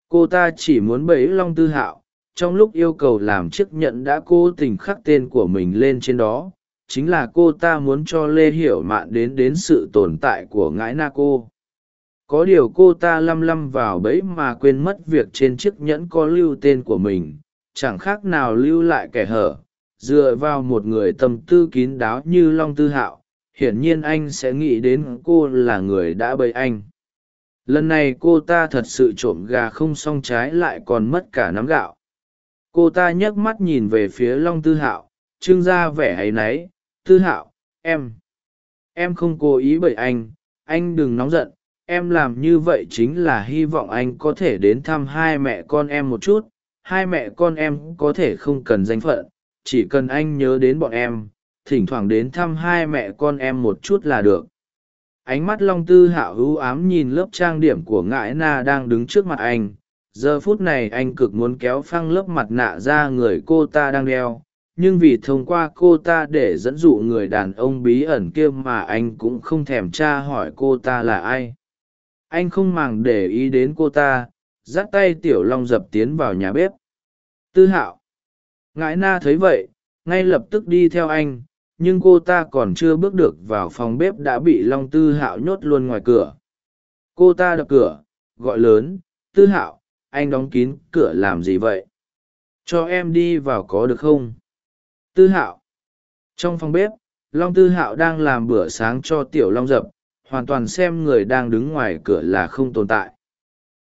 Cô ta chỉ muốn bẫy long tư hạo, trong lúc yêu cầu làm chiếc nhẫn đã cố tình khắc tên của mình lên trên đó, chính là cô ta muốn cho lê hiểu mạn đến đến sự tồn tại của ngãi na cô có điều cô ta lăm lăm vào bẫy mà quên mất việc trên chiếc nhẫn có lưu tên của mình, chẳng khác nào lưu lại kẻ hở, dựa vào một người tâm tư kín đáo như long tư hạo, hiển nhiên anh sẽ nghĩ đến cô là người đã bẫy anh. Lần này cô ta thật sự trộm gà không xong trái lại còn mất cả nắm gạo. Cô ta nhấc mắt nhìn về phía long tư hạo trưng ra vẻ áy náy, tư hạo, em em không cố ý bởi anh anh đừng nóng giận em làm như vậy chính là hy vọng anh có thể đến thăm hai mẹ con em một chút, hai mẹ con em có thể không cần danh phận, chỉ cần anh nhớ đến bọn em, thỉnh thoảng đến thăm hai mẹ con em một chút là được. Ánh mắt long tư hạo ưu ám nhìn lớp trang điểm của ngãi na đang đứng trước mặt anh, giờ phút này anh cực muốn kéo phăng lớp mặt nạ ra người cô ta đang đeo, nhưng vì thông qua cô ta để dẫn dụ người đàn ông bí ẩn kia mà anh cũng không thèm tra hỏi cô ta là ai anh không màng để ý đến cô ta, dắt tay tiểu long dập tiến vào nhà bếp. Tư hạo. Ngãi na thấy vậy, ngay lập tức đi theo anh, nhưng cô ta còn chưa bước được vào phòng bếp đã bị long tư hạo nhốt luôn ngoài cửa. Cô ta đập cửa, gọi lớn, tư hạo, anh đóng kín cửa làm gì vậy? Cho em đi vào có được không? Tư hạo. Trong phòng bếp, long tư hạo đang làm bữa sáng cho tiểu long dập hoàn toàn xem người đang đứng ngoài cửa là không tồn tại.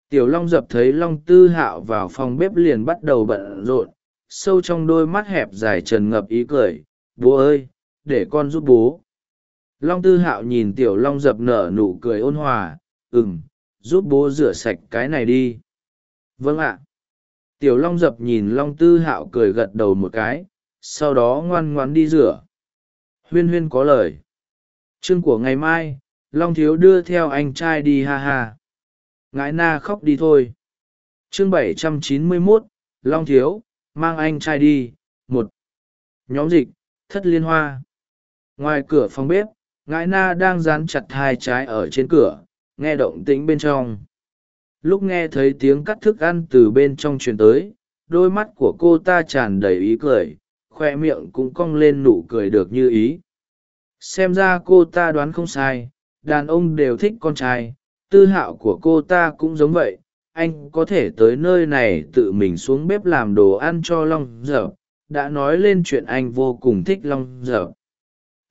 Tiểu long dập thấy long tư hạo vào phòng bếp liền bắt đầu bận rộn, sâu trong đôi mắt hẹp dài trần ngập ý cười, bố ơi, để con giúp bố. Long tư hạo nhìn tiểu long dập nở nụ cười ôn hòa, ừm, giúp bố rửa sạch cái này đi. Vâng ạ. Tiểu long dập nhìn long tư hạo cười gật đầu một cái, sau đó ngoan ngoan đi rửa. Huyên huyên có lời. Chương của ngày mai long thiếu đưa theo anh trai đi ha ha. Ngãi na khóc đi thôi. Chương bảy trăm chín mươi mốt, long thiếu, mang anh trai đi. Một. Nhóm dịch, thất liên hoa. Ngoài cửa phòng bếp, ngãi na đang dán chặt hai trái ở trên cửa, nghe động tĩnh bên trong. Lúc nghe thấy tiếng cắt thức ăn từ bên trong truyền tới, đôi mắt của cô ta tràn đầy ý cười, khoe miệng cũng cong lên nụ cười được như ý. Xem ra cô ta đoán không sai đàn ông đều thích con trai, tư hạo của cô ta cũng giống vậy, anh có thể tới nơi này tự mình xuống bếp làm đồ ăn cho long dở, đã nói lên chuyện anh vô cùng thích long dở.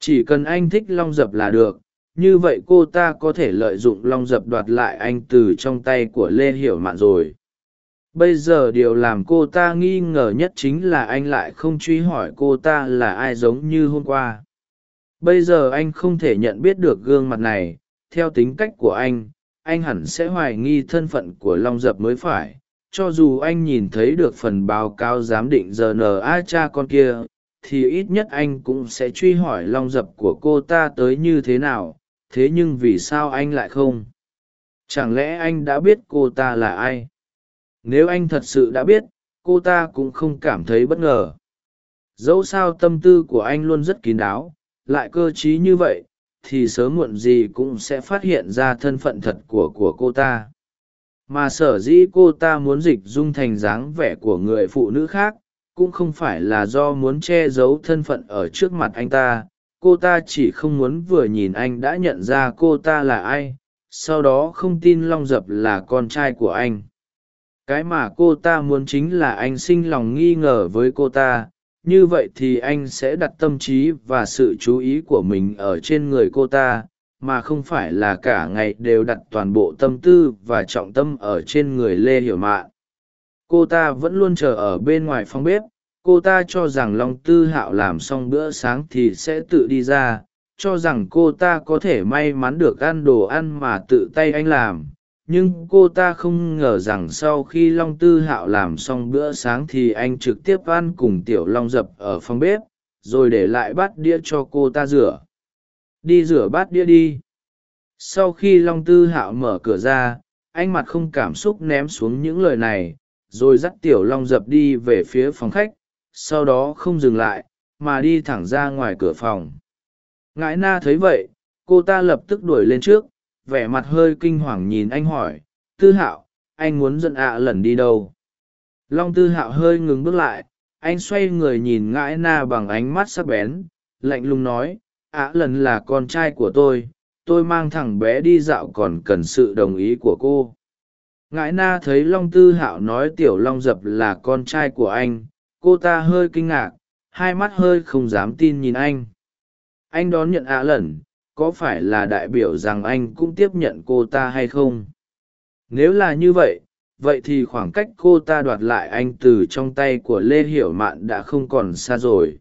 Chỉ cần anh thích long dập là được, như vậy cô ta có thể lợi dụng long dập đoạt lại anh từ trong tay của lê hiểu mạn rồi. Bây giờ điều làm cô ta nghi ngờ nhất chính là anh lại không truy hỏi cô ta là ai giống như hôm qua bây giờ anh không thể nhận biết được gương mặt này, theo tính cách của anh anh hẳn sẽ hoài nghi thân phận của long dập mới phải. Cho dù anh nhìn thấy được phần báo cáo giám định rna cha con kia, thì ít nhất anh cũng sẽ truy hỏi long dập của cô ta tới như thế nào, thế nhưng vì sao anh lại không? Chẳng lẽ anh đã biết cô ta là ai? Nếu anh thật sự đã biết, cô ta cũng không cảm thấy bất ngờ. Dẫu sao tâm tư của anh luôn rất kín đáo lại cơ t r í như vậy, thì sớm muộn gì cũng sẽ phát hiện ra thân phận thật của của cô ta. Mà sở dĩ cô ta muốn dịch dung thành dáng vẻ của người phụ nữ khác, cũng không phải là do muốn che giấu thân phận ở trước mặt anh ta. Cô ta chỉ không muốn vừa nhìn anh đã nhận ra cô ta là ai, sau đó không tin long dập là con trai của anh. Cái mà cô ta muốn chính là anh sinh lòng nghi ngờ với cô ta như vậy thì anh sẽ đặt tâm trí và sự chú ý của mình ở trên người cô ta, mà không phải là cả ngày đều đặt toàn bộ tâm tư và trọng tâm ở trên người lê hiểu mạn. Cô ta vẫn luôn chờ ở bên ngoài phòng bếp, cô ta cho rằng long tư hạo làm xong bữa sáng thì sẽ tự đi ra, cho rằng cô ta có thể may mắn được ăn đồ ăn mà tự tay anh làm nhưng cô ta không ngờ rằng sau khi long tư hạo làm xong bữa sáng thì anh trực tiếp ăn cùng tiểu long dập ở phòng bếp, rồi để lại bát đĩa cho cô ta rửa. Đi rửa bát đĩa đi. Sau khi long tư hạo mở cửa ra anh mặt không cảm xúc ném xuống những lời này, rồi dắt tiểu long dập đi về phía phòng khách, sau đó không dừng lại, mà đi thẳng ra ngoài cửa phòng. Ngãi na thấy vậy, cô ta lập tức đuổi lên trước vẻ mặt hơi kinh hoàng nhìn anh hỏi, tư hạo, anh muốn dẫn ạ lần đi đâu? Long tư hạo hơi ngừng bước lại, anh xoay người nhìn ngãi na bằng ánh mắt sắc bén, lạnh lùng nói, ạ lần là con trai của tôi tôi mang thằng bé đi dạo còn cần sự đồng ý của cô. Ngãi na thấy long tư hạo nói tiểu long dập là con trai của anh, cô ta hơi kinh ngạc, hai mắt hơi không dám tin nhìn anh. Anh đón nhận ạ lần có phải là đại biểu rằng anh cũng tiếp nhận cô ta hay không? Nếu là như vậy vậy thì khoảng cách cô ta đoạt lại anh từ trong tay của lê hiểu mạn đã không còn xa rồi.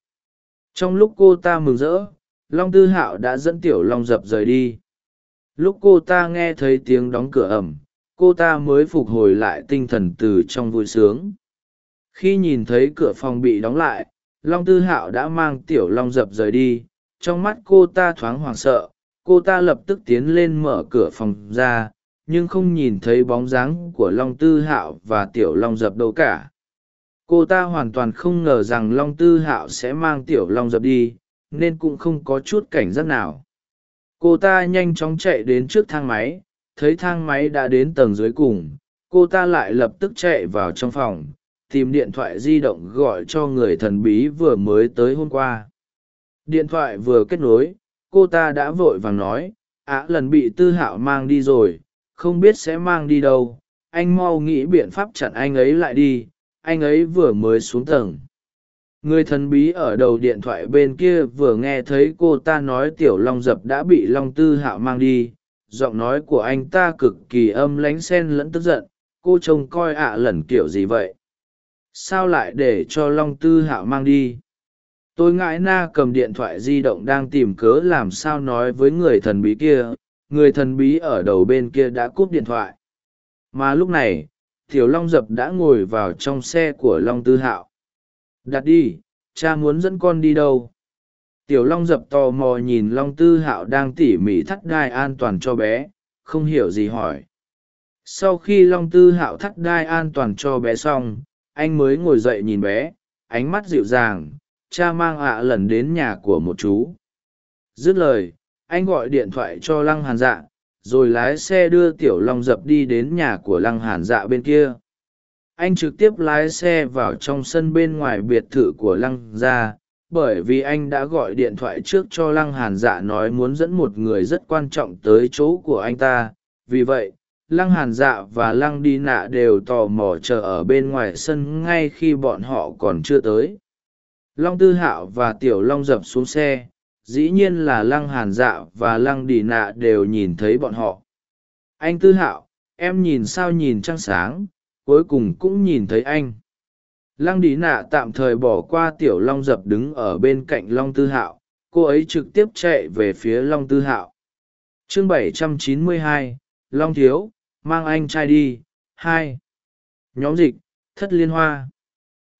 Trong lúc cô ta mừng rỡ, long tư hạo đã dẫn tiểu long dập rời đi. Lúc cô ta nghe thấy tiếng đóng cửa ẩm, cô ta mới phục hồi lại tinh thần từ trong vui sướng. Khi nhìn thấy cửa phòng bị đóng lại, long tư hạo đã mang tiểu long dập rời đi trong mắt cô ta thoáng hoảng sợ, cô ta lập tức tiến lên mở cửa phòng ra, nhưng không nhìn thấy bóng dáng của long tư hạo và tiểu long dập đâu cả. Cô ta hoàn toàn không ngờ rằng long tư hạo sẽ mang tiểu long dập đi, nên cũng không có chút cảnh giác nào. Cô ta nhanh chóng chạy đến trước thang máy, thấy thang máy đã đến tầng dưới cùng, cô ta lại lập tức chạy vào trong phòng, tìm điện thoại di động gọi cho người thần bí vừa mới tới hôm qua điện thoại vừa kết nối, cô ta đã vội vàng nói ạ lần bị tư hạo mang đi rồi, không biết sẽ mang đi đâu. Anh mau nghĩ biện pháp chặn anh ấy lại đi, anh ấy vừa mới xuống tầng. Người thần bí ở đầu điện thoại bên kia vừa nghe thấy cô ta nói tiểu long dập đã bị long tư hạo mang đi, giọng nói của anh ta cực kỳ âm lánh sen lẫn tức giận, cô trông coi ạ, lần kiểu gì vậy? Sao lại để cho long tư hạo mang đi? Tôi ngại na cầm điện thoại di động đang tìm cớ làm sao nói với người thần bí kia, người thần bí ở đầu bên kia đã cúp điện thoại. Mà lúc này, tiểu long dập đã ngồi vào trong xe của long tư hạo. Đặt đi, cha muốn dẫn con đi đâu? Tiểu long dập tò mò nhìn long tư hạo đang tỉ mỉ thắt đai an toàn cho bé, không hiểu gì hỏi. Sau khi long tư hạo thắt đai an toàn cho bé xong, anh mới ngồi dậy nhìn bé, ánh mắt dịu dàng cha mang ạ lần đến nhà của một chú. Dứt lời, anh gọi điện thoại cho lăng hàn dạ rồi lái xe đưa tiểu long dập đi đến nhà của lăng hàn dạ bên kia. Anh trực tiếp lái xe vào trong sân bên ngoài biệt thự của lăng gia, bởi vì anh đã gọi điện thoại trước cho lăng hàn dạ nói muốn dẫn một người rất quan trọng tới chỗ của anh ta. Vì vậy, lăng hàn dạ và lăng đi nạ đều tò mò chờ ở bên ngoài sân ngay khi bọn họ còn chưa tới long tư hạo và tiểu long dập xuống xe dĩ nhiên là lăng hàn dạ và lăng đì nạ đều nhìn thấy bọn họ. Anh tư hạo em nhìn sao nhìn trăng sáng cuối cùng cũng nhìn thấy anh. Lăng đì nạ tạm thời bỏ qua tiểu long dập đứng ở bên cạnh long tư hạo cô ấy trực tiếp chạy về phía long tư hạo. Chương 792, long thiếu mang anh trai đi. Hai nhóm dịch thất liên hoa.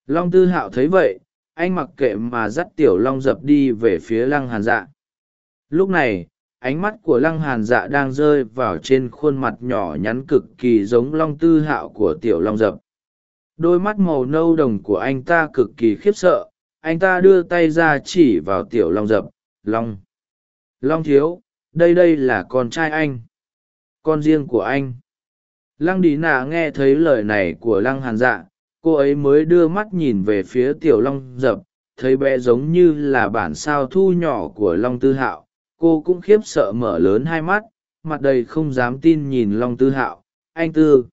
Long tư hạo thấy vậy anh mặc kệ mà dắt tiểu long dập đi về phía lăng hàn dạ. Lúc này, ánh mắt của lăng hàn dạ đang rơi vào trên khuôn mặt nhỏ nhắn cực kỳ giống long tư hạo của tiểu long dập. Đôi mắt màu nâu đồng của anh ta cực kỳ khiếp sợ, anh ta đưa tay ra chỉ vào tiểu long dập, long long thiếu, đây đây là con trai anh, con riêng của anh. Lăng đi nạ nghe thấy lời này của lăng hàn dạ cô ấy mới đưa mắt nhìn về phía tiểu long dập, thấy bé giống như là bản sao thu nhỏ của long tư hạo. Cô cũng khiếp sợ mở lớn hai mắt, mặt đầy không dám tin nhìn long tư hạo. Anh tư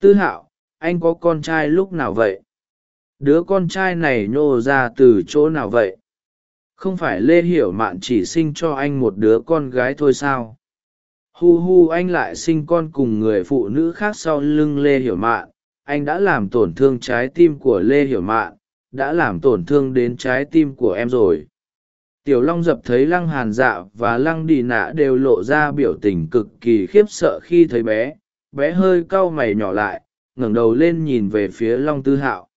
tư hạo, anh có con trai lúc nào vậy? Đứa con trai này nhô ra từ chỗ nào vậy? Không phải lê hiểu mạn chỉ sinh cho anh một đứa con gái thôi sao? Hu hu, anh lại sinh con cùng người phụ nữ khác sau lưng lê hiểu mạn anh đã làm tổn thương trái tim của lê hiểu mạn đã làm tổn thương đến trái tim của em rồi. Tiểu long dập thấy lăng hàn dạ và lăng đi nạ đều lộ ra biểu tình cực kỳ khiếp sợ khi thấy bé. Bé hơi cau mày nhỏ lại, ngẩng đầu lên nhìn về phía long tư hạo.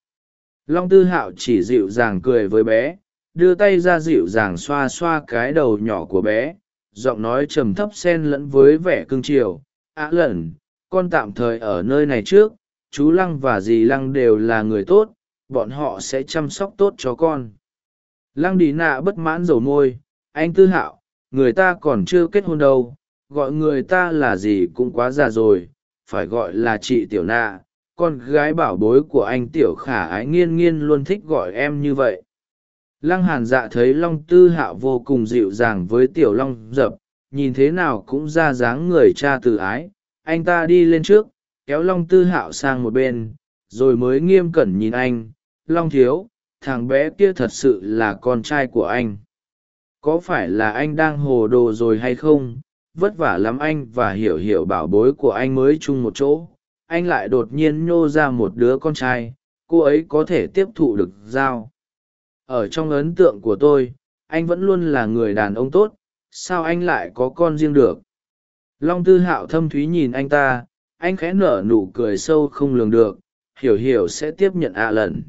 Long tư hạo chỉ dịu dàng cười với bé, đưa tay ra dịu dàng xoa xoa cái đầu nhỏ của bé, giọng nói trầm thấp xen lẫn với vẻ cương triều á lẩn, con tạm thời ở nơi này trước chú lăng và dì lăng đều là người tốt, bọn họ sẽ chăm sóc tốt cho con. Lăng đi nạ bất mãn dầu môi, anh tư hạo, người ta còn chưa kết hôn đâu, gọi người ta là gì cũng quá già rồi, phải gọi là chị tiểu nạ. Con gái bảo bối của anh tiểu khả ái nghiên nghiên luôn thích gọi em như vậy. Lăng hàn dạ thấy long tư hạo vô cùng dịu dàng với tiểu long dập, nhìn thế nào cũng ra dáng người cha tự ái, anh ta đi lên trước kéo long tư hạo sang một bên, rồi mới nghiêm cẩn nhìn anh, long thiếu, thằng bé kia thật sự là con trai của anh. Có phải là anh đang hồ đồ rồi hay không? Vất vả lắm anh và hiểu hiểu bảo bối của anh mới chung một chỗ. Anh lại đột nhiên nhô ra một đứa con trai, cô ấy có thể tiếp thụ được giao ở trong ấn tượng của tôi, anh vẫn luôn là người đàn ông tốt, sao anh lại có con riêng được? Long tư hạo thâm thúy nhìn anh ta anh khẽ nở nụ cười sâu không lường được, hiểu hiểu sẽ tiếp nhận ạ lần.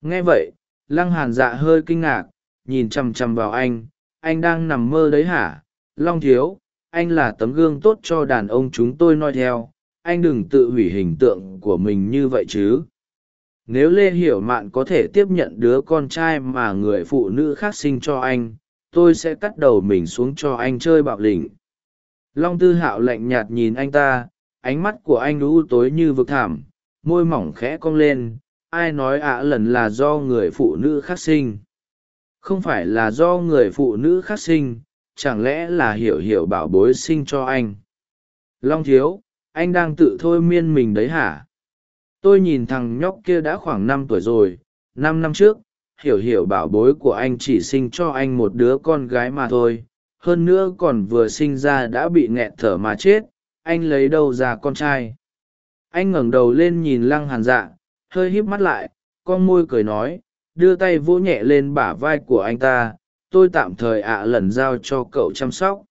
Nghe vậy, lăng hàn dạ hơi kinh ngạc, nhìn chằm chằm vào anh anh đang nằm mơ đấy hả? Long thiếu, anh là tấm gương tốt cho đàn ông chúng tôi noi theo, anh đừng tự hủy hình tượng của mình như vậy chứ. Nếu lê hiểu mạn có thể tiếp nhận đứa con trai mà người phụ nữ khác sinh cho anh, tôi sẽ cắt đầu mình xuống cho anh chơi bạo lĩnh. Long tư hạo lạnh nhạt nhìn anh ta ánh mắt của anh lũ tối như vực thảm, môi mỏng khẽ cong lên, ai nói ạ lần là do người phụ nữ khác sinh? Không phải là do người phụ nữ khác sinh, chẳng lẽ là hiểu hiểu bảo bối sinh cho anh? Long thiếu, anh đang tự thôi miên mình đấy hả? Tôi nhìn thằng nhóc kia đã khoảng năm tuổi rồi, năm năm trước, hiểu hiểu bảo bối của anh chỉ sinh cho anh một đứa con gái mà thôi, hơn nữa còn vừa sinh ra đã bị nghẹn thở mà chết anh lấy đâu ra con trai? Anh ngẩng đầu lên nhìn lăng hàn dạ hơi híp mắt lại, con môi cười nói, đưa tay vỗ nhẹ lên bả vai của anh ta, tôi tạm thời ạ lần giao cho cậu chăm sóc.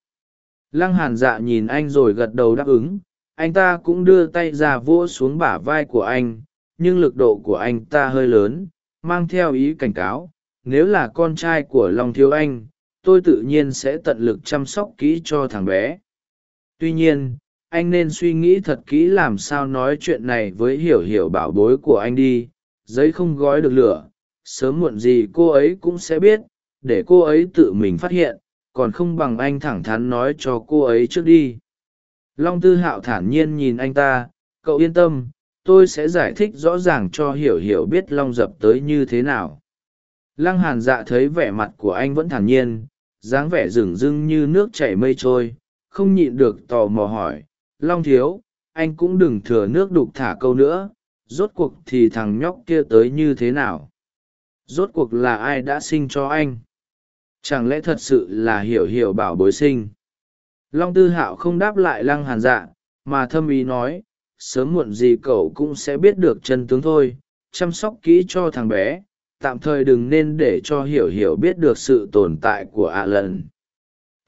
Lăng hàn dạ nhìn anh rồi gật đầu đáp ứng, anh ta cũng đưa tay ra vỗ xuống bả vai của anh, nhưng lực độ của anh ta hơi lớn, mang theo ý cảnh cáo, nếu là con trai của long thiếu anh, tôi tự nhiên sẽ tận lực chăm sóc kỹ cho thằng bé. Tuy nhiên anh nên suy nghĩ thật kỹ làm sao nói chuyện này với hiểu hiểu bảo bối của anh đi, giấy không gói được lửa, sớm muộn gì cô ấy cũng sẽ biết, để cô ấy tự mình phát hiện, còn không bằng anh thẳng thắn nói cho cô ấy trước đi. Long tư hạo thản nhiên nhìn anh ta, cậu yên tâm, tôi sẽ giải thích rõ ràng cho hiểu hiểu biết long dập tới như thế nào. Lăng hàn dạ thấy vẻ mặt của anh vẫn thản nhiên, dáng vẻ rừng rưng như nước chảy mây trôi, không nhịn được tò mò hỏi long thiếu, anh cũng đừng thừa nước đục thả câu nữa, rốt cuộc thì thằng nhóc kia tới như thế nào? Rốt cuộc là ai đã sinh cho anh? Chẳng lẽ thật sự là hiểu hiểu bảo bối sinh? Long tư hạo không đáp lại lăng hàn dạ mà thâm ý nói, sớm muộn gì cậu cũng sẽ biết được chân tướng thôi, chăm sóc kỹ cho thằng bé, tạm thời đừng nên để cho hiểu hiểu biết được sự tồn tại của ạ lần.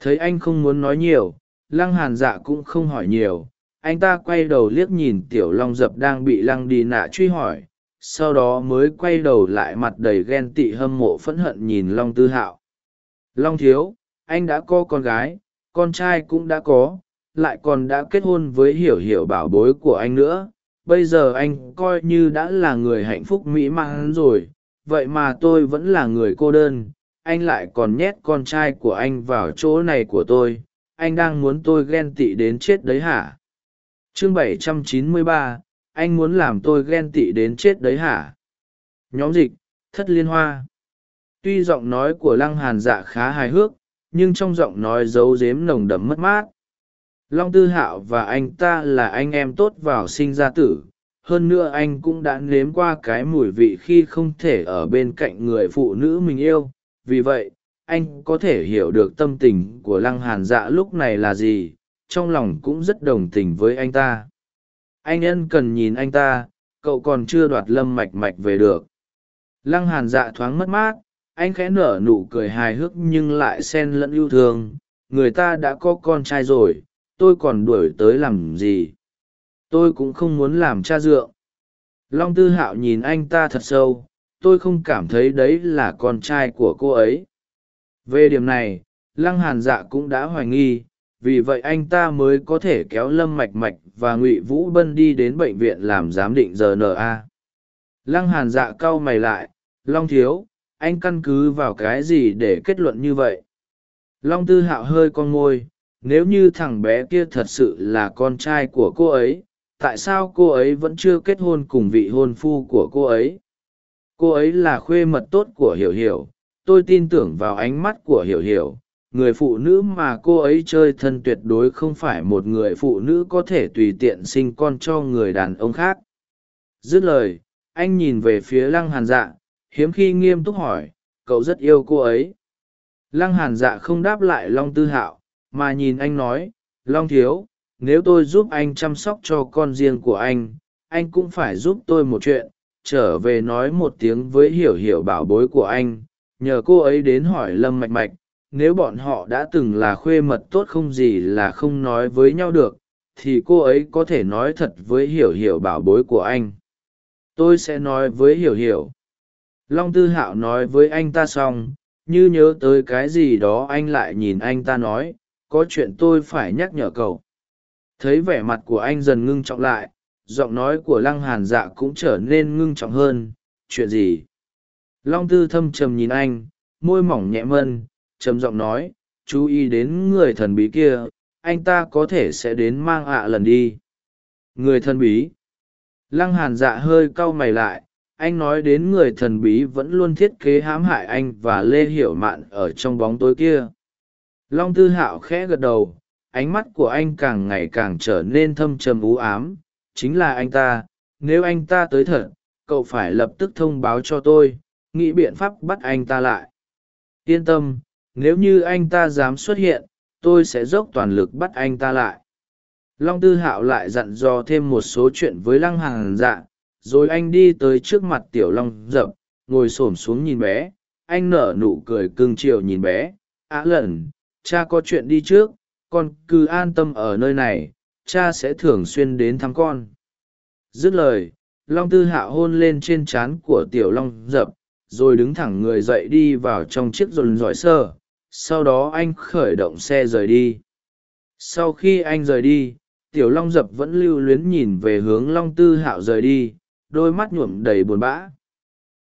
Thấy anh không muốn nói nhiều lăng hàn dạ cũng không hỏi nhiều. Anh ta quay đầu liếc nhìn tiểu long dập đang bị lăng đi nạ truy hỏi. Sau đó mới quay đầu lại mặt đầy ghen tị hâm mộ phẫn hận nhìn long tư hạo. Long thiếu, anh đã có con gái, con trai cũng đã có, lại còn đã kết hôn với hiểu hiểu bảo bối của anh nữa. Bây giờ anh coi như đã là người hạnh phúc mỹ mãn rồi. Vậy mà tôi vẫn là người cô đơn, anh lại còn nhét con trai của anh vào chỗ này của tôi anh đang muốn tôi ghen tị đến chết đấy hả? Chương 793, anh muốn làm tôi ghen tị đến chết đấy hả? Nhóm dịch thất liên hoa. Tuy giọng nói của lăng hàn dạ khá hài hước nhưng trong giọng nói giấu giếm nồng đậm mất mát. Long tư hạo và anh ta là anh em tốt vào sinh ra tử. Hơn nữa anh cũng đã nếm qua cái mùi vị khi không thể ở bên cạnh người phụ nữ mình yêu. Vì vậy anh có thể hiểu được tâm tình của lăng hàn dạ lúc này là gì, trong lòng cũng rất đồng tình với anh ta. Anh ân cần nhìn anh ta, cậu còn chưa đoạt lâm mạch mạch về được. Lăng hàn dạ thoáng mất mát, anh khẽ nở nụ cười hài hước nhưng lại xen lẫn yêu thương. Người ta đã có con trai rồi, tôi còn đuổi tới làm gì? Tôi cũng không muốn làm cha dượng. Long tư hạo nhìn anh ta thật sâu, tôi không cảm thấy đấy là con trai của cô ấy về điểm này, lăng hàn dạ cũng đã hoài nghi, vì vậy anh ta mới có thể kéo lâm mạch mạch và ngụy vũ bân đi đến bệnh viện làm giám định rna lăng hàn dạ cau mày lại, long thiếu, anh căn cứ vào cái gì để kết luận như vậy? Long tư hạo hơi con ngôi nếu như thằng bé kia thật sự là con trai của cô ấy, tại sao cô ấy vẫn chưa kết hôn cùng vị hôn phu của cô ấy? Cô ấy là khuê mật tốt của hiểu hiểu tôi tin tưởng vào ánh mắt của hiểu hiểu. Người phụ nữ mà cô ấy chơi thân tuyệt đối không phải một người phụ nữ có thể tùy tiện sinh con cho người đàn ông khác. Dứt lời, anh nhìn về phía lăng hàn dạ hiếm khi nghiêm túc hỏi, cậu rất yêu cô ấy? Lăng hàn dạ không đáp lại long tư hạo, mà nhìn anh nói, long thiếu, nếu tôi giúp anh chăm sóc cho con riêng của anh anh cũng phải giúp tôi một chuyện, trở về nói một tiếng với hiểu hiểu bảo bối của anh nhờ cô ấy đến hỏi lâm mạch mạch, nếu bọn họ đã từng là khuê mật tốt không gì là không nói với nhau được, thì cô ấy có thể nói thật với hiểu hiểu bảo bối của anh. Tôi sẽ nói với hiểu hiểu. Long tư hạo nói với anh ta xong, như nhớ tới cái gì đó anh lại nhìn anh ta nói, có chuyện tôi phải nhắc nhở cậu. Thấy vẻ mặt của anh dần ngưng trọng lại, giọng nói của lăng hàn dạ cũng trở nên ngưng trọng hơn, chuyện gì? Long tư thâm trầm nhìn anh, môi mỏng nhẹ mân, trầm giọng nói, chú ý đến người thần bí kia, anh ta có thể sẽ đến mang ạ lần đi. Người thần bí? Lăng hàn dạ hơi cau mày lại, anh nói đến người thần bí vẫn luôn thiết kế hãm hại anh và lê hiểu mạn ở trong bóng tối kia. Long tư hạo khẽ gật đầu, ánh mắt của anh càng ngày càng trở nên thâm trầm u ám, chính là anh ta, nếu anh ta tới thật, cậu phải lập tức thông báo cho tôi nghĩ biện pháp bắt anh ta lại. Yên tâm, nếu như anh ta dám xuất hiện, tôi sẽ dốc toàn lực bắt anh ta lại. Long tư hạo lại dặn dò thêm một số chuyện với lăng hàng dạ rồi anh đi tới trước mặt tiểu long dập, ngồi s ổ m xuống nhìn bé. Anh nở nụ cười cưng chiều nhìn bé. Á lẩn, cha có chuyện đi trước, con cứ an tâm ở nơi này, cha sẽ thường xuyên đến thăm con. Dứt lời, long tư hạ hôn lên trên trán của tiểu long dập rồi đứng thẳng người dậy đi vào trong chiếc dồn dõi sơ. Sau đó anh khởi động xe rời đi. Sau khi anh rời đi, tiểu long dập vẫn lưu luyến nhìn về hướng long tư hạo rời đi, đôi mắt nhuộm đầy buồn bã.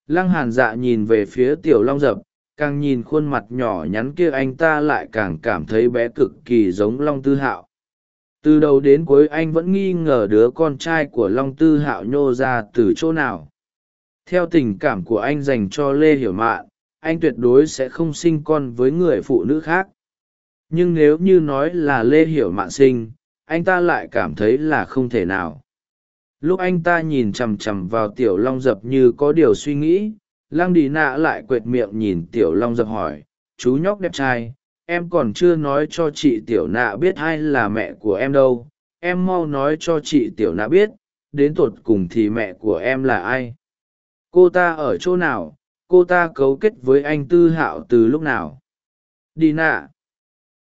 Lăng hàn dạ nhìn về phía tiểu long dập, càng nhìn khuôn mặt nhỏ nhắn kia anh ta lại càng cảm thấy bé cực kỳ giống long tư hạo. Từ đầu đến cuối anh vẫn nghi ngờ đứa con trai của long tư hạo nhô ra từ chỗ nào theo tình cảm của anh dành cho lê hiểu mạn anh tuyệt đối sẽ không sinh con với người phụ nữ khác. Nhưng nếu như nói là lê hiểu mạn sinh, anh ta lại cảm thấy là không thể nào. Lúc anh ta nhìn chằm chằm vào tiểu long dập như có điều suy nghĩ, lăng đi nạ lại quệt miệng nhìn tiểu long dập hỏi, chú nhóc đẹp trai, em còn chưa nói cho chị tiểu nạ biết ai là mẹ của em đâu. Em mau nói cho chị tiểu nạ biết, đến tột cùng thì mẹ của em là ai? Cô ta ở chỗ nào? Cô ta cấu kết với anh tư hạo từ lúc nào? Đi nạ.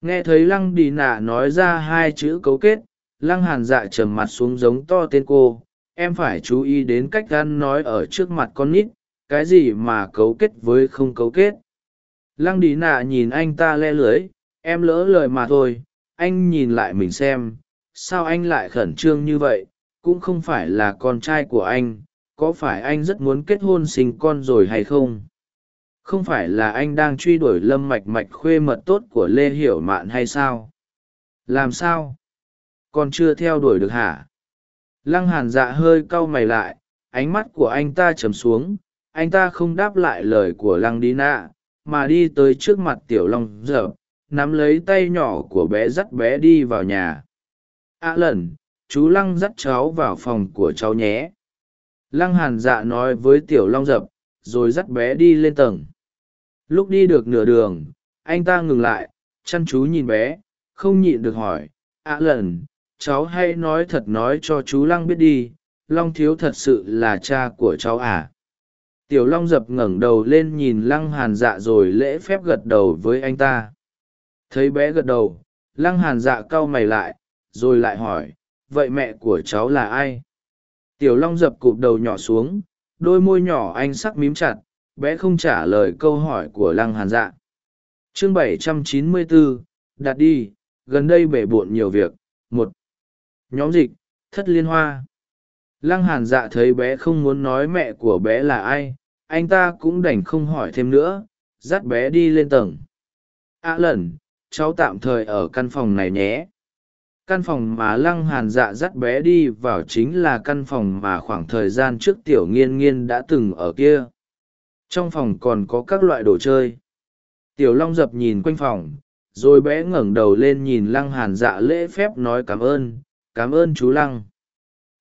Nghe thấy lăng đi nạ nói ra hai chữ cấu kết, lăng hàn dạ trầm mặt xuống giống to tên cô. Em phải chú ý đến cách gan nói ở trước mặt con nít. Cái gì mà cấu kết với không cấu kết? Lăng đi nạ nhìn anh ta le lưới. Em lỡ lời mà thôi. Anh nhìn lại mình xem. Sao anh lại khẩn trương như vậy? Cũng không phải là con trai của anh có phải anh rất muốn kết hôn sinh con rồi hay không? Không phải là anh đang truy đuổi lâm mạch mạch khuê mật tốt của lê hiểu mạn hay sao? Làm sao? Còn chưa theo đuổi được hả? Lăng hàn dạ hơi cau mày lại, ánh mắt của anh ta trầm xuống, anh ta không đáp lại lời của lăng đi nạ, mà đi tới trước mặt tiểu long dở, nắm lấy tay nhỏ của bé dắt bé đi vào nhà. A à lần chú lăng dắt cháu vào phòng của cháu nhé lăng hàn dạ nói với tiểu long dập, rồi dắt bé đi lên tầng. Lúc đi được nửa đường, anh ta ngừng lại chăn chú nhìn bé, không nhịn được hỏi ạ lần, cháu hay nói thật nói cho chú lăng biết đi, long thiếu thật sự là cha của cháu à? Tiểu long dập ngẩng đầu lên nhìn lăng hàn dạ rồi lễ phép gật đầu với anh ta. Thấy bé gật đầu, lăng hàn dạ cau mày lại, rồi lại hỏi, vậy mẹ của cháu là ai? Tiểu long dập cụp đầu nhỏ xuống đôi môi nhỏ anh sắc mím chặt bé không trả lời câu hỏi của lăng hàn dạ. Chương 794, đặt đi gần đây bể bộn nhiều việc. Một nhóm dịch thất liên hoa. Lăng hàn dạ thấy bé không muốn nói mẹ của bé là ai anh ta cũng đành không hỏi thêm nữa dắt bé đi lên tầng. A à lần cháu tạm thời ở căn phòng này nhé căn phòng mà lăng hàn dạ dắt bé đi vào chính là căn phòng mà khoảng thời gian trước tiểu nghiên nghiên đã từng ở kia. Trong phòng còn có các loại đồ chơi. Tiểu long dập nhìn quanh phòng, rồi bé ngẩng đầu lên nhìn lăng hàn dạ lễ phép nói cảm ơn cảm ơn chú lăng.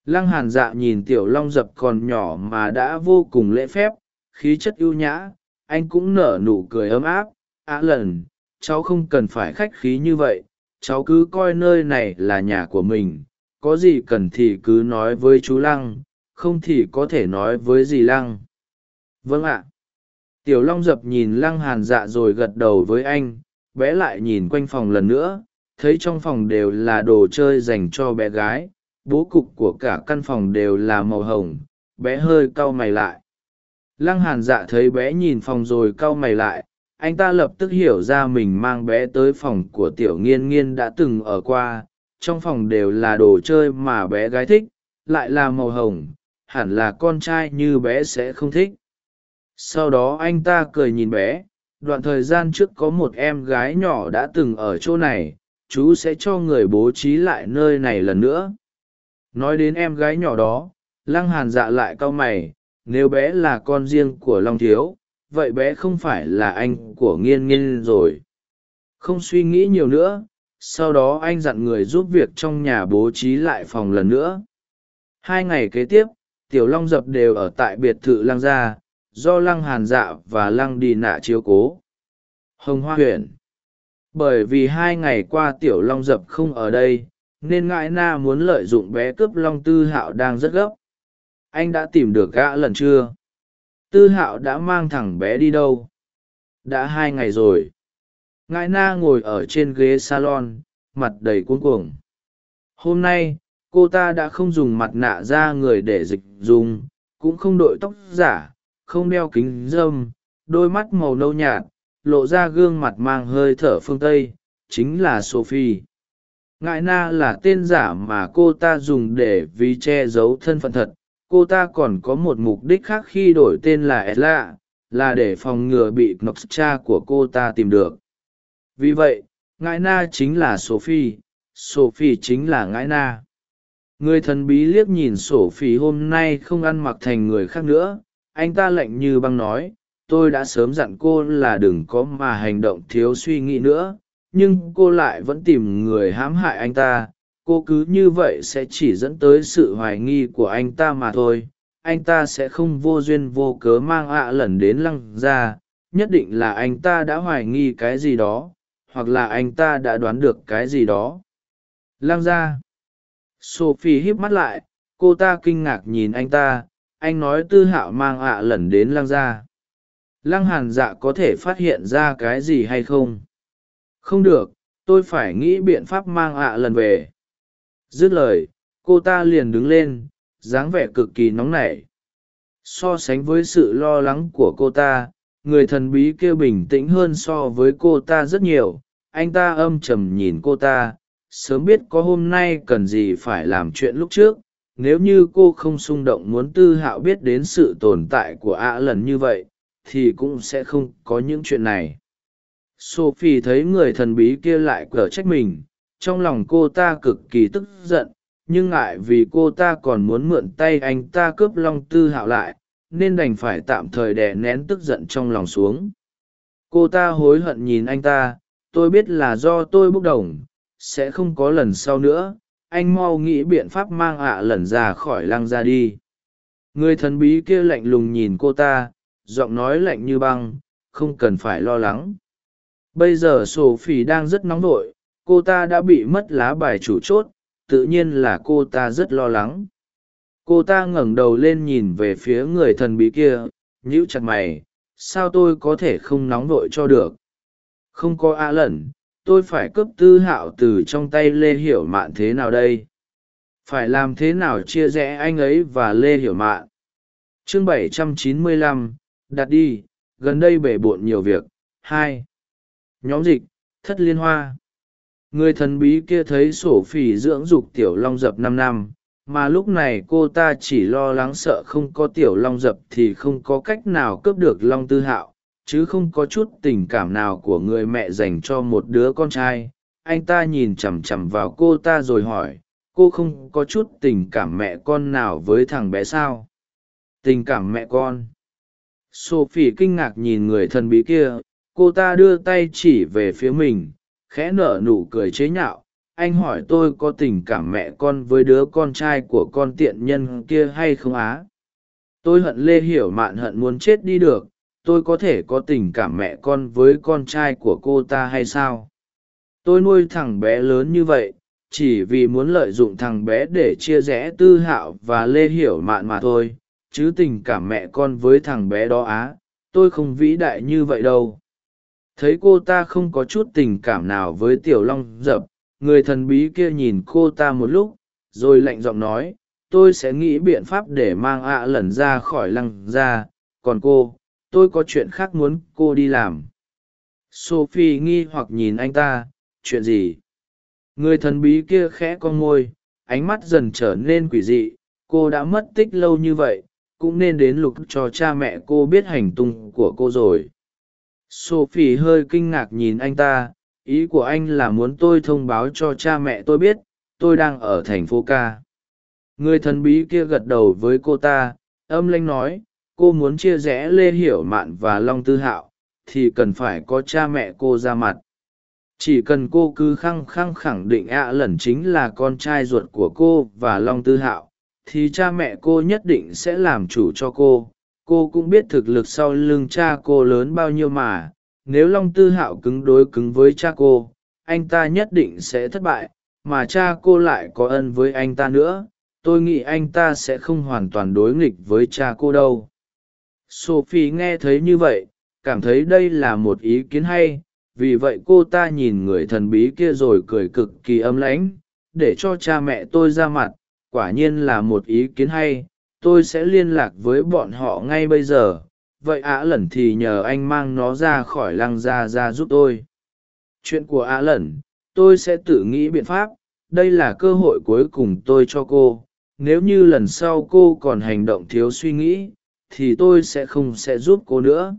Lăng hàn dạ nhìn tiểu long dập còn nhỏ mà đã vô cùng lễ phép, khí chất ưu nhã, anh cũng nở nụ cười ấm áp. Á lần, cháu không cần phải khách khí như vậy cháu cứ coi nơi này là nhà của mình, có gì cần thì cứ nói với chú lăng, không thì có thể nói với dì lăng. Vâng ạ. Tiểu long dập nhìn lăng hàn dạ rồi gật đầu với anh, bé lại nhìn quanh phòng lần nữa, thấy trong phòng đều là đồ chơi dành cho bé gái, bố cục của cả căn phòng đều là màu hồng, bé hơi cau mày lại. Lăng hàn dạ thấy bé nhìn phòng rồi cau mày lại anh ta lập tức hiểu ra mình mang bé tới phòng của tiểu nghiên nghiên đã từng ở qua. Trong phòng đều là đồ chơi mà bé gái thích, lại là màu hồng. Hẳn là con trai như bé sẽ không thích. Sau đó anh ta cười nhìn bé. Đoạn thời gian trước có một em gái nhỏ đã từng ở chỗ này. Chú sẽ cho người bố trí lại nơi này lần nữa. Nói đến em gái nhỏ đó, lăng hàn dạ lại cau mày. Nếu bé là con riêng của long thiếu vậy bé không phải là anh của nghiên nghiên rồi. Không suy nghĩ nhiều nữa, sau đó anh dặn người giúp việc trong nhà bố trí lại phòng lần nữa. Hai ngày kế tiếp, tiểu long dập đều ở tại biệt thự lăng gia, do lăng hàn dạ và lăng đi nạ chiếu cố. Hồng hoa huyện bởi vì hai ngày qua tiểu long dập không ở đây, nên ngãi na muốn lợi dụng bé cướp long tư hạo đang rất gấp. Anh đã tìm được gã lần chưa? Tư hạo đã mang thẳng bé đi đâu? Đã hai ngày rồi. Ngại na ngồi ở trên ghế salon, mặt đầy cuống cuồng. Hôm nay, cô ta đã không dùng mặt nạ ra người để dịch dùng, cũng không đội tóc giả, không đeo kính dâm đôi mắt màu nâu nhạt, lộ ra gương mặt mang hơi thở phương tây, chính là sophie. Ngại na là tên giả mà cô ta dùng để vì che giấu thân phận thật cô ta còn có một mục đích khác khi đổi tên là edla, là để phòng ngừa bị nox cha của cô ta tìm được. Vì vậy, ngãi na chính là sophie sophie chính là ngãi na. Người thần bí liếc nhìn sophie hôm nay không ăn mặc thành người khác nữa, anh ta lạnh như băng nói, tôi đã sớm dặn cô là đừng có mà hành động thiếu suy nghĩ nữa, nhưng cô lại vẫn tìm người hãm hại anh ta cô cứ như vậy sẽ chỉ dẫn tới sự hoài nghi của anh ta mà thôi. Anh ta sẽ không vô duyên vô cớ mang ạ à lần đến lăng ra nhất định là anh ta đã hoài nghi cái gì đó, hoặc là anh ta đã đoán được cái gì đó. Lăng ra sophie híp mắt lại, cô ta kinh ngạc nhìn anh ta. Anh nói tư hạo mang ạ à lần đến lăng ra lăng hàn dạ có thể phát hiện ra cái gì hay không? Không được, tôi phải nghĩ biện pháp mang ạ à lần về dứt lời, cô ta liền đứng lên, dáng vẻ cực kỳ nóng nảy. So sánh với sự lo lắng của cô ta, người thần bí kia bình tĩnh hơn so với cô ta rất nhiều. Anh ta âm trầm nhìn cô ta, sớm biết có hôm nay cần gì phải làm chuyện lúc trước. Nếu như cô không xung động muốn tư hạo biết đến sự tồn tại của ạ lần như vậy, thì cũng sẽ không có những chuyện này. Sophie thấy người thần bí kia lại cở trách mình trong lòng cô ta cực kỳ tức giận, nhưng ngại vì cô ta còn muốn mượn tay anh ta cướp long tư hạo lại, nên đành phải tạm thời đè nén tức giận trong lòng xuống. Cô ta hối hận nhìn anh ta, tôi biết là do tôi bốc đồng, sẽ không có lần sau nữa, anh mau nghĩ biện pháp mang ạ lần ra khỏi lăng ra đi. Người thần bí kia lạnh lùng nhìn cô ta, giọng nói lạnh như băng, không cần phải lo lắng. Bây giờ sổ phỉ đang rất nóng vội cô ta đã bị mất lá bài chủ chốt tự nhiên là cô ta rất lo lắng. Cô ta ngẩng đầu lên nhìn về phía người thần bí kia nhíu chặt mày sao tôi có thể không nóng vội cho được? Không có a lẩn tôi phải cướp tư hạo từ trong tay lê hiểu mạn thế nào đây? Phải làm thế nào chia rẽ anh ấy và lê hiểu mạn? Chương 795, đặt đi gần đây bể bộn nhiều việc. Hai. Nhóm dịch thất liên hoa người thần bí kia thấy sổ phỉ dưỡng dục tiểu long dập năm năm, mà lúc này cô ta chỉ lo lắng sợ không có tiểu long dập thì không có cách nào cướp được long tư hạo, chứ không có chút tình cảm nào của người mẹ dành cho một đứa con trai. Anh ta nhìn chằm chằm vào cô ta rồi hỏi, cô không có chút tình cảm mẹ con nào với thằng bé sao? Tình cảm mẹ con. Sophie kinh ngạc nhìn người thần bí kia, cô ta đưa tay chỉ về phía mình khẽ nở nụ cười chế nhạo. Anh hỏi tôi có tình cảm mẹ con với đứa con trai của con tiện nhân kia hay không á? Tôi hận lê hiểu mạn hận muốn chết đi được. Tôi có thể có tình cảm mẹ con với con trai của cô ta hay sao? Tôi nuôi thằng bé lớn như vậy, chỉ vì muốn lợi dụng thằng bé để chia rẽ tư hạo và lê hiểu mạn mà thôi. Chứ tình cảm mẹ con với thằng bé đó á, tôi không vĩ đại như vậy đâu thấy cô ta không có chút tình cảm nào với tiểu long dập, người thần bí kia nhìn cô ta một lúc, rồi lạnh giọng nói, tôi sẽ nghĩ biện pháp để mang ạ lẩn ra khỏi lăng ra còn cô, tôi có chuyện khác muốn cô đi làm. Sophie nghi hoặc nhìn anh ta, chuyện gì? Người thần bí kia khẽ con môi, ánh mắt dần trở nên quỷ dị, cô đã mất tích lâu như vậy, cũng nên đến lục cho cha mẹ cô biết hành tung của cô rồi sophie hơi kinh ngạc nhìn anh ta, ý của anh là muốn tôi thông báo cho cha mẹ tôi biết, tôi đang ở thành phố ca người thần bí kia gật đầu với cô ta, âm lanh nói, cô muốn chia rẽ lê hiểu mạn và long tư hạo, thì cần phải có cha mẹ cô ra mặt. Chỉ cần cô cứ khăng khăng khẳng định ạ lẩn chính là con trai ruột của cô và long tư hạo, thì cha mẹ cô nhất định sẽ làm chủ cho cô cô cũng biết thực lực sau lưng cha cô lớn bao nhiêu mà. Nếu long tư hạo cứng đối cứng với cha cô, anh ta nhất định sẽ thất bại, mà cha cô lại có ân với anh ta nữa. Tôi nghĩ anh ta sẽ không hoàn toàn đối nghịch với cha cô đâu. Sophie nghe thấy như vậy, cảm thấy đây là một ý kiến hay. Vì vậy cô ta nhìn người thần bí kia rồi cười cực kỳ âm lãnh. Để cho cha mẹ tôi ra mặt, quả nhiên là một ý kiến hay tôi sẽ liên lạc với bọn họ ngay bây giờ. Vậy ả lẩn thì nhờ anh mang nó ra khỏi lăng gia ra giúp tôi. Chuyện của ả lẩn, tôi sẽ tự nghĩ biện pháp. Đây là cơ hội cuối cùng tôi cho cô. Nếu như lần sau cô còn hành động thiếu suy nghĩ, thì tôi sẽ không sẽ giúp cô nữa.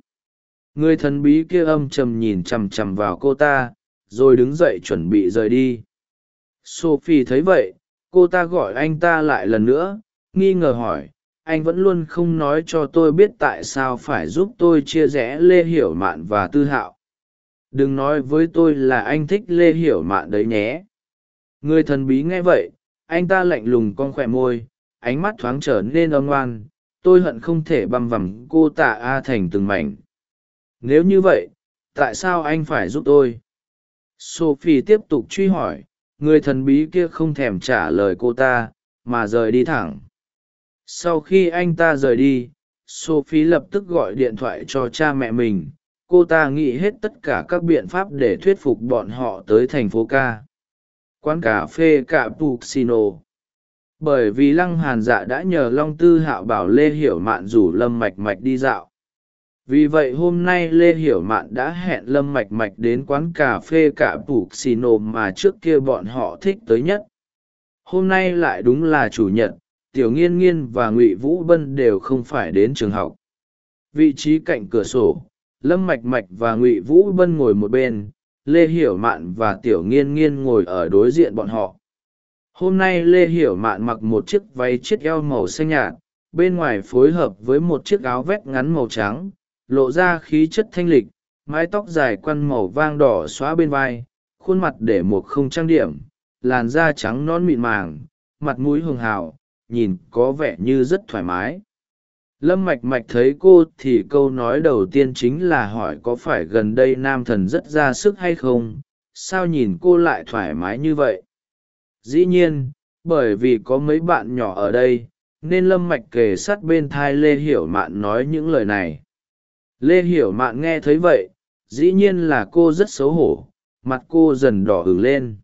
Người thần bí kia âm trầm nhìn chằm chằm vào cô ta, rồi đứng dậy chuẩn bị rời đi. Sophie thấy vậy, cô ta gọi anh ta lại lần nữa nghi ngờ hỏi, anh vẫn luôn không nói cho tôi biết tại sao phải giúp tôi chia rẽ lê hiểu mạn và tư hạo. Đừng nói với tôi là anh thích lê hiểu mạn đấy nhé. Người thần bí nghe vậy, anh ta lạnh lùng con khỏe môi, ánh mắt thoáng trở nên âm ngoan, tôi hận không thể băm vằm cô tạ a thành từng mảnh. Nếu như vậy, tại sao anh phải giúp tôi? Sophie tiếp tục truy hỏi, người thần bí kia không thèm trả lời cô ta, mà rời đi thẳng sau khi anh ta rời đi, sophie lập tức gọi điện thoại cho cha mẹ mình. Cô ta nghĩ hết tất cả các biện pháp để thuyết phục bọn họ tới thành phố ca quán cà phê cà puccino bởi vì lăng hàn dạ đã nhờ long tư hạo bảo lê hiểu mạn rủ lâm mạch mạch đi dạo. Vì vậy hôm nay lê hiểu mạn đã hẹn lâm mạch mạch đến quán cà phê cà puccino mà trước kia bọn họ thích tới nhất. Hôm nay lại đúng là chủ nhật tiểu nghiên nghiên và ngụy vũ bân đều không phải đến trường học. Vị trí cạnh cửa sổ, lâm mạch mạch và ngụy vũ bân ngồi một bên, lê hiểu mạn và tiểu nghiên nghiên ngồi ở đối diện bọn họ. Hôm nay lê hiểu mạn mặc một chiếc váy chiếc eo màu xanh nhạt, bên ngoài phối hợp với một chiếc áo vét ngắn màu trắng, lộ ra khí chất thanh lịch, mái tóc dài quăn màu vang đỏ xóa bên vai, khuôn mặt để một không trang điểm, làn da trắng non mịn màng, mặt mũi hường hào nhìn có vẻ như rất thoải mái. Lâm mạch mạch thấy cô thì câu nói đầu tiên chính là hỏi có phải gần đây nam thần rất ra sức hay không, sao nhìn cô lại thoải mái như vậy? Dĩ nhiên, bởi vì có mấy bạn nhỏ ở đây, nên lâm mạch kề sát bên thai lê hiểu mạn nói những lời này. Lê hiểu mạn nghe thấy vậy, dĩ nhiên là cô rất xấu hổ, mặt cô dần đỏ ửng lên.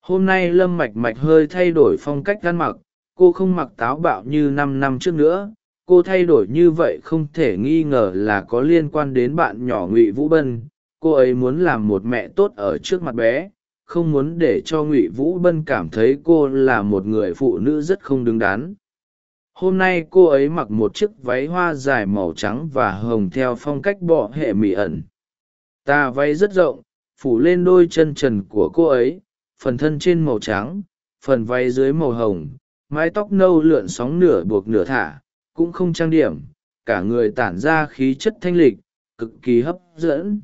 Hôm nay lâm mạch mạch hơi thay đổi phong cách ăn mặc cô không mặc táo bạo như năm năm trước nữa. Cô thay đổi như vậy không thể nghi ngờ là có liên quan đến bạn nhỏ ngụy vũ bân. Cô ấy muốn làm một mẹ tốt ở trước mặt bé, không muốn để cho ngụy vũ bân cảm thấy cô là một người phụ nữ rất không đứng đắn. Hôm nay cô ấy mặc một chiếc váy hoa dài màu trắng và hồng theo phong cách bọ hệ mị ẩn. Tà váy rất rộng, phủ lên đôi chân trần của cô ấy, phần thân trên màu trắng, phần váy dưới màu hồng mái tóc nâu lượn sóng nửa buộc nửa thả, cũng không trang điểm, cả người tản ra khí chất thanh lịch, cực kỳ hấp dẫn.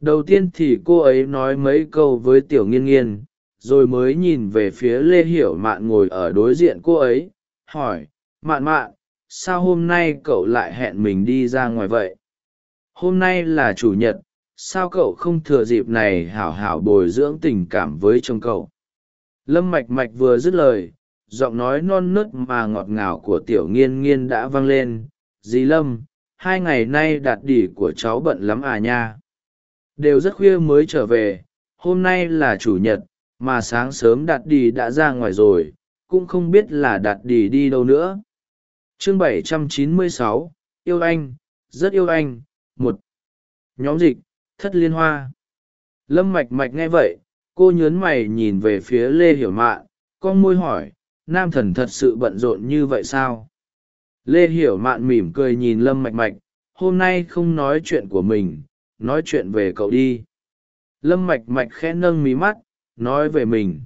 Đầu tiên thì cô ấy nói mấy câu với tiểu nghiên nghiên, rồi mới nhìn về phía lê hiểu mạn ngồi ở đối diện cô ấy, hỏi, mạn mạn, sao hôm nay cậu lại hẹn mình đi ra ngoài vậy? Hôm nay là chủ nhật, sao cậu không thừa dịp này hảo hảo bồi dưỡng tình cảm với chồng cậu? Lâm mạch mạch vừa dứt lời giọng nói non nớt mà ngọt ngào của tiểu nghiên nghiên đã vang lên. Dì lâm hai ngày nay đạt đỉ của cháu bận lắm à nha? Đều rất khuya mới trở về hôm nay là chủ nhật mà sáng sớm đạt đỉ đã ra ngoài rồi cũng không biết là đạt đỉ đi đâu nữa. Chương 796, yêu anh rất yêu anh một. Nhóm dịch thất liên hoa. Lâm mạch mạch nghe vậy cô nhớn mày nhìn về phía lê hiểu mạn con môi hỏi nam thần thật sự bận rộn như vậy sao? Lê hiểu mạn mỉm cười nhìn lâm mạch mạch, hôm nay không nói chuyện của mình, nói chuyện về cậu đi. Lâm mạch mạch khẽ nâng mí mắt, nói về mình.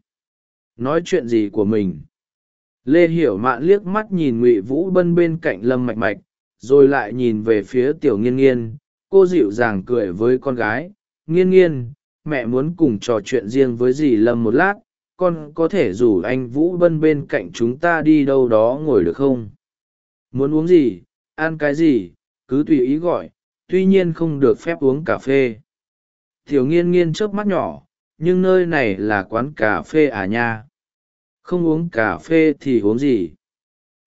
Nói chuyện gì của mình? Lê hiểu mạn liếc mắt nhìn ngụy vũ bân bên cạnh lâm mạch mạch, rồi lại nhìn về phía tiểu nghiên nghiên. Cô dịu dàng cười với con gái. Nghiên nghiên, mẹ muốn cùng trò chuyện riêng với dì lâm một lát con có thể rủ anh vũ bân bên cạnh chúng ta đi đâu đó ngồi được không? Muốn uống gì? Ăn cái gì? Cứ tùy ý gọi, tuy nhiên không được phép uống cà phê. Tiểu nghiên nghiên chớp mắt nhỏ, nhưng nơi này là quán cà phê à nha? Không uống cà phê thì uống gì?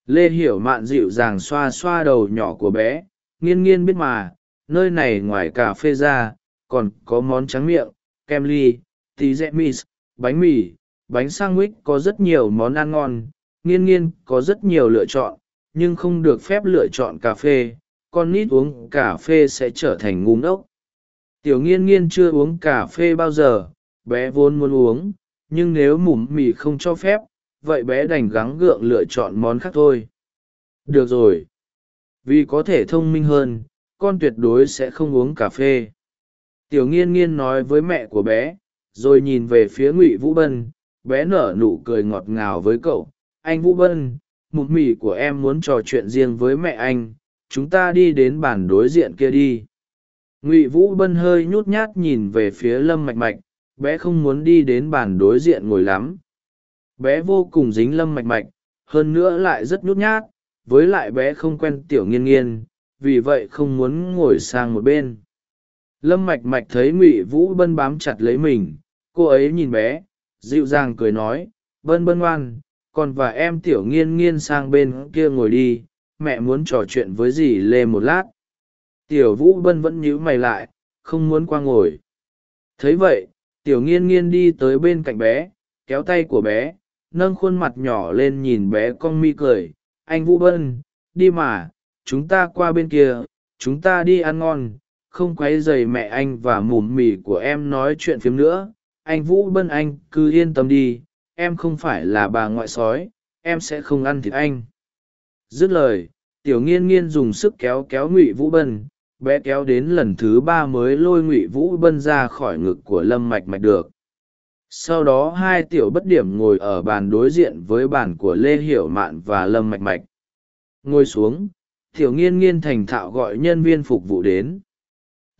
Lê hiểu mạn dịu dàng xoa xoa đầu nhỏ của bé, nghiên nghiên biết mà, nơi này ngoài cà phê ra, còn có món trắng miệng, kem ly, tí rẽ mis bánh mì bánh sandwich có rất nhiều món ăn ngon, nghiên nghiên có rất nhiều lựa chọn, nhưng không được phép lựa chọn cà phê, con nít uống cà phê sẽ trở thành ngu ngốc. Tiểu nghiên nghiên chưa uống cà phê bao giờ, bé vốn muốn uống, nhưng nếu mủm mì không cho phép, vậy bé đành gắng gượng lựa chọn món khác thôi. Được rồi. Vì có thể thông minh hơn, con tuyệt đối sẽ không uống cà phê. Tiểu nghiên nghiên nói với mẹ của bé, rồi nhìn về phía ngụy vũ bân bé nở nụ cười ngọt ngào với cậu. Anh vũ bân mụt mì của em muốn trò chuyện riêng với mẹ anh. Chúng ta đi đến bàn đối diện kia đi. Ngụy vũ bân hơi nhút nhát nhìn về phía lâm mạch mạch. Bé không muốn đi đến bàn đối diện ngồi lắm. Bé vô cùng dính lâm mạch mạch, hơn nữa lại rất nhút nhát. Với lại bé không quen tiểu nghiên nghiên, vì vậy không muốn ngồi sang một bên. Lâm mạch mạch thấy ngụy vũ bân bám chặt lấy mình. Cô ấy nhìn bé dịu dàng cười nói, bân bân ngoan còn và em tiểu nghiên nghiên sang bên kia ngồi đi, mẹ muốn trò chuyện với dì lê một lát. Tiểu vũ bân vẫn nhíu mày lại, không muốn qua ngồi. Thấy vậy, tiểu nghiên nghiên đi tới bên cạnh bé, kéo tay của bé, nâng khuôn mặt nhỏ lên nhìn bé con mi cười. Anh vũ bân, đi mà, chúng ta qua bên kia, chúng ta đi ăn ngon, không q u ấ y dày mẹ anh và mùm mì của em nói chuyện phiếm nữa anh vũ bân anh, cứ yên tâm đi, em không phải là bà ngoại sói, em sẽ không ăn thịt anh. Dứt lời, tiểu nghiên nghiên dùng sức kéo kéo ngụy vũ bân, bé kéo đến lần thứ ba mới lôi ngụy vũ bân ra khỏi ngực của lâm mạch mạch được. Sau đó hai tiểu bất điểm ngồi ở bàn đối diện với bàn của lê hiểu mạn và lâm mạch mạch. Ngồi xuống, tiểu nghiên nghiên thành thạo gọi nhân viên phục vụ đến.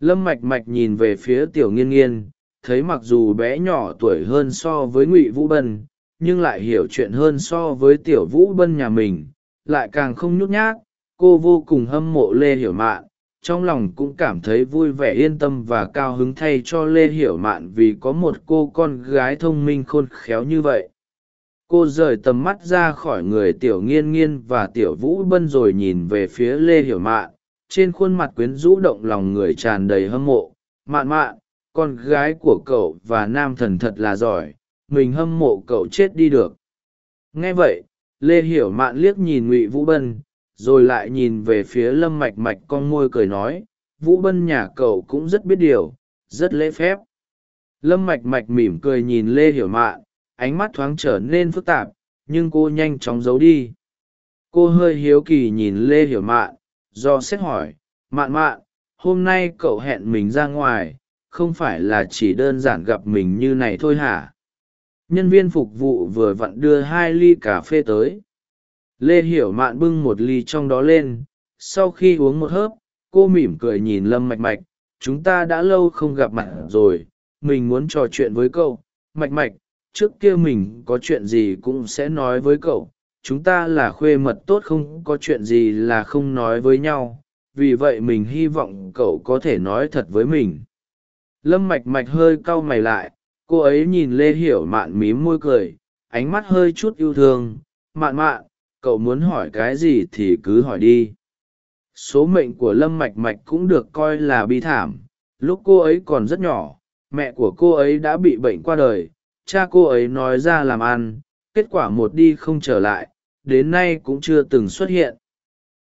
Lâm mạch mạch nhìn về phía tiểu nghiên nghiên thấy mặc dù bé nhỏ tuổi hơn so với ngụy vũ bân, nhưng lại hiểu chuyện hơn so với tiểu vũ bân nhà mình, lại càng không nhút nhát, cô vô cùng hâm mộ lê hiểu mạn, trong lòng cũng cảm thấy vui vẻ yên tâm và cao hứng thay cho lê hiểu mạn vì có một cô con gái thông minh khôn khéo như vậy. Cô rời tầm mắt ra khỏi người tiểu nghiên nghiên và tiểu vũ bân rồi nhìn về phía lê hiểu mạn, trên khuôn mặt quyến rũ động lòng người tràn đầy hâm mộ. Mạn mạn con gái của cậu và nam thần thật là giỏi, mình hâm mộ cậu chết đi được. Nghe vậy, lê hiểu mạn liếc nhìn ngụy vũ bân, rồi lại nhìn về phía lâm mạch mạch con môi cười nói, vũ bân nhà cậu cũng rất biết điều, rất lễ phép. Lâm mạch mạch mỉm cười nhìn lê hiểu mạn, ánh mắt thoáng trở nên phức tạp, nhưng cô nhanh chóng giấu đi. Cô hơi hiếu kỳ nhìn lê hiểu mạn, do xét hỏi, mạn mạn, hôm nay cậu hẹn mình ra ngoài không phải là chỉ đơn giản gặp mình như này thôi hả? Nhân viên phục vụ vừa vặn đưa hai ly cà phê tới. Lê hiểu mạn bưng một ly trong đó lên. Sau khi uống một hớp, cô mỉm cười nhìn lâm mạch mạch. Chúng ta đã lâu không gặp mặt rồi. Mình muốn trò chuyện với cậu. Mạch mạch, trước kia mình có chuyện gì cũng sẽ nói với cậu. Chúng ta là khuê mật tốt không? Có chuyện gì là không nói với nhau? Vì vậy mình hy vọng cậu có thể nói thật với mình lâm mạch mạch hơi cau mày lại, cô ấy nhìn lê hiểu mạn mím môi cười, ánh mắt hơi chút yêu thương. Mạn mạn, cậu muốn hỏi cái gì thì cứ hỏi đi. Số mệnh của lâm mạch mạch cũng được coi là bi thảm. Lúc cô ấy còn rất nhỏ, mẹ của cô ấy đã bị bệnh qua đời. Cha cô ấy nói ra làm ăn, kết quả một đi không trở lại, đến nay cũng chưa từng xuất hiện.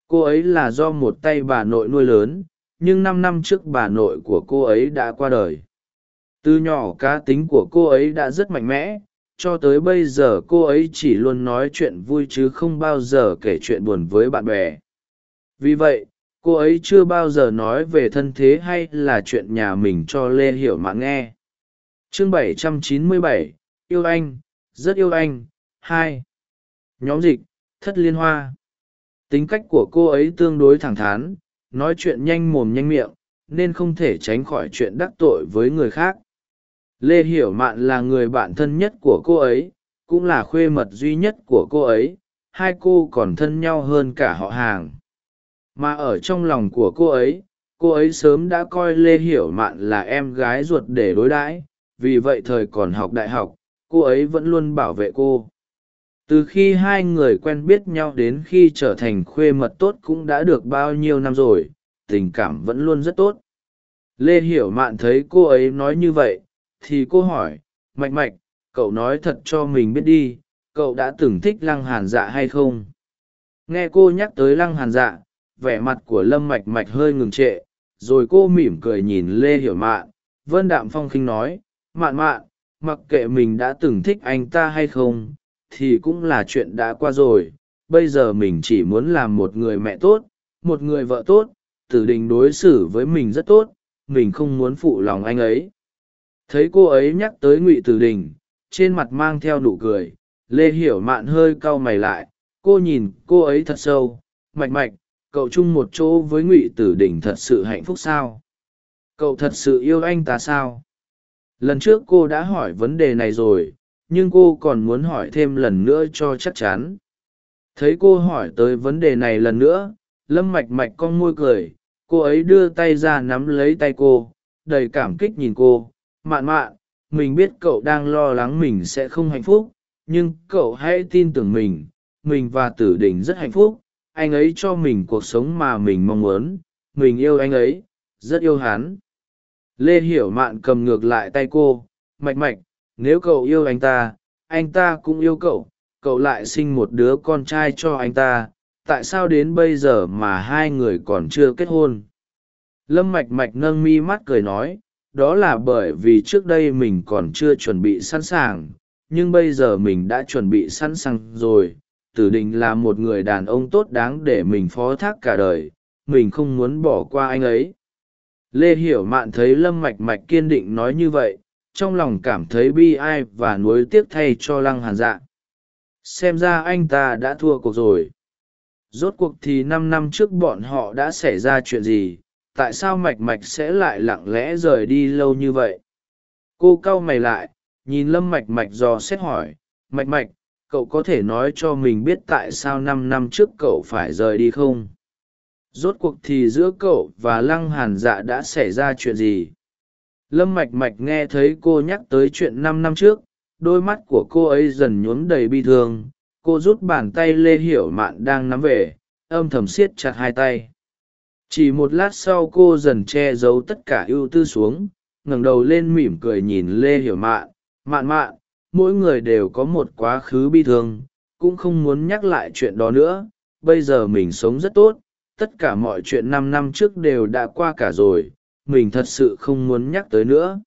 Cô ấy là do một tay bà nội nuôi lớn nhưng năm năm trước bà nội của cô ấy đã qua đời. Từ nhỏ cá tính của cô ấy đã rất mạnh mẽ cho tới bây giờ cô ấy chỉ luôn nói chuyện vui chứ không bao giờ kể chuyện buồn với bạn bè. Vì vậy cô ấy chưa bao giờ nói về thân thế hay là chuyện nhà mình cho lê hiểu mạn nghe. Chương 797, yêu anh rất yêu anh hai. Nhóm dịch thất liên hoa. Tính cách của cô ấy tương đối thẳng thắn nói chuyện nhanh mồm nhanh miệng, nên không thể tránh khỏi chuyện đắc tội với người khác. Lê hiểu mạn là người bạn thân nhất của cô ấy, cũng là khuê mật duy nhất của cô ấy, hai cô còn thân nhau hơn cả họ hàng. Mà ở trong lòng của cô ấy cô ấy sớm đã coi lê hiểu mạn là em gái ruột để đối đãi, vì vậy thời còn học đại học, cô ấy vẫn luôn bảo vệ cô từ khi hai người quen biết nhau đến khi trở thành khuê mật tốt cũng đã được bao nhiêu năm rồi, tình cảm vẫn luôn rất tốt. Lê hiểu mạn thấy cô ấy nói như vậy, thì cô hỏi, mạch mạch, cậu nói thật cho mình biết đi, cậu đã từng thích lăng hàn dạ hay không? Nghe cô nhắc tới lăng hàn dạ vẻ mặt của lâm mạch mạch hơi ngừng trệ, rồi cô mỉm cười nhìn lê hiểu mạn. Vân đạm phong khinh nói, mạn mạn, mặc kệ mình đã từng thích anh ta hay không thì cũng là chuyện đã qua rồi. Bây giờ mình chỉ muốn làm một người mẹ tốt, một người vợ tốt, tử đình đối xử với mình rất tốt, mình không muốn phụ lòng anh ấy. Thấy cô ấy nhắc tới ngụy tử đình, trên mặt mang theo nụ cười, lê hiểu mạn hơi cau mày lại, cô nhìn cô ấy thật sâu, mạch mạch, cậu chung một chỗ với ngụy tử đình thật sự hạnh phúc sao? Cậu thật sự yêu anh ta sao? Lần trước cô đã hỏi vấn đề này rồi nhưng cô còn muốn hỏi thêm lần nữa cho chắc chắn. Thấy cô hỏi tới vấn đề này lần nữa, lâm mạch mạch con môi cười, cô ấy đưa tay ra nắm lấy tay cô, đầy cảm kích nhìn cô. Mạn mạn, mình biết cậu đang lo lắng mình sẽ không hạnh phúc, nhưng cậu hãy tin tưởng mình mình và tử đình rất hạnh phúc. Anh ấy cho mình cuộc sống mà mình mong muốn, mình yêu anh ấy, rất yêu hắn. Lê hiểu mạn cầm ngược lại tay cô. Mạch mạch nếu cậu yêu anh ta anh ta cũng yêu cậu cậu lại sinh một đứa con trai cho anh ta, tại sao đến bây giờ mà hai người còn chưa kết hôn? Lâm mạch mạch nâng mi mắt cười nói, đó là bởi vì trước đây mình còn chưa chuẩn bị sẵn sàng, nhưng bây giờ mình đã chuẩn bị sẵn sàng rồi, tử định là một người đàn ông tốt đáng để mình phó thác cả đời, mình không muốn bỏ qua anh ấy. Lê hiểu mạn thấy lâm mạch mạch kiên định nói như vậy trong lòng cảm thấy bi ai và nuối tiếc thay cho lăng hàn dạ. Xem ra anh ta đã thua cuộc rồi. Rốt cuộc thì năm năm trước bọn họ đã xảy ra chuyện gì? Tại sao mạch mạch sẽ lại lặng lẽ rời đi lâu như vậy? Cô cau mày lại, nhìn lâm mạch mạch dò xét hỏi, mạch mạch, cậu có thể nói cho mình biết tại sao năm năm trước cậu phải rời đi không? Rốt cuộc thì giữa cậu và lăng hàn dạ đã xảy ra chuyện gì? Lâm mạch mạch nghe thấy cô nhắc tới chuyện năm năm trước, đôi mắt của cô ấy dần nhuốm đầy bi thương. Cô rút bàn tay lê hiểu mạn đang nắm về, âm thầm siết chặt hai tay. Chỉ một lát sau cô dần che giấu tất cả ưu tư xuống, ngẩng đầu lên mỉm cười nhìn lê hiểu mạn. Mạn mạn, mỗi người đều có một quá khứ bi thương, cũng không muốn nhắc lại chuyện đó nữa. Bây giờ mình sống rất tốt, tất cả mọi chuyện năm năm trước đều đã qua cả rồi mình thật sự không muốn nhắc tới nữa.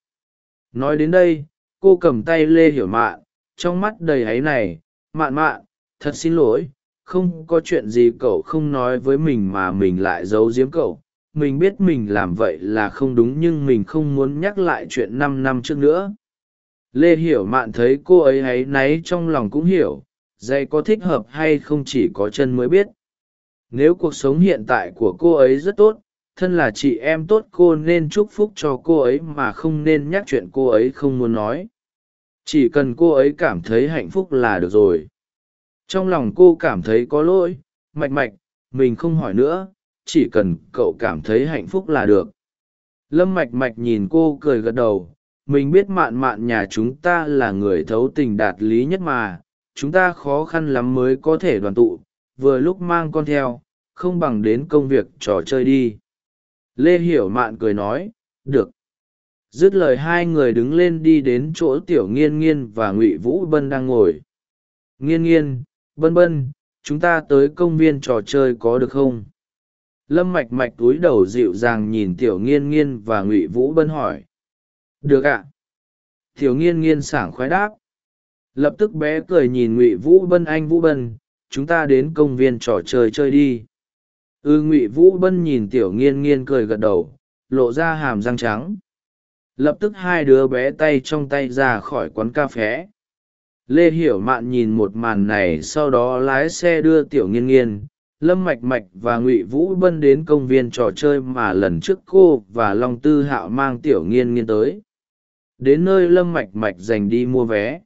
Nói đến đây, cô cầm tay lê hiểu mạn, trong mắt đầy áy này, mạn mạn, thật xin lỗi, không có chuyện gì cậu không nói với mình mà mình lại giấu giếm cậu. Mình biết mình làm vậy là không đúng nhưng mình không muốn nhắc lại chuyện năm năm trước nữa. Lê hiểu mạn thấy cô ấy áy náy trong lòng cũng hiểu dây có thích hợp hay không chỉ có chân mới biết. Nếu cuộc sống hiện tại của cô ấy rất tốt thân là chị em tốt cô nên chúc phúc cho cô ấy mà không nên nhắc chuyện cô ấy không muốn nói. Chỉ cần cô ấy cảm thấy hạnh phúc là được rồi. Trong lòng cô cảm thấy có lỗi, mạch mạch, mình không hỏi nữa, chỉ cần cậu cảm thấy hạnh phúc là được. Lâm mạch mạch nhìn cô cười gật đầu, mình biết mạn mạn nhà chúng ta là người thấu tình đạt lý nhất mà, chúng ta khó khăn lắm mới có thể đoàn tụ, vừa lúc mang con theo, không bằng đến công việc trò chơi đi lê hiểu mạn cười nói, được. Dứt lời hai người đứng lên đi đến chỗ tiểu nghiên nghiên và ngụy vũ bân đang ngồi. Nghiên nghiên, bân bân, chúng ta tới công viên trò chơi có được không? Lâm mạch mạch túi đầu dịu dàng nhìn tiểu nghiên nghiên và ngụy vũ bân hỏi. Được ạ. Tiểu nghiên nghiên sảng khoái đáp. Lập tức bé cười nhìn ngụy vũ bân anh vũ bân, chúng ta đến công viên trò chơi chơi đi ư ừ, ngụy vũ bân nhìn tiểu nghiên nghiên cười gật đầu lộ ra hàm răng trắng. Lập tức hai đứa bé tay trong tay ra khỏi quán cà phé. Lê hiểu mạn nhìn một màn này sau đó lái xe đưa tiểu nghiên nghiên lâm mạch mạch và ngụy vũ bân đến công viên trò chơi mà lần trước cô và long tư hạo mang tiểu nghiên nghiên tới. Đến nơi lâm mạch mạch dành đi mua vé.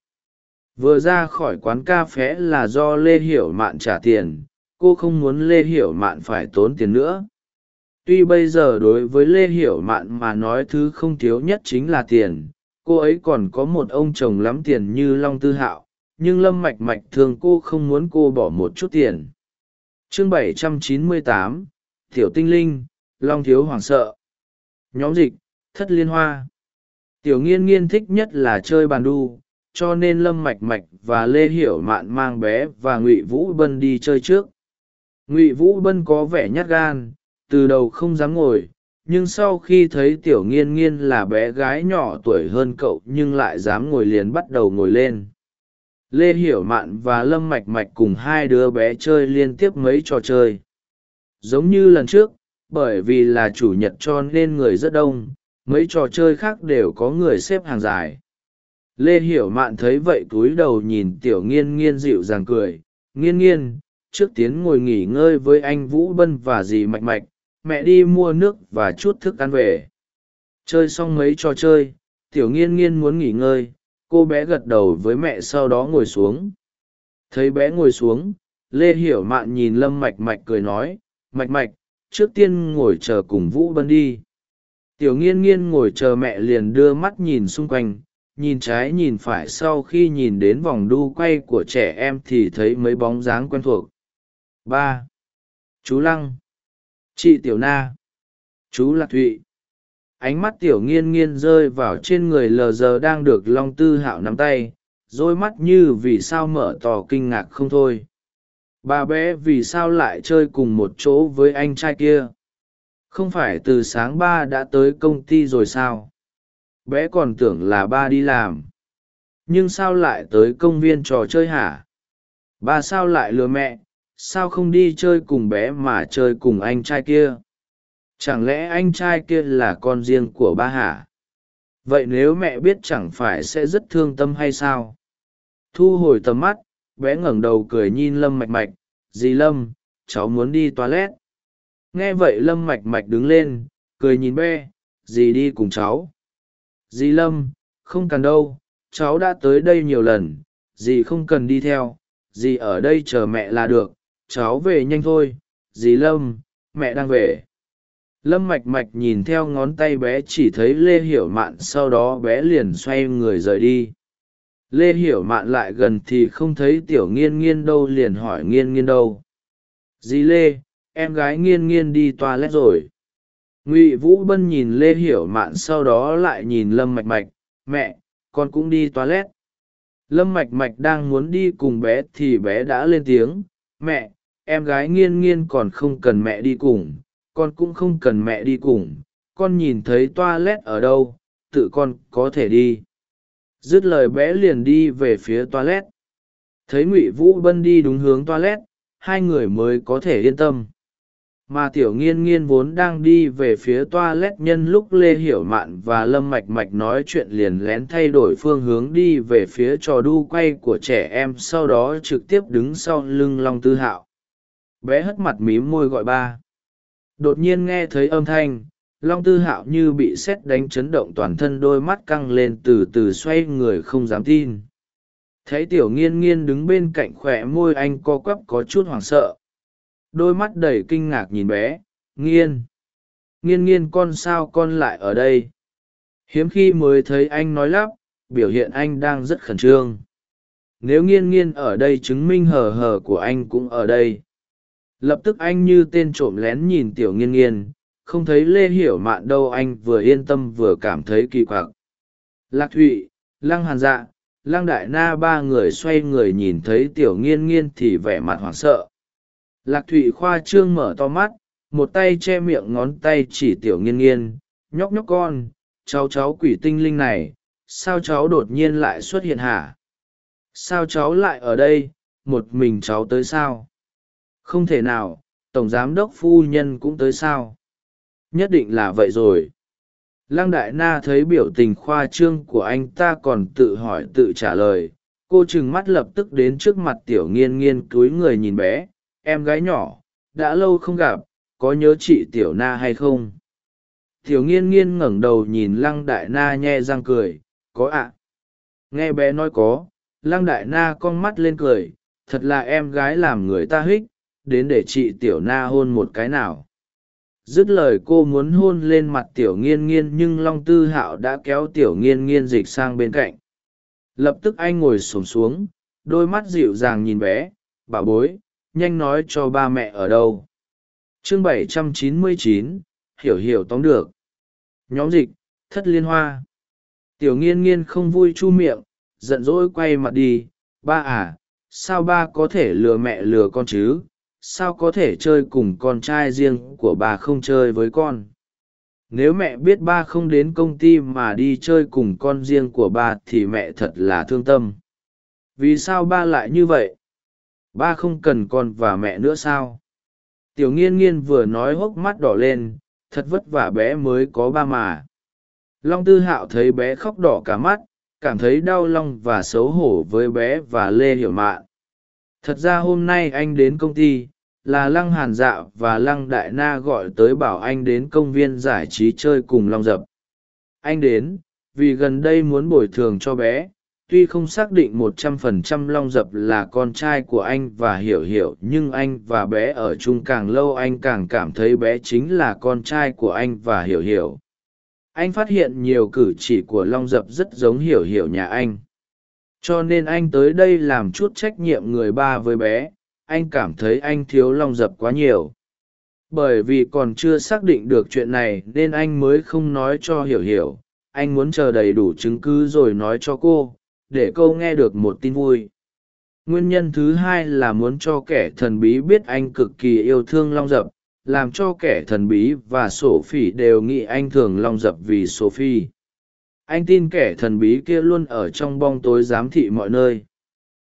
Vừa ra khỏi quán cà phé là do lê hiểu mạn trả tiền cô không muốn lê hiểu mạn phải tốn tiền nữa. Tuy bây giờ đối với lê hiểu mạn mà nói thứ không thiếu nhất chính là tiền cô ấy còn có một ông chồng lắm tiền như long tư hạo nhưng lâm mạch mạch thường cô không muốn cô bỏ một chút tiền. Chương 798, t i ể u tinh linh long thiếu hoàng sợ. Nhóm dịch thất liên hoa. Tiểu nghiên nghiên thích nhất là chơi bàn đu cho nên lâm mạch mạch và lê hiểu mạn mang bé và ngụy vũ bân đi chơi trước ngụy vũ bân có vẻ nhát gan, từ đầu không dám ngồi, nhưng sau khi thấy tiểu nghiên nghiên là bé gái nhỏ tuổi hơn cậu nhưng lại dám ngồi liền bắt đầu ngồi lên. Lê hiểu mạn và lâm mạch mạch cùng hai đứa bé chơi liên tiếp mấy trò chơi. Giống như lần trước, bởi vì là chủ nhật cho nên người rất đông, mấy trò chơi khác đều có người xếp hàng dài. Lê hiểu mạn thấy vậy cúi đầu nhìn tiểu nghiên nghiên dịu dàng cười, nghiên nghiên trước tiến ngồi nghỉ ngơi với anh vũ bân và dì mạch mạch, mẹ đi mua nước và chút thức ăn về. Chơi xong mấy trò chơi, tiểu nghiên nghiên muốn nghỉ ngơi, cô bé gật đầu với mẹ sau đó ngồi xuống. Thấy bé ngồi xuống, lê hiểu mạn nhìn lâm mạch mạch cười nói, mạch mạch, trước tiên ngồi chờ cùng vũ bân đi. Tiểu nghiên nghiên ngồi chờ mẹ liền đưa mắt nhìn xung quanh, nhìn trái nhìn phải sau khi nhìn đến vòng đu quay của trẻ em thì thấy mấy bóng dáng quen thuộc ba. Chú lăng. Chị tiểu na. Chú lạc thụy. Ánh mắt tiểu nghiên nghiên rơi vào trên người lờ giờ đang được long tư hạo nắm tay đôi mắt như vì sao mở tỏ kinh ngạc không thôi. Bà bé vì sao lại chơi cùng một chỗ với anh trai kia? Không phải từ sáng ba đã tới công ty rồi sao? Bé còn tưởng là ba đi làm. Nhưng sao lại tới công viên trò chơi hả? Ba sao lại lừa mẹ? Sao không đi chơi cùng bé mà chơi cùng anh trai kia? Chẳng lẽ anh trai kia là con riêng của ba hả? Vậy nếu mẹ biết chẳng phải sẽ rất thương tâm hay sao? Thu hồi tầm mắt, bé ngẩng đầu cười nhìn lâm mạch mạch. Dì lâm, cháu muốn đi toilet. Nghe vậy lâm mạch mạch đứng lên, cười nhìn bé. Dì đi cùng cháu. Dì lâm, không cần đâu. Cháu đã tới đây nhiều lần. Dì không cần đi theo. Dì ở đây chờ mẹ là được cháu về nhanh thôi, dì lâm, mẹ đang về. Lâm mạch mạch nhìn theo ngón tay bé chỉ thấy lê hiểu mạn, sau đó bé liền xoay người rời đi. Lê hiểu mạn lại gần thì không thấy tiểu nghiên nghiên đâu, liền hỏi nghiên nghiên đâu. Dì lê, em gái nghiên nghiên đi toilet rồi. Ngụy vũ bân nhìn lê hiểu mạn, sau đó lại nhìn lâm mạch mạch. Mẹ, con cũng đi toilet. Lâm mạch mạch đang muốn đi cùng bé thì bé đã lên tiếng. Mẹ em gái nghiên nghiên còn không cần mẹ đi cùng, con cũng không cần mẹ đi cùng, con nhìn thấy toilet ở đâu, tự con có thể đi. Dứt lời bé liền đi về phía toilet. Thấy ngụy vũ bân đi đúng hướng toilet, hai người mới có thể yên tâm. Mà tiểu nghiên nghiên vốn đang đi về phía toa lét nhân lúc lê hiểu mạn và lâm mạch mạch nói chuyện liền lén thay đổi phương hướng đi về phía trò đu quay của trẻ em, sau đó trực tiếp đứng sau lưng long tư hạo bé hất mặt mím môi gọi ba. Đột nhiên nghe thấy âm thanh, long tư hạo như bị sét đánh chấn động toàn thân đôi mắt căng lên từ từ xoay người không dám tin. Thấy tiểu nghiên nghiên đứng bên cạnh khỏe môi anh co quắp có chút hoảng sợ. Đôi mắt đầy kinh ngạc nhìn bé, nghiên nghiên nghiên, con sao con lại ở đây? Hiếm khi mới thấy anh nói lắp, biểu hiện anh đang rất khẩn trương. Nếu nghiên nghiên ở đây chứng minh hờ hờ của anh cũng ở đây lập tức anh như tên trộm lén nhìn tiểu nghiên nghiên, không thấy lê hiểu mạn đâu, anh vừa yên tâm vừa cảm thấy kỳ quặc. Lạc thụy, lăng hàn dạ lăng đại na, ba người xoay người nhìn thấy tiểu nghiên nghiên thì vẻ mặt hoảng sợ. Lạc thụy khoa trương mở to mắt, một tay che miệng ngón tay chỉ tiểu nghiên nghiên, nhóc nhóc con, cháu cháu quỷ tinh linh này, sao cháu đột nhiên lại xuất hiện hả? Sao cháu lại ở đây, một mình cháu tới sao? Không thể nào, tổng giám đốc phu nhân cũng tới sao? Nhất định là vậy rồi. Lăng đại na thấy biểu tình khoa trương của anh ta còn tự hỏi tự trả lời. Cô trừng mắt lập tức đến trước mặt tiểu nghiên nghiên cúi người nhìn bé. Em gái nhỏ, đã lâu không gặp, có nhớ chị tiểu na hay không? Tiểu nghiên nghiên ngẩng đầu nhìn lăng đại na nhe răng cười. Có ạ. Nghe bé nói có. Lăng đại na con mắt lên cười. Thật là em gái làm người ta hích đến để chị tiểu na hôn một cái nào. Dứt lời cô muốn hôn lên mặt tiểu nghiên nghiên nhưng long tư hạo đã kéo tiểu nghiên nghiên dịch sang bên cạnh. Lập tức anh ngồi xổm xuống đôi mắt dịu dàng nhìn bé bà bối nhanh nói cho ba mẹ ở đâu? Chương 799, hiểu hiểu tóm được. Nhóm dịch thất liên hoa. Tiểu nghiên nghiên không vui chu miệng giận dỗi quay mặt đi ba à sao ba có thể lừa mẹ lừa con chứ? Sao có thể chơi cùng con trai riêng của bà không chơi với con? Nếu mẹ biết ba không đến công ty mà đi chơi cùng con riêng của ba thì mẹ thật là thương tâm. Vì sao ba lại như vậy? Ba không cần con và mẹ nữa sao? Tiểu nghiên nghiên vừa nói hốc mắt đỏ lên, thật vất vả bé mới có ba mà. Long tư hạo thấy bé khóc đỏ cả mắt, cảm thấy đau lòng và xấu hổ với bé và lê hiểu mạn. Thật ra hôm nay anh đến công ty là lăng hàn dạ và lăng đại na gọi tới bảo anh đến công viên giải trí chơi cùng long dập. Anh đến, vì gần đây muốn bồi thường cho bé, tuy không xác định một trăm phần trăm long dập là con trai của anh và hiểu hiểu, nhưng anh và bé ở chung càng lâu anh càng cảm thấy bé chính là con trai của anh và hiểu hiểu. Anh phát hiện nhiều cử chỉ của long dập rất giống hiểu hiểu nhà anh. Cho nên anh tới đây làm chút trách nhiệm người ba với bé anh cảm thấy anh thiếu long dập quá nhiều. Bởi vì còn chưa xác định được chuyện này nên anh mới không nói cho hiểu hiểu. Anh muốn chờ đầy đủ chứng cứ rồi nói cho cô, để cô nghe được một tin vui. Nguyên nhân thứ hai là muốn cho kẻ thần bí biết anh cực kỳ yêu thương long dập, làm cho kẻ thần bí và sổ phỉ đều nghĩ anh thường long dập vì sophie. Anh tin kẻ thần bí kia luôn ở trong bong tối giám thị mọi nơi.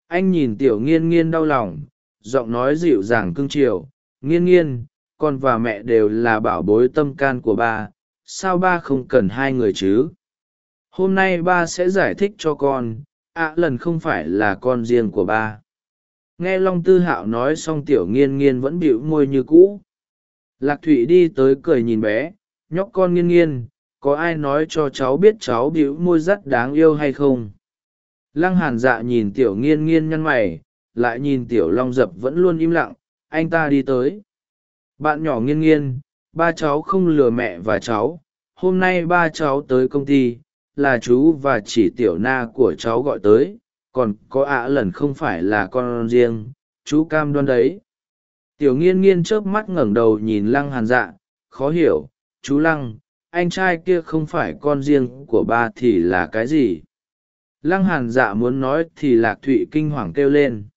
Anh nhìn tiểu nghiên nghiên đau lòng giọng nói dịu dàng cưng chiều, nghiên nghiên, con và mẹ đều là bảo bối tâm can của ba, sao ba không cần hai người chứ? Hôm nay ba sẽ giải thích cho con, ạ, lần không phải là con riêng của ba. Nghe long tư hạo nói xong tiểu nghiên nghiên vẫn bịu môi như cũ. Lạc thụy đi tới cười nhìn bé, nhóc con nghiên nghiên, có ai nói cho cháu biết cháu bịu môi rất đáng yêu hay không? Lăng hàn dạ nhìn tiểu nghiên nghiên nhăn mày lại nhìn tiểu long dập vẫn luôn im lặng, anh ta đi tới. Bạn nhỏ nghiên nghiên ba cháu không lừa mẹ và cháu, hôm nay ba cháu tới công ty, là chú và chỉ tiểu na của cháu gọi tới, còn có ạ lần không phải là con riêng, chú cam đoan đấy. Tiểu nghiên nghiên chớp mắt ngẩng đầu nhìn lăng hàn dạ khó hiểu, chú lăng, anh trai kia không phải con riêng của ba thì là cái gì? Lăng hàn dạ muốn nói thì lạc thụy kinh hoàng kêu lên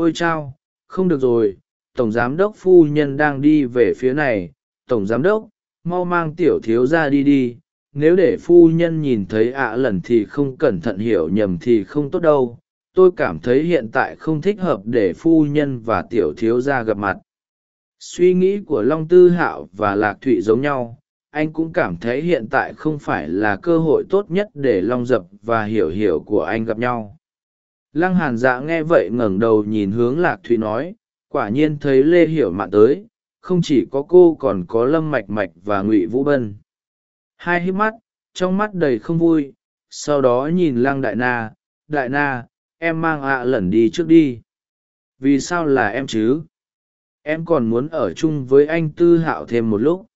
ôi chao, không được rồi, tổng giám đốc phu nhân đang đi về phía này. Tổng giám đốc, mau mang tiểu thiếu ra đi đi. Nếu để phu nhân nhìn thấy ạ lần thì không cẩn thận hiểu nhầm thì không tốt đâu. Tôi cảm thấy hiện tại không thích hợp để phu nhân và tiểu thiếu gia gặp mặt. Suy nghĩ của long tư hạo và lạc thụy giống nhau. Anh cũng cảm thấy hiện tại không phải là cơ hội tốt nhất để long dập và hiểu hiểu của anh gặp nhau lăng hàn dạ nghe vậy ngẩng đầu nhìn hướng lạc Thủy nói, quả nhiên thấy lê hiểu mạn tới, không chỉ có cô còn có lâm mạch mạch và ngụy vũ bân. Hai hít mắt, trong mắt đầy không vui, sau đó nhìn lăng đại na đại na, em mang ạ lẩn đi trước đi. Vì sao là em chứ? Em còn muốn ở chung với anh tư hạo thêm một lúc.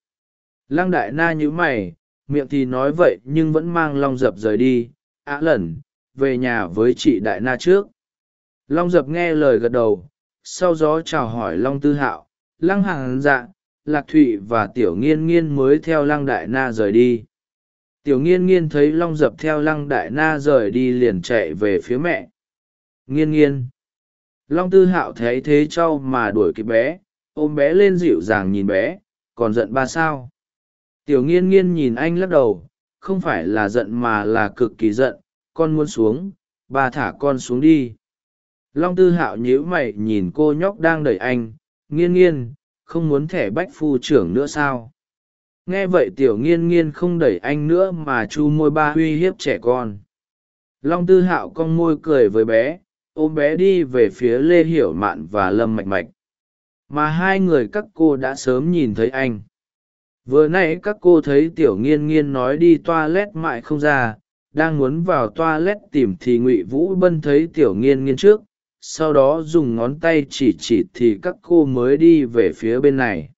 Lăng đại na nhữ mày, miệng thì nói vậy nhưng vẫn mang long dập rời đi, ạ lẩn về nhà với chị đại na trước. Long dập nghe lời gật đầu, sau đó chào hỏi long tư hạo, lăng hàng dạ lạc thụy và tiểu nghiên nghiên mới theo lăng đại na rời đi. Tiểu nghiên nghiên thấy long dập theo lăng đại na rời đi liền chạy về phía mẹ. Nghiên nghiên. Long tư hạo thấy thế c mà đuổi kịp bé, ôm bé lên dịu dàng nhìn bé, còn giận ba sao? Tiểu nghiên nghiên nhìn anh lắc đầu, không phải là giận mà là cực kỳ giận con muốn xuống, bà thả con xuống đi. Long tư hạo nhíu mày nhìn cô nhóc đang đẩy anh, nghiên nghiên, không muốn thẻ bách phu trưởng nữa sao? Nghe vậy tiểu nghiên nghiên không đẩy anh nữa mà chu môi ba uy hiếp trẻ con. Long tư hạo cong môi cười với bé, ôm bé đi về phía lê hiểu mạn và lâm mạch mạch. Mà hai người các cô đã sớm nhìn thấy anh. Vừa n ã y các cô thấy tiểu nghiên nghiên nói đi toa lét mãi không ra đang muốn vào toilet tìm thì ngụy vũ bân thấy tiểu nghiên nghiên trước, sau đó dùng ngón tay chỉ chỉ thì các cô mới đi về phía bên này.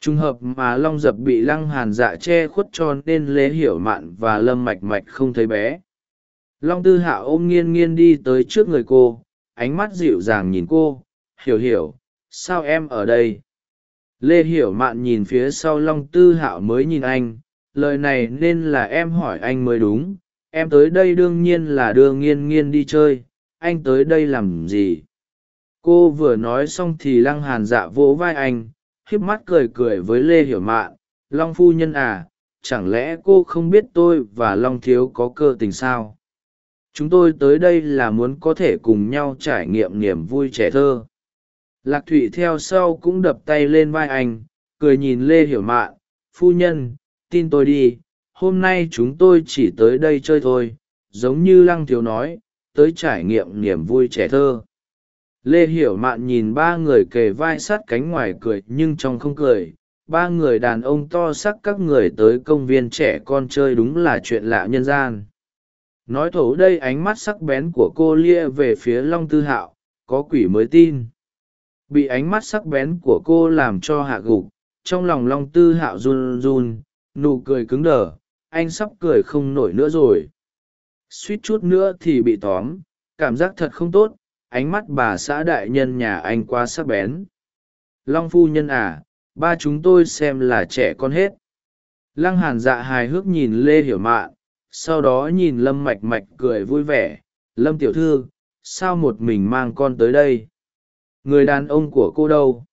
Trùng hợp mà long dập bị lăng hàn dạ che khuất cho nên lê hiểu mạn và lâm mạch mạch không thấy bé. Long tư hạ ôm nghiên nghiên đi tới trước người cô, ánh mắt dịu dàng nhìn cô, hiểu hiểu, sao em ở đây? Lê hiểu mạn nhìn phía sau long tư hạo mới nhìn anh, lời này nên là em hỏi anh mới đúng em tới đây đương nhiên là đưa nghiên nghiên đi chơi, anh tới đây làm gì? Cô vừa nói xong thì lăng hàn dạ vỗ vai anh, híp mắt cười cười với lê hiểu mạn. Long phu nhân à chẳng lẽ cô không biết tôi và long thiếu có cơ tình sao? Chúng tôi tới đây là muốn có thể cùng nhau trải nghiệm niềm vui trẻ thơ. Lạc thụy theo sau cũng đập tay lên vai anh, cười nhìn lê hiểu mạn. Phu nhân, tin tôi đi hôm nay chúng tôi chỉ tới đây chơi thôi, giống như lăng thiếu nói, tới trải nghiệm niềm vui trẻ thơ. Lê hiểu mạn nhìn ba người kề vai sát cánh ngoài cười nhưng trong không cười. Ba người đàn ông to sắc các người tới công viên trẻ con chơi đúng là chuyện lạ nhân gian. Nói thổ đây ánh mắt sắc bén của cô lia về phía long tư hạo, có quỷ mới tin. Bị ánh mắt sắc bén của cô làm cho hạ gục, trong lòng long tư hạo run run, nụ cười cứng đờ anh sắp cười không nổi nữa rồi. Suýt chút nữa thì bị tóm, cảm giác thật không tốt, ánh mắt bà xã đại nhân nhà anh quá sắc bén. Long phu nhân à ba chúng tôi xem là trẻ con hết. Lăng hàn dạ hài hước nhìn lê hiểu mạn sau đó nhìn lâm mạch mạch cười vui vẻ. Lâm tiểu thư, sao một mình mang con tới đây? Người đàn ông của cô đâu?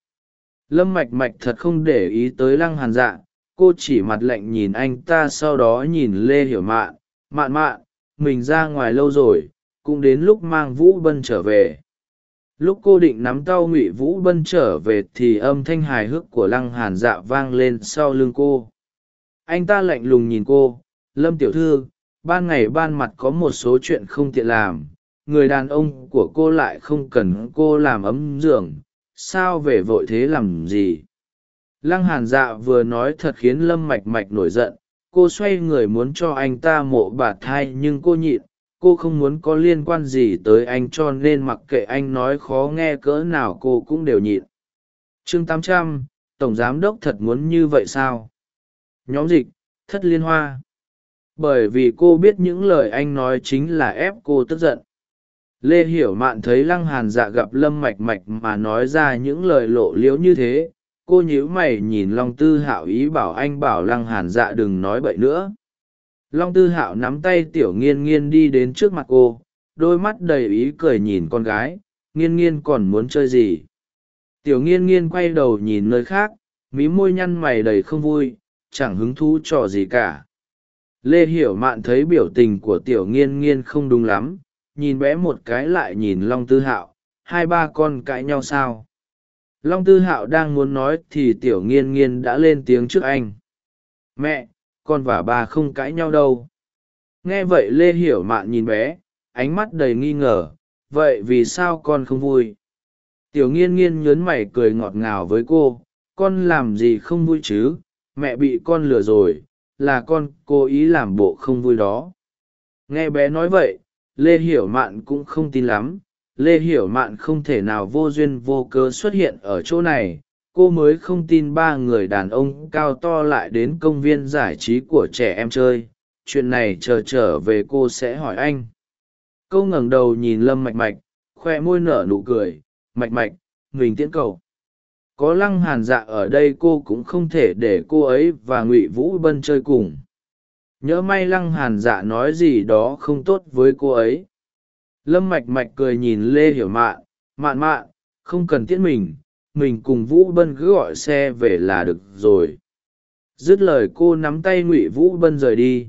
Lâm mạch mạch thật không để ý tới lăng hàn dạ cô chỉ mặt lạnh nhìn anh ta sau đó nhìn lê hiểu mạn. Mạn mạn, mình ra ngoài lâu rồi, cũng đến lúc mang vũ bân trở về. Lúc cô định nắm tao ngụy vũ bân trở về thì âm thanh hài hước của lăng hàn dạ vang lên sau lưng cô. Anh ta lạnh lùng nhìn cô. Lâm tiểu thư, ban ngày ban mặt có một số chuyện không tiện làm. Người đàn ông của cô lại không cần cô làm ấm giường. Sao về vội thế làm gì? Lăng hàn dạ vừa nói thật khiến lâm mạch mạch nổi giận, cô xoay người muốn cho anh ta mộ bà thai nhưng cô nhịn, cô không muốn có liên quan gì tới anh cho nên mặc kệ anh nói khó nghe cỡ nào cô cũng đều nhịn. Chương tám trăm, tổng giám đốc thật muốn như vậy sao? Nhóm dịch, thất liên hoa. Bởi vì cô biết những lời anh nói chính là ép cô tức giận. Lê hiểu mạn thấy lăng hàn dạ gặp lâm mạch mạch mà nói ra những lời lộ liễu như thế cô nhíu mày nhìn long tư hạo ý bảo anh bảo lăng hàn dạ đừng nói bậy nữa. Long tư hạo nắm tay tiểu nghiên nghiên đi đến trước mặt cô, đôi mắt đầy ý cười nhìn con gái, nghiên nghiên còn muốn chơi gì? Tiểu nghiên nghiên quay đầu nhìn nơi khác, mí môi nhăn mày đầy không vui, chẳng hứng thú trò gì cả. Lê hiểu mạn thấy biểu tình của tiểu nghiên nghiên không đúng lắm, nhìn bé một cái lại nhìn long tư hạo, hai ba con cãi nhau sao? Long tư hạo đang muốn nói thì tiểu nghiên nghiên đã lên tiếng trước anh. Mẹ, con và bà không cãi nhau đâu. Nghe vậy lê hiểu mạn nhìn bé, ánh mắt đầy nghi ngờ. Vậy vì sao con không vui? Tiểu nghiên nghiên nhớn mày cười ngọt ngào với cô. Con làm gì không vui chứ? Mẹ bị con lừa rồi. Là con cố ý làm bộ không vui đó. Nghe bé nói vậy, lê hiểu mạn cũng không tin lắm lê hiểu mạn không thể nào vô duyên vô cớ xuất hiện ở chỗ này. Cô mới không tin ba người đàn ông cao to lại đến công viên giải trí của trẻ em chơi. Chuyện này chờ trở về cô sẽ hỏi anh. Câu ngẩng đầu nhìn lâm mạch mạch, khoe môi nở nụ cười. Mạch mạch mình tiễn cầu. Có lăng hàn dạ ở đây cô cũng không thể để cô ấy và ngụy vũ bân chơi cùng. Nhớ may lăng hàn dạ nói gì đó không tốt với cô ấy lâm mạch mạch cười nhìn lê hiểu mạn mạn mạn không cần tiễn mình mình cùng vũ bân cứ gọi xe về là được rồi. Dứt lời cô nắm tay ngụy vũ bân rời đi.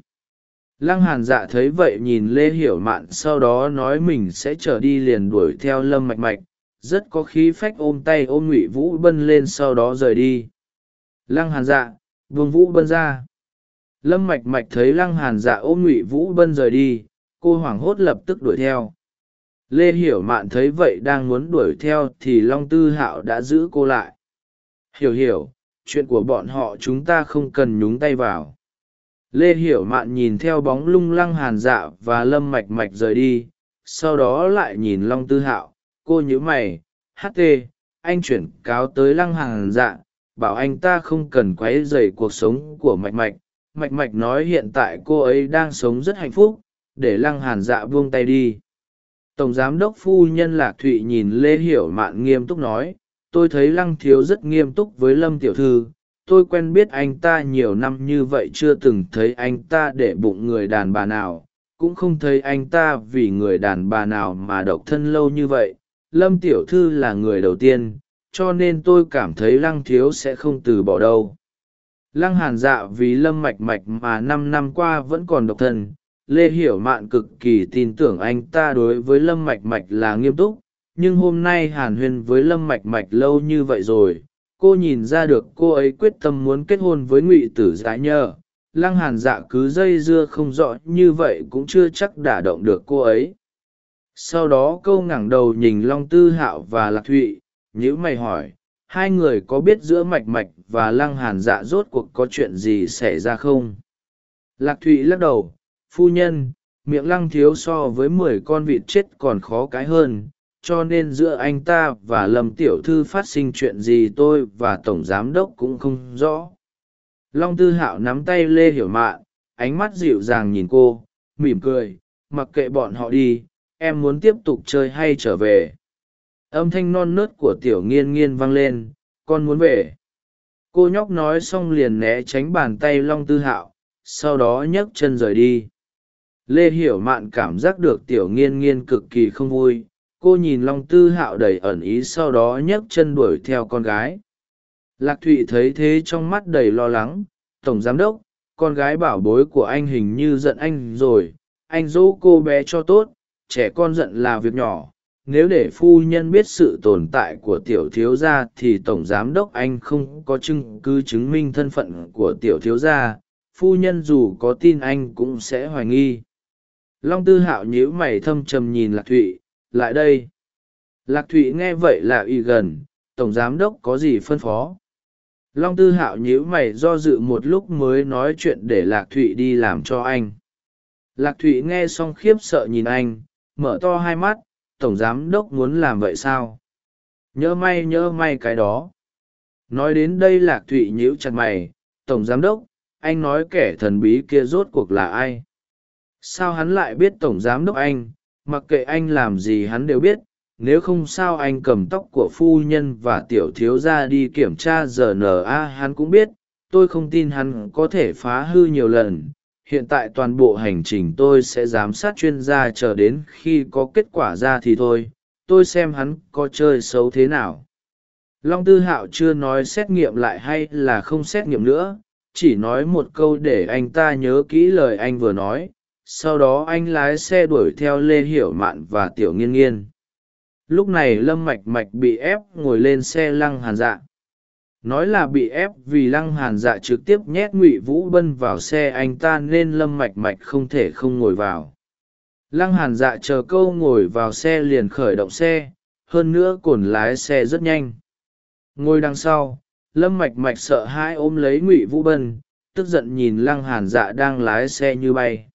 Lăng hàn dạ thấy vậy nhìn lê hiểu mạn, sau đó nói mình sẽ trở đi liền đuổi theo lâm mạch mạch. Rất có khí phách ôm tay ôm ngụy vũ bân lên sau đó rời đi. Lăng hàn dạ vương vũ bân ra. Lâm mạch mạch thấy lăng hàn dạ ôm ngụy vũ bân rời đi, cô hoảng hốt lập tức đuổi theo lê hiểu mạn thấy vậy đang muốn đuổi theo thì long tư hạo đã giữ cô lại. Hiểu hiểu, chuyện của bọn họ chúng ta không cần nhúng tay vào. Lê hiểu mạn nhìn theo bóng lung lăng hàn dạ và lâm mạch mạch rời đi, sau đó lại nhìn long tư hạo. Cô nhớ mày ht anh chuyển cáo tới lăng hàn dạ bảo anh ta không cần q u ấ y dày cuộc sống của mạch mạch. Mạch mạch nói hiện tại cô ấy đang sống rất hạnh phúc, để lăng hàn dạ buông tay đi tổng giám đốc phu nhân lạc thụy nhìn lê hiểu mạn nghiêm túc nói, tôi thấy lăng thiếu rất nghiêm túc với lâm tiểu thư. Tôi quen biết anh ta nhiều năm như vậy chưa từng thấy anh ta để bụng người đàn bà nào, cũng không thấy anh ta vì người đàn bà nào mà độc thân lâu như vậy. Lâm tiểu thư là người đầu tiên, cho nên tôi cảm thấy lăng thiếu sẽ không từ bỏ đâu. Lăng hàn dạ vì lâm mạch mạch mà năm năm qua vẫn còn độc thân lê hiểu mạn cực kỳ tin tưởng anh ta đối với lâm mạch mạch là nghiêm túc, nhưng hôm nay hàn huyên với lâm mạch mạch lâu như vậy rồi, cô nhìn ra được cô ấy quyết tâm muốn kết hôn với ngụy tử giải nhờ lăng hàn dạ cứ dây dưa không rõ như vậy cũng chưa chắc đả động được cô ấy. Sau đó câu ngẩng đầu nhìn long tư hạo và lạc thụy nhữ mày hỏi, hai người có biết giữa mạch mạch và lăng hàn dạ rốt cuộc có chuyện gì xảy ra không? Lạc thụy lắc đầu phu nhân, miệng lăng thiếu so với mười con vịt chết còn khó cái hơn, cho nên giữa anh ta và lâm tiểu thư phát sinh chuyện gì tôi và tổng giám đốc cũng không rõ. Long tư hạo nắm tay lê hiểu mạn, ánh mắt dịu dàng nhìn cô, mỉm cười, mặc kệ bọn họ đi, em muốn tiếp tục chơi hay trở về. Âm thanh non nớt của tiểu nghiên nghiên vang lên, con muốn về. Cô nhóc nói xong liền né tránh bàn tay long tư hạo, sau đó nhấc chân rời đi lê hiểu mạn cảm giác được tiểu nghiên nghiên cực kỳ không vui. Cô nhìn long tư hạo đầy ẩn ý sau đó nhấc chân đuổi theo con gái. Lạc thụy thấy thế trong mắt đầy lo lắng. Tổng giám đốc, con gái bảo bối của anh hình như giận anh rồi. Anh dỗ cô bé cho tốt, trẻ con giận là việc nhỏ. Nếu để phu nhân biết sự tồn tại của tiểu thiếu gia thì tổng giám đốc anh không có chứng cứ chứng minh thân phận của tiểu thiếu gia. Phu nhân dù có tin anh cũng sẽ hoài nghi long tư hạo nhíu mày thâm trầm nhìn lạc thụy, lại đây. Lạc thụy nghe vậy là y gần, tổng giám đốc có gì phân phó? Long tư hạo nhíu mày do dự một lúc mới nói chuyện để lạc thụy đi làm cho anh. Lạc thụy nghe xong khiếp sợ nhìn anh, mở to hai mắt, tổng giám đốc muốn làm vậy sao? Nhớ may nhớ may cái đó. Nói đến đây lạc thụy nhíu chặt mày, tổng giám đốc, anh nói kẻ thần bí kia rốt cuộc là ai? Sao hắn lại biết tổng giám đốc anh? Mặc kệ anh làm gì hắn đều biết. Nếu không sao anh cầm tóc của phu nhân và tiểu thiếu ra đi kiểm tra rna hắn cũng biết. Tôi không tin hắn có thể phá hư nhiều lần. Hiện tại toàn bộ hành trình tôi sẽ giám sát chuyên gia chờ đến khi có kết quả ra thì thôi. Tôi xem hắn có chơi xấu thế nào. Long tư hạo chưa nói xét nghiệm lại hay là không xét nghiệm nữa. Chỉ nói một câu để anh ta nhớ kỹ lời anh vừa nói sau đó anh lái xe đuổi theo lê hiểu mạn và tiểu nghiên nghiên. Lúc này lâm mạch mạch bị ép ngồi lên xe lăng hàn dạ. Nói là bị ép vì lăng hàn dạ trực tiếp nhét ngụy vũ bân vào xe anh ta nên lâm mạch mạch không thể không ngồi vào. Lăng hàn dạ chờ câu ngồi vào xe liền khởi động xe, hơn nữa cồn lái xe rất nhanh. Ngồi đằng sau, lâm mạch mạch sợ hãi ôm lấy ngụy vũ bân, tức giận nhìn lăng hàn dạ đang lái xe như bay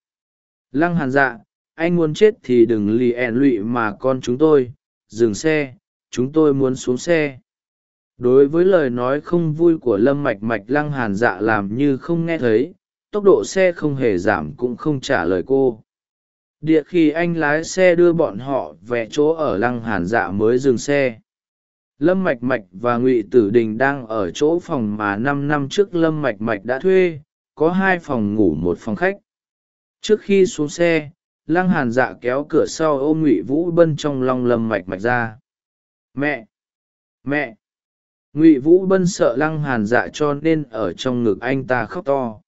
lăng hàn dạ anh muốn chết thì đừng lì ẹn lụy mà con chúng tôi, dừng xe, chúng tôi muốn xuống xe. Đối với lời nói không vui của lâm mạch mạch, lăng hàn dạ làm như không nghe thấy, tốc độ xe không hề giảm cũng không trả lời cô. Địa khi anh lái xe đưa bọn họ về chỗ ở, lăng hàn dạ mới dừng xe. Lâm mạch mạch và ngụy tử đình đang ở chỗ phòng mà năm năm trước lâm mạch mạch đã thuê, có hai phòng ngủ một phòng khách trước khi xuống xe, lăng hàn dạ kéo cửa sau ôm ngụy vũ bân trong lòng lâm mạch mạch ra. Mẹ! Mẹ! Ngụy vũ bân sợ lăng hàn dạ cho nên ở trong ngực anh ta khóc to.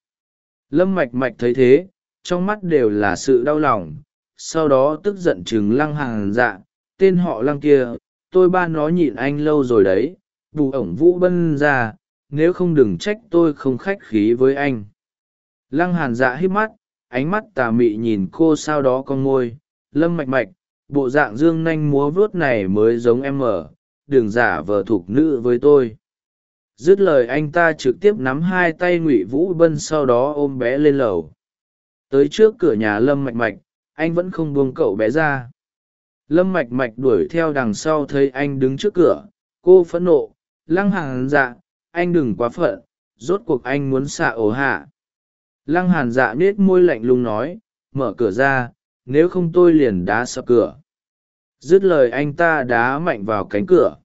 Lâm mạch mạch thấy thế, trong mắt đều là sự đau lòng. Sau đó tức giận chừng lăng hàn dạ tên họ lăng kia, tôi ba nó nhịn anh lâu rồi đấy, bù ổng vũ bân ra, nếu không đừng trách tôi không khách khí với anh. Lăng hàn dạ hít mắt ánh mắt tà mị nhìn cô sau đó con môi lâm mạch mạch, bộ dạng dương nanh múa vuốt này mới giống em ở, đừng giả vờ thục nữ với tôi. Dứt lời anh ta trực tiếp nắm hai tay ngụy vũ bân sau đó ôm bé lên lầu. Tới trước cửa nhà lâm mạch mạch, anh vẫn không buông cậu bé ra. Lâm mạch mạch đuổi theo đằng sau thấy anh đứng trước cửa, cô phẫn nộ, lăng hàng dạ anh đừng quá phận, rốt cuộc anh muốn xạ ổ hạ lăng hàn dạ nết môi lạnh lùng nói, mở cửa ra, nếu không tôi liền đá sập cửa. Dứt lời anh ta đá mạnh vào cánh cửa.